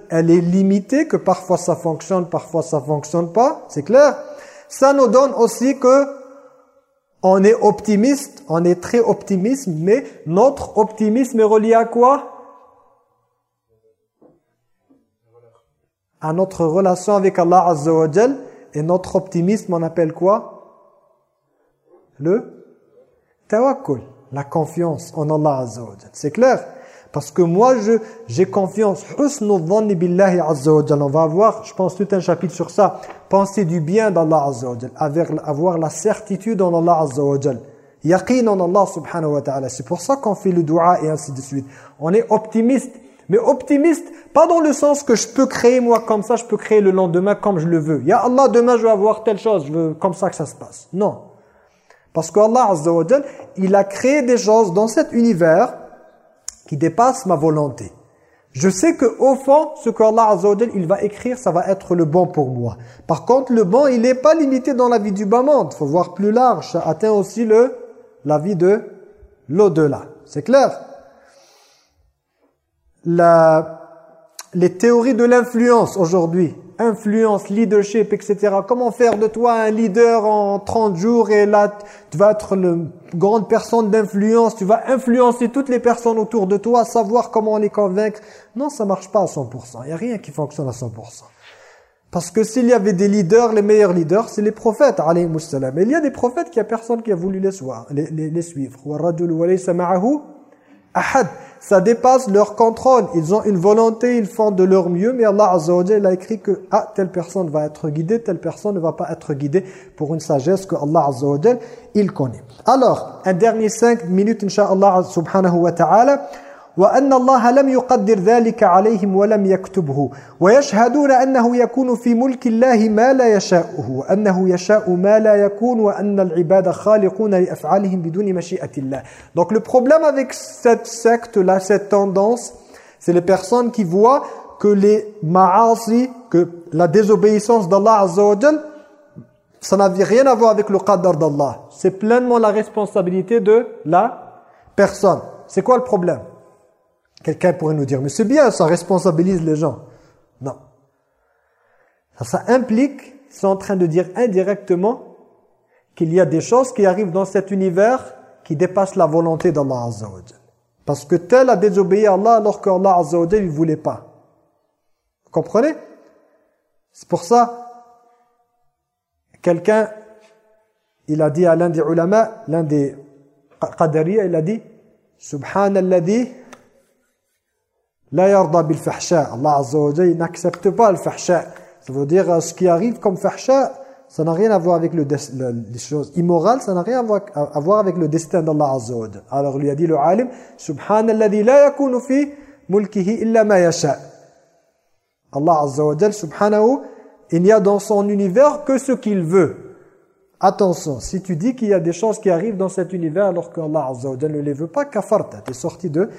elle est limitée, que parfois ça fonctionne, parfois ça fonctionne pas, c'est clair? Ça nous donne aussi que on est optimiste, on est très optimiste, mais notre optimisme est relié à quoi? À notre relation avec Allah Azza wa et notre optimisme on appelle quoi? Le tawakkul, la confiance en Allah Azza wa C'est clair? Parce que moi j'ai confiance. On va avoir, je pense, tout un chapitre sur ça. Penser du bien d'Allah Azza Avoir la certitude en Allah Azza Yaqin en Allah subhanahu wa ta'ala. C'est pour ça qu'on fait le dua et ainsi de suite. On est optimiste Mais optimiste, pas dans le sens que je peux créer moi comme ça, je peux créer le lendemain comme je le veux. Ya Allah, demain je vais avoir telle chose, je veux comme ça que ça se passe. Non. Parce qu'Allah il a créé des choses dans cet univers qui dépassent ma volonté. Je sais que au fond, ce qu'Allah Azza wa il va écrire, ça va être le bon pour moi. Par contre, le bon, il n'est pas limité dans la vie du bas monde. Il faut voir plus large. Ça atteint aussi le, la vie de l'au-delà. C'est clair? La, Les théories de l'influence aujourd'hui, influence, leadership, etc. Comment faire de toi un leader en 30 jours et là, tu vas être une grande personne d'influence, tu vas influencer toutes les personnes autour de toi, savoir comment les convaincre. Non, ça marche pas à 100%. Il n'y a rien qui fonctionne à 100%. Parce que s'il y avait des leaders, les meilleurs leaders, c'est les prophètes, alayhi Mais il y a des prophètes qui a personne qui a voulu les, les, les, les suivre. Ça dépasse leur contrôle. Ils ont une volonté, ils font de leur mieux, mais Allah Azza wa a écrit que ah, telle personne va être guidée, telle personne ne va pas être guidée pour une sagesse que Allah Azza wa il connaît. Alors, un dernier cinq minutes, Inch'Allah subhanahu wa ta'ala. وأن الله لم يقدر ذلك عليهم ولم يكتبه ويشهدون أنه يكون في ملك الله ما لا يشاءه وأنه يشاء ما لا يكون وأن العباد خالقون لأفعالهم بدون مشيئة الله Donc le problème avec cette secte-là, cette tendance, c'est les personnes qui voient que les ma'asi, que la désobéissance d'Allah Azza wa ça n'avait rien à voir avec le qadar d'Allah. C'est pleinement la responsabilité de la personne. C'est quoi le problème Quelqu'un pourrait nous dire, mais c'est bien, ça responsabilise les gens. Non. Ça, implique, c'est en train de dire indirectement qu'il y a des choses qui arrivent dans cet univers qui dépassent la volonté d'Allah Azza Parce que tel a désobéi à Allah alors qu'Allah Azza wa ne voulait pas. Vous comprenez? C'est pour ça, quelqu'un, il a dit à l'un des ulama, l'un des qadariya, il a dit « Subhanalladhi la yarda bil fahsha. Allah Azza wa n'accepte pas le fahsha. Ça veut dire euh, ce qui arrive comme fahsha, ça n'a rien à voir avec le, les choses immorales, ça n'a rien à voir, avec le destin d'Allah Azza Alors lui a dit le alim, Subhanalladhi la yakunu fi mulkihi illa ma. Allah Azza subhanahu, il n'y a dans son univers que ce qu'il veut. Attention, si tu dis qu'il y a des choses qui arrivent dans cet univers alors que Allah Azza ne les veut pas, kafarta, tu es sorti de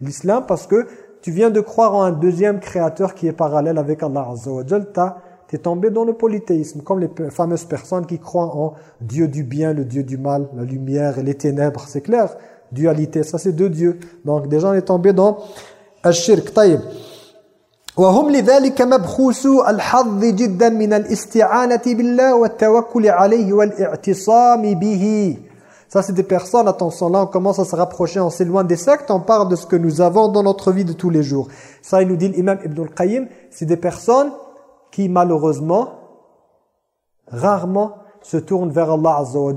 l'islam parce que tu viens de croire en un deuxième créateur qui est parallèle avec Allah Azza wa tu es tombé dans le polythéisme, comme les fameuses personnes qui croient en Dieu du bien, le Dieu du mal, la lumière et les ténèbres, c'est clair Dualité, ça c'est deux dieux. Donc déjà on est tombé dans الشرك طيب وهم لذلك مبخوسو الحظ جدا من الاستعانة بالله والتوكل عليه والاعتصام به ça, c'est des personnes, attention, là, on commence à se rapprocher, on s'éloigne des sectes, on parle de ce que nous avons dans notre vie de tous les jours. Ça, il nous dit l'imam Ibn al-Qayyim, c'est des personnes qui, malheureusement, rarement se tournent vers Allah Azza wa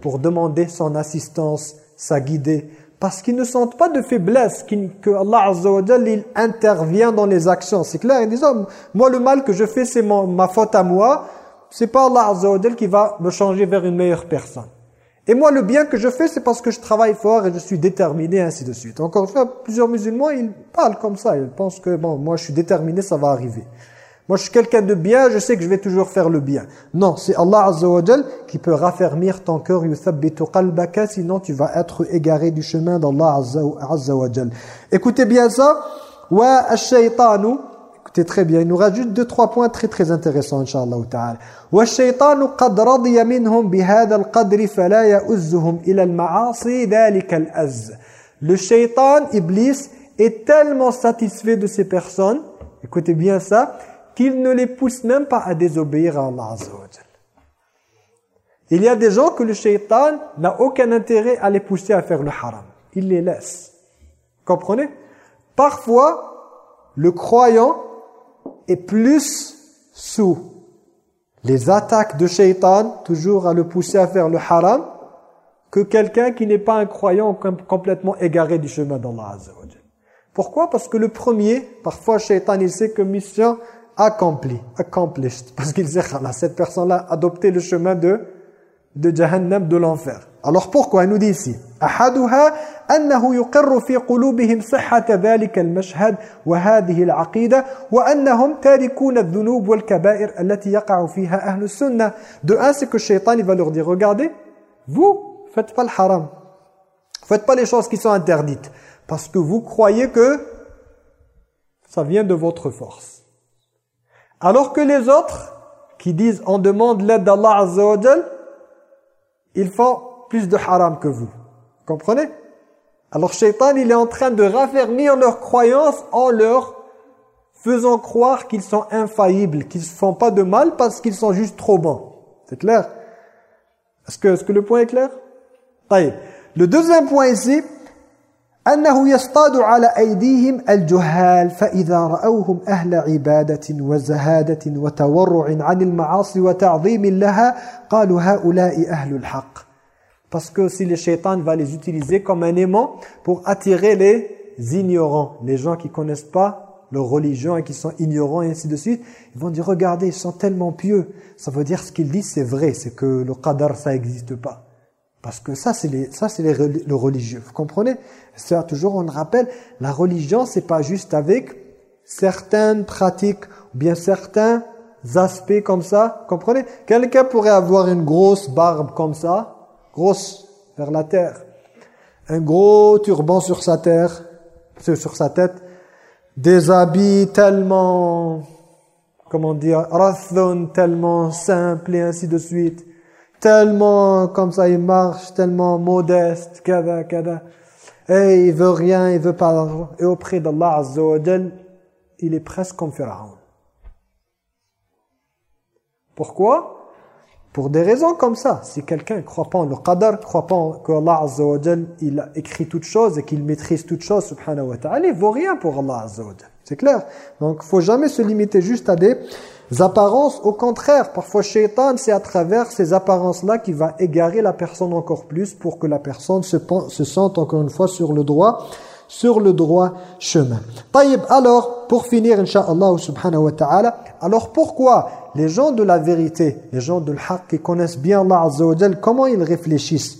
pour demander son assistance, sa guidée, parce qu'ils ne sentent pas de faiblesse, que Allah il intervient dans les actions. C'est clair, ils disent, oh, moi le mal que je fais, c'est ma faute à moi, c'est pas Allah Azza wa qui va me changer vers une meilleure personne. Et moi, le bien que je fais, c'est parce que je travaille fort et je suis déterminé, ainsi de suite. Encore une fois, plusieurs musulmans, ils parlent comme ça. Ils pensent que, bon, moi, je suis déterminé, ça va arriver. Moi, je suis quelqu'un de bien, je sais que je vais toujours faire le bien. Non, c'est Allah Azza qui peut raffermir ton cœur, qalbaka, sinon tu vas être égaré du chemin d'Allah Azza wa Écoutez bien ça. Wa ash-shaytanu Écoutez très bien, il nous rajoute deux, trois points très très intéressants, Inch'Allah ta'ala. وَالشَّيْطَانُ قَدْ رَضِيَ مِنْهُمْ بِهَذَا الْقَدْرِ فَلَا يَؤُزُّهُمْ إِلَى الْمَعَاصِي ذَلِكَ الْأَزْ Le shaitan, Iblis, est tellement satisfait de ces personnes, écoutez bien ça, qu'il ne les pousse même pas à désobéir à Allah Azza wa Il y a des gens que le shaitan n'a aucun intérêt à les pousser à faire le haram. Il les laisse. Comprenez Parfois, le croyant est plus sous. Les attaques de shaitan, toujours à le pousser à faire le haram, que quelqu'un qui n'est pas un croyant complètement égaré du chemin d'Allah Pourquoi? Parce que le premier, parfois shaitan, il sait que mission accomplie, accomplished, parce qu'il sait, cette personne-là a adopté le chemin de, de Jahannam, de l'enfer. Alors pourquoi Il nous dit ici أحدها أنه يقر في قلوبهم صحة ذلك المشهد وهذه العقيدة وأنهم تاركون الذنوب والكبائر التي يقع فيها أهل السنة De un, c'est que le shaitan va leur dire Regardez, vous, faites pas le haram. Faites pas les choses qui sont interdites. Parce que vous croyez que ça vient de votre force. Alors que les autres qui disent on demande l'aide d'Allah Azza wa ils font plus de haram que vous. Comprenez Alors Shaitan, il est en train de raffermir leurs croyances en leur faisant croire qu'ils sont infaillibles, qu'ils ne font pas de mal parce qu'ils sont juste trop bons. C'est clair Est-ce que, est que le point est clair Le deuxième point ici, أنه يصطاد على أيديهم الجهال فإذا رأوهم أهل عبادة وزهادة وتورع عن المعاصي وتعظيم لها قالوا هؤلاء أهل الحق parce que si le shaitan va les utiliser comme un aimant pour attirer les ignorants, les gens qui connaissent pas leur religion et qui sont ignorants et ainsi de suite, ils vont dire, regardez, ils sont tellement pieux. Ça veut dire ce qu'ils disent, c'est vrai, c'est que le qadar, ça n'existe pas. Parce que ça, c'est c'est le religieux. Vous comprenez? Ça, toujours, on le rappelle, la religion, c'est pas juste avec certaines pratiques ou bien certains aspects comme ça. Comprenez? Quelqu'un pourrait avoir une grosse barbe comme ça, vers la terre, un gros turban sur sa terre, sur sa tête, des habits tellement, comment dire, rathon, tellement simples et ainsi de suite tellement comme ça il marche, tellement modeste, kada, kada. Et il veut rien, il veut pas Et auprès d'Allah Azza il est presque comme Pharaon. Pourquoi? Pour des raisons comme ça, si quelqu'un ne croit pas en le qadar, ne croit pas qu'Allah Azza wa il a écrit toutes choses et qu'il maîtrise toutes choses, subhanahu wa ta'ala, il vaut rien pour Allah Azza C'est clair Donc, il faut jamais se limiter juste à des apparences. Au contraire, parfois, shaitan, c'est à travers ces apparences-là qui va égarer la personne encore plus pour que la personne se sente encore une fois sur le droit sur le droit chemin. Taïb, alors, pour finir, Inch'Allah subhanahu wa ta'ala, alors pourquoi les gens de la vérité, les gens de l'haq qui connaissent bien Allah Azza wa comment ils réfléchissent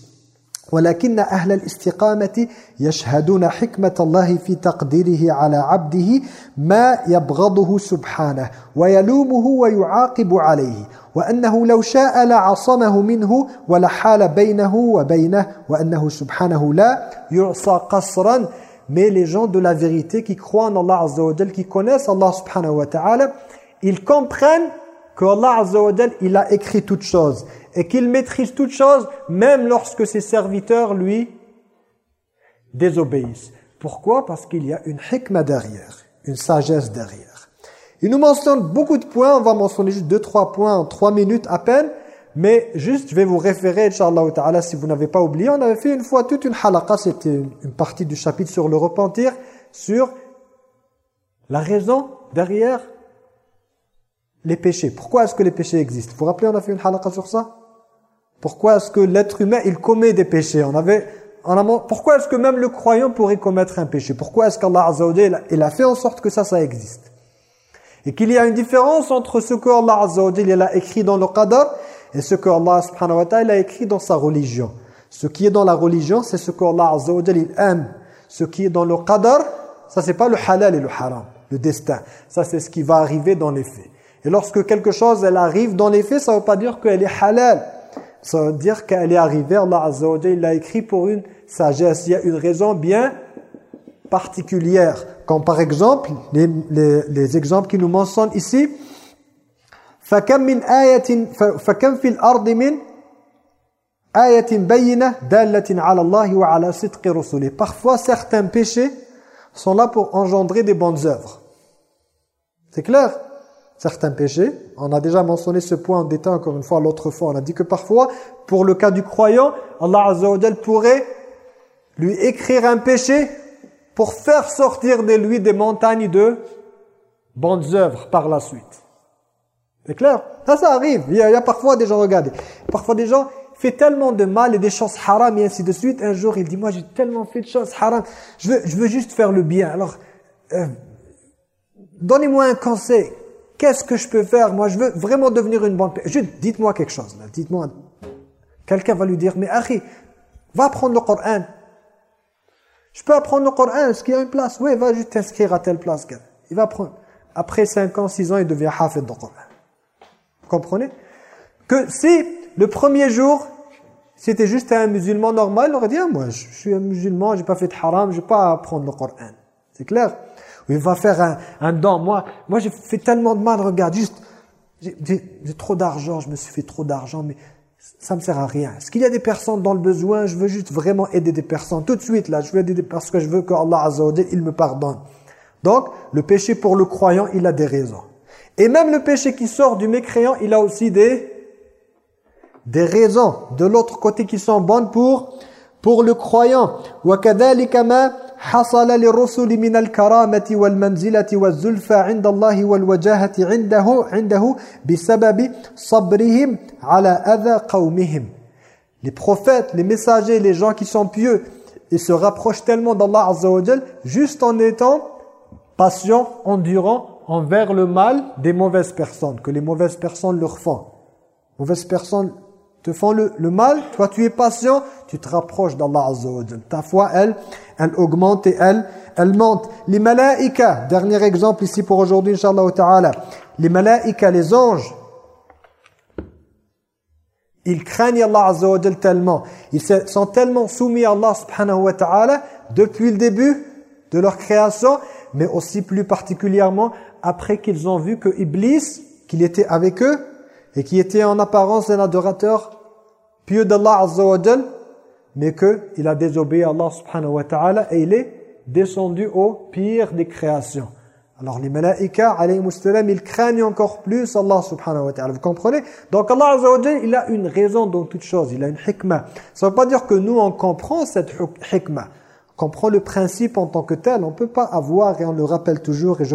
ولكن أهل الاستقامة يشهدون حكمة الله في تقديره على عبده ما يبغضه سبحانه ويلومه ويعاقب عليه وأنه لو شاء لعصمه منه ولحال بينه وبينه وأنه سبحانه لا يعصى قصرا mais les gens de la vérité qui croient en Allah Azza wa qui connaissent Allah subhanahu wa ta'ala, ils comprennent que Allah Azza il a écrit toutes choses et qu'il maîtrise toutes choses même lorsque ses serviteurs lui désobéissent. Pourquoi? Parce qu'il y a une hikmah derrière, une sagesse derrière. Il nous mentionne beaucoup de points, on va mentionner juste deux, trois points en trois minutes à peine, mais juste, je vais vous référer, Inch'Allah si vous n'avez pas oublié, on avait fait une fois toute une halaqa, c'était une partie du chapitre sur le repentir, sur la raison derrière les péchés. Pourquoi est-ce que les péchés existent? Vous vous rappelez, on a fait une halaqa sur ça? Pourquoi est-ce que l'être humain, il commet des péchés? On avait en pourquoi est-ce que même le croyant pourrait commettre un péché? Pourquoi est-ce qu'Allah Azza il a fait en sorte que ça, ça existe? Et qu'il y a une différence entre ce que Allah Azza il a écrit dans le qadar et ce que Allah subhanahu wa ta'ala a écrit dans sa religion. Ce qui est dans la religion, c'est ce que Allah azza wa il aime. Ce qui est dans le qadar, ça c'est pas le halal et le haram, le destin. Ça c'est ce qui va arriver dans les faits. Et lorsque quelque chose elle arrive dans les faits, ça ne veut pas dire qu'elle est halal. Ça veut dire qu'elle est arrivée, Allah azza wa il l'a écrit pour une sagesse. Il y a une raison bien particulière. Comme par exemple, les, les, les exemples qui nous mentionnent ici, فكم من آية فكم في الأرض من آية بينة دالة على الله وعلى صدق رسله Parfois certains péchés sont là pour engendrer des bonnes œuvres. C'est clair Certains péchés, on a déjà mentionné ce point en détail encore une fois l'autre fois, on a dit que parfois, pour le cas du croyant, Allah Azza wa pourrait lui écrire un péché pour faire sortir de lui des montagnes de bonnes œuvres par la suite. C'est clair Ça, ça arrive. Il y, a, parfois des gens, regardez, parfois des gens font tellement de mal et des choses haram et ainsi de suite. Un jour, il dit, moi j'ai tellement fait de choses haram, je veux, je veux juste faire le bien. Alors, euh, donnez-moi un conseil. Qu'est-ce que je peux faire? Moi, je veux vraiment devenir une bonne personne. Dites-moi quelque chose. Dites-moi. Quelqu'un va lui dire, mais Harry, Va apprendre le Coran. Je peux apprendre le Coran, est-ce qu'il y a une place? Oui, va juste t'inscrire à telle place. Il va apprendre. Après 5 ans, 6 ans, il devient hafid de Coran. Comprenez? Que si le premier jour, c'était juste un musulman normal, il aurait dit ah, moi je suis un musulman, j'ai pas fait de haram, je vais pas apprendre le Coran. C'est clair? Il va faire un, un don. Moi, moi j'ai fait tellement de mal, regarde, juste, j'ai trop d'argent, je me suis fait trop d'argent, mais ça me sert à rien. Est-ce qu'il y a des personnes dans le besoin? Je veux juste vraiment aider des personnes. Tout de suite, là, je veux aider des parce que je veux que Allah il me pardonne. Donc, le péché pour le croyant, il a des raisons. Et même le péché qui sort du mécréant, il a aussi des, des raisons de l'autre côté qui sont bonnes pour, pour le croyant. وَكَذَلِكَ مَا حصل للرسل من الكرامة والمنزلة والزلفى عند الله والوجاهة عنده عنده بسبب صبرهم على أذى قومهم. Les prophètes, les messagers, les gens qui sont pieux, ils se rapprochent tellement d'Allah Azza wa juste en étant patients, endurants envers le mal des mauvaises personnes, que les mauvaises personnes leur font. Mauvaises personnes te font le, le mal, toi tu es patient, tu te rapproches d'Allah Azza Ta foi, elle, elle augmente et elle, elle monte. Les malaïka, dernier exemple ici pour aujourd'hui, Inch'Allah ta'ala. Les malaïka, les anges, ils craignent Allah Azza tellement. Ils sont tellement soumis à Allah subhanahu wa ta'ala depuis le début de leur création, mais aussi plus particulièrement après qu'ils ont vu que Iblis, qu'il était avec eux, et qui était en apparence un adorateur pieux d'Allah Azza wa mais qu'il a désobéi à Allah subhanahu wa ta'ala et il est descendu au pire des créations. Alors les malaïka, alayhi ils craignent encore plus Allah subhanahu wa ta'ala. Vous comprenez? Donc Allah azza wa il a une raison dans toute chose, il a une hikmah. Ça ne veut pas dire que nous on comprend cette hikmah. Comprend le principe en tant que tel. On ne peut pas avoir, et on le rappelle toujours, et je,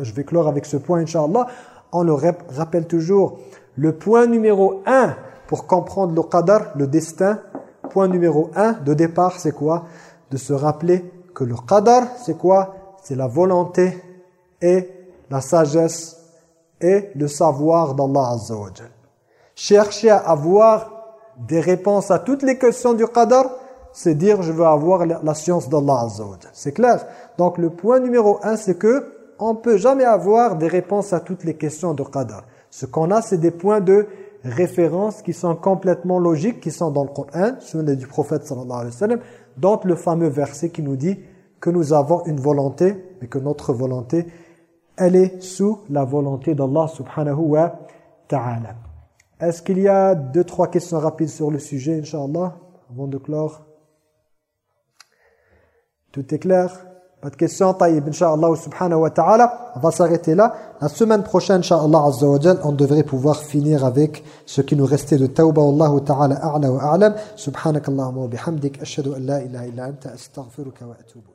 je vais clore avec ce point, Inch'Allah, on le rappelle toujours. Le point numéro un pour comprendre le qadar, le destin, point numéro un de départ, c'est quoi? De se rappeler que le qadar, c'est quoi? C'est la volonté et la sagesse et le savoir d'Allah Azza wa Chercher à avoir des réponses à toutes les questions du qadar, c'est dire je veux avoir la science d'Allah C'est clair Donc le point numéro un, c'est que on peut jamais avoir des réponses à toutes les questions du qadar. Ce qu'on a, c'est des points de références qui sont complètement logiques, qui sont dans le Coran, sunna du prophète sallallahu alayhi wa sallam, dont le fameux verset qui nous dit que nous avons une volonté, mais que notre volonté, elle est sous la volonté d'Allah subhanahu wa ta'ala. Est-ce qu'il y a deux, trois questions rapides sur le sujet, Inch'Allah, avant de clore? Tout est clair? Pas de questions, taïb, Inch'Allah subhanahu wa ta'ala. On va s'arrêter là. La semaine prochaine, Inch'Allah azza on devrait pouvoir finir avec ce qui nous restait de tawba. Allahu ta'ala a'la wa a'lam. Subhanakallahumma wa bihamdik. Ashhadu an la ilaha illa anta astaghfiruka wa atubu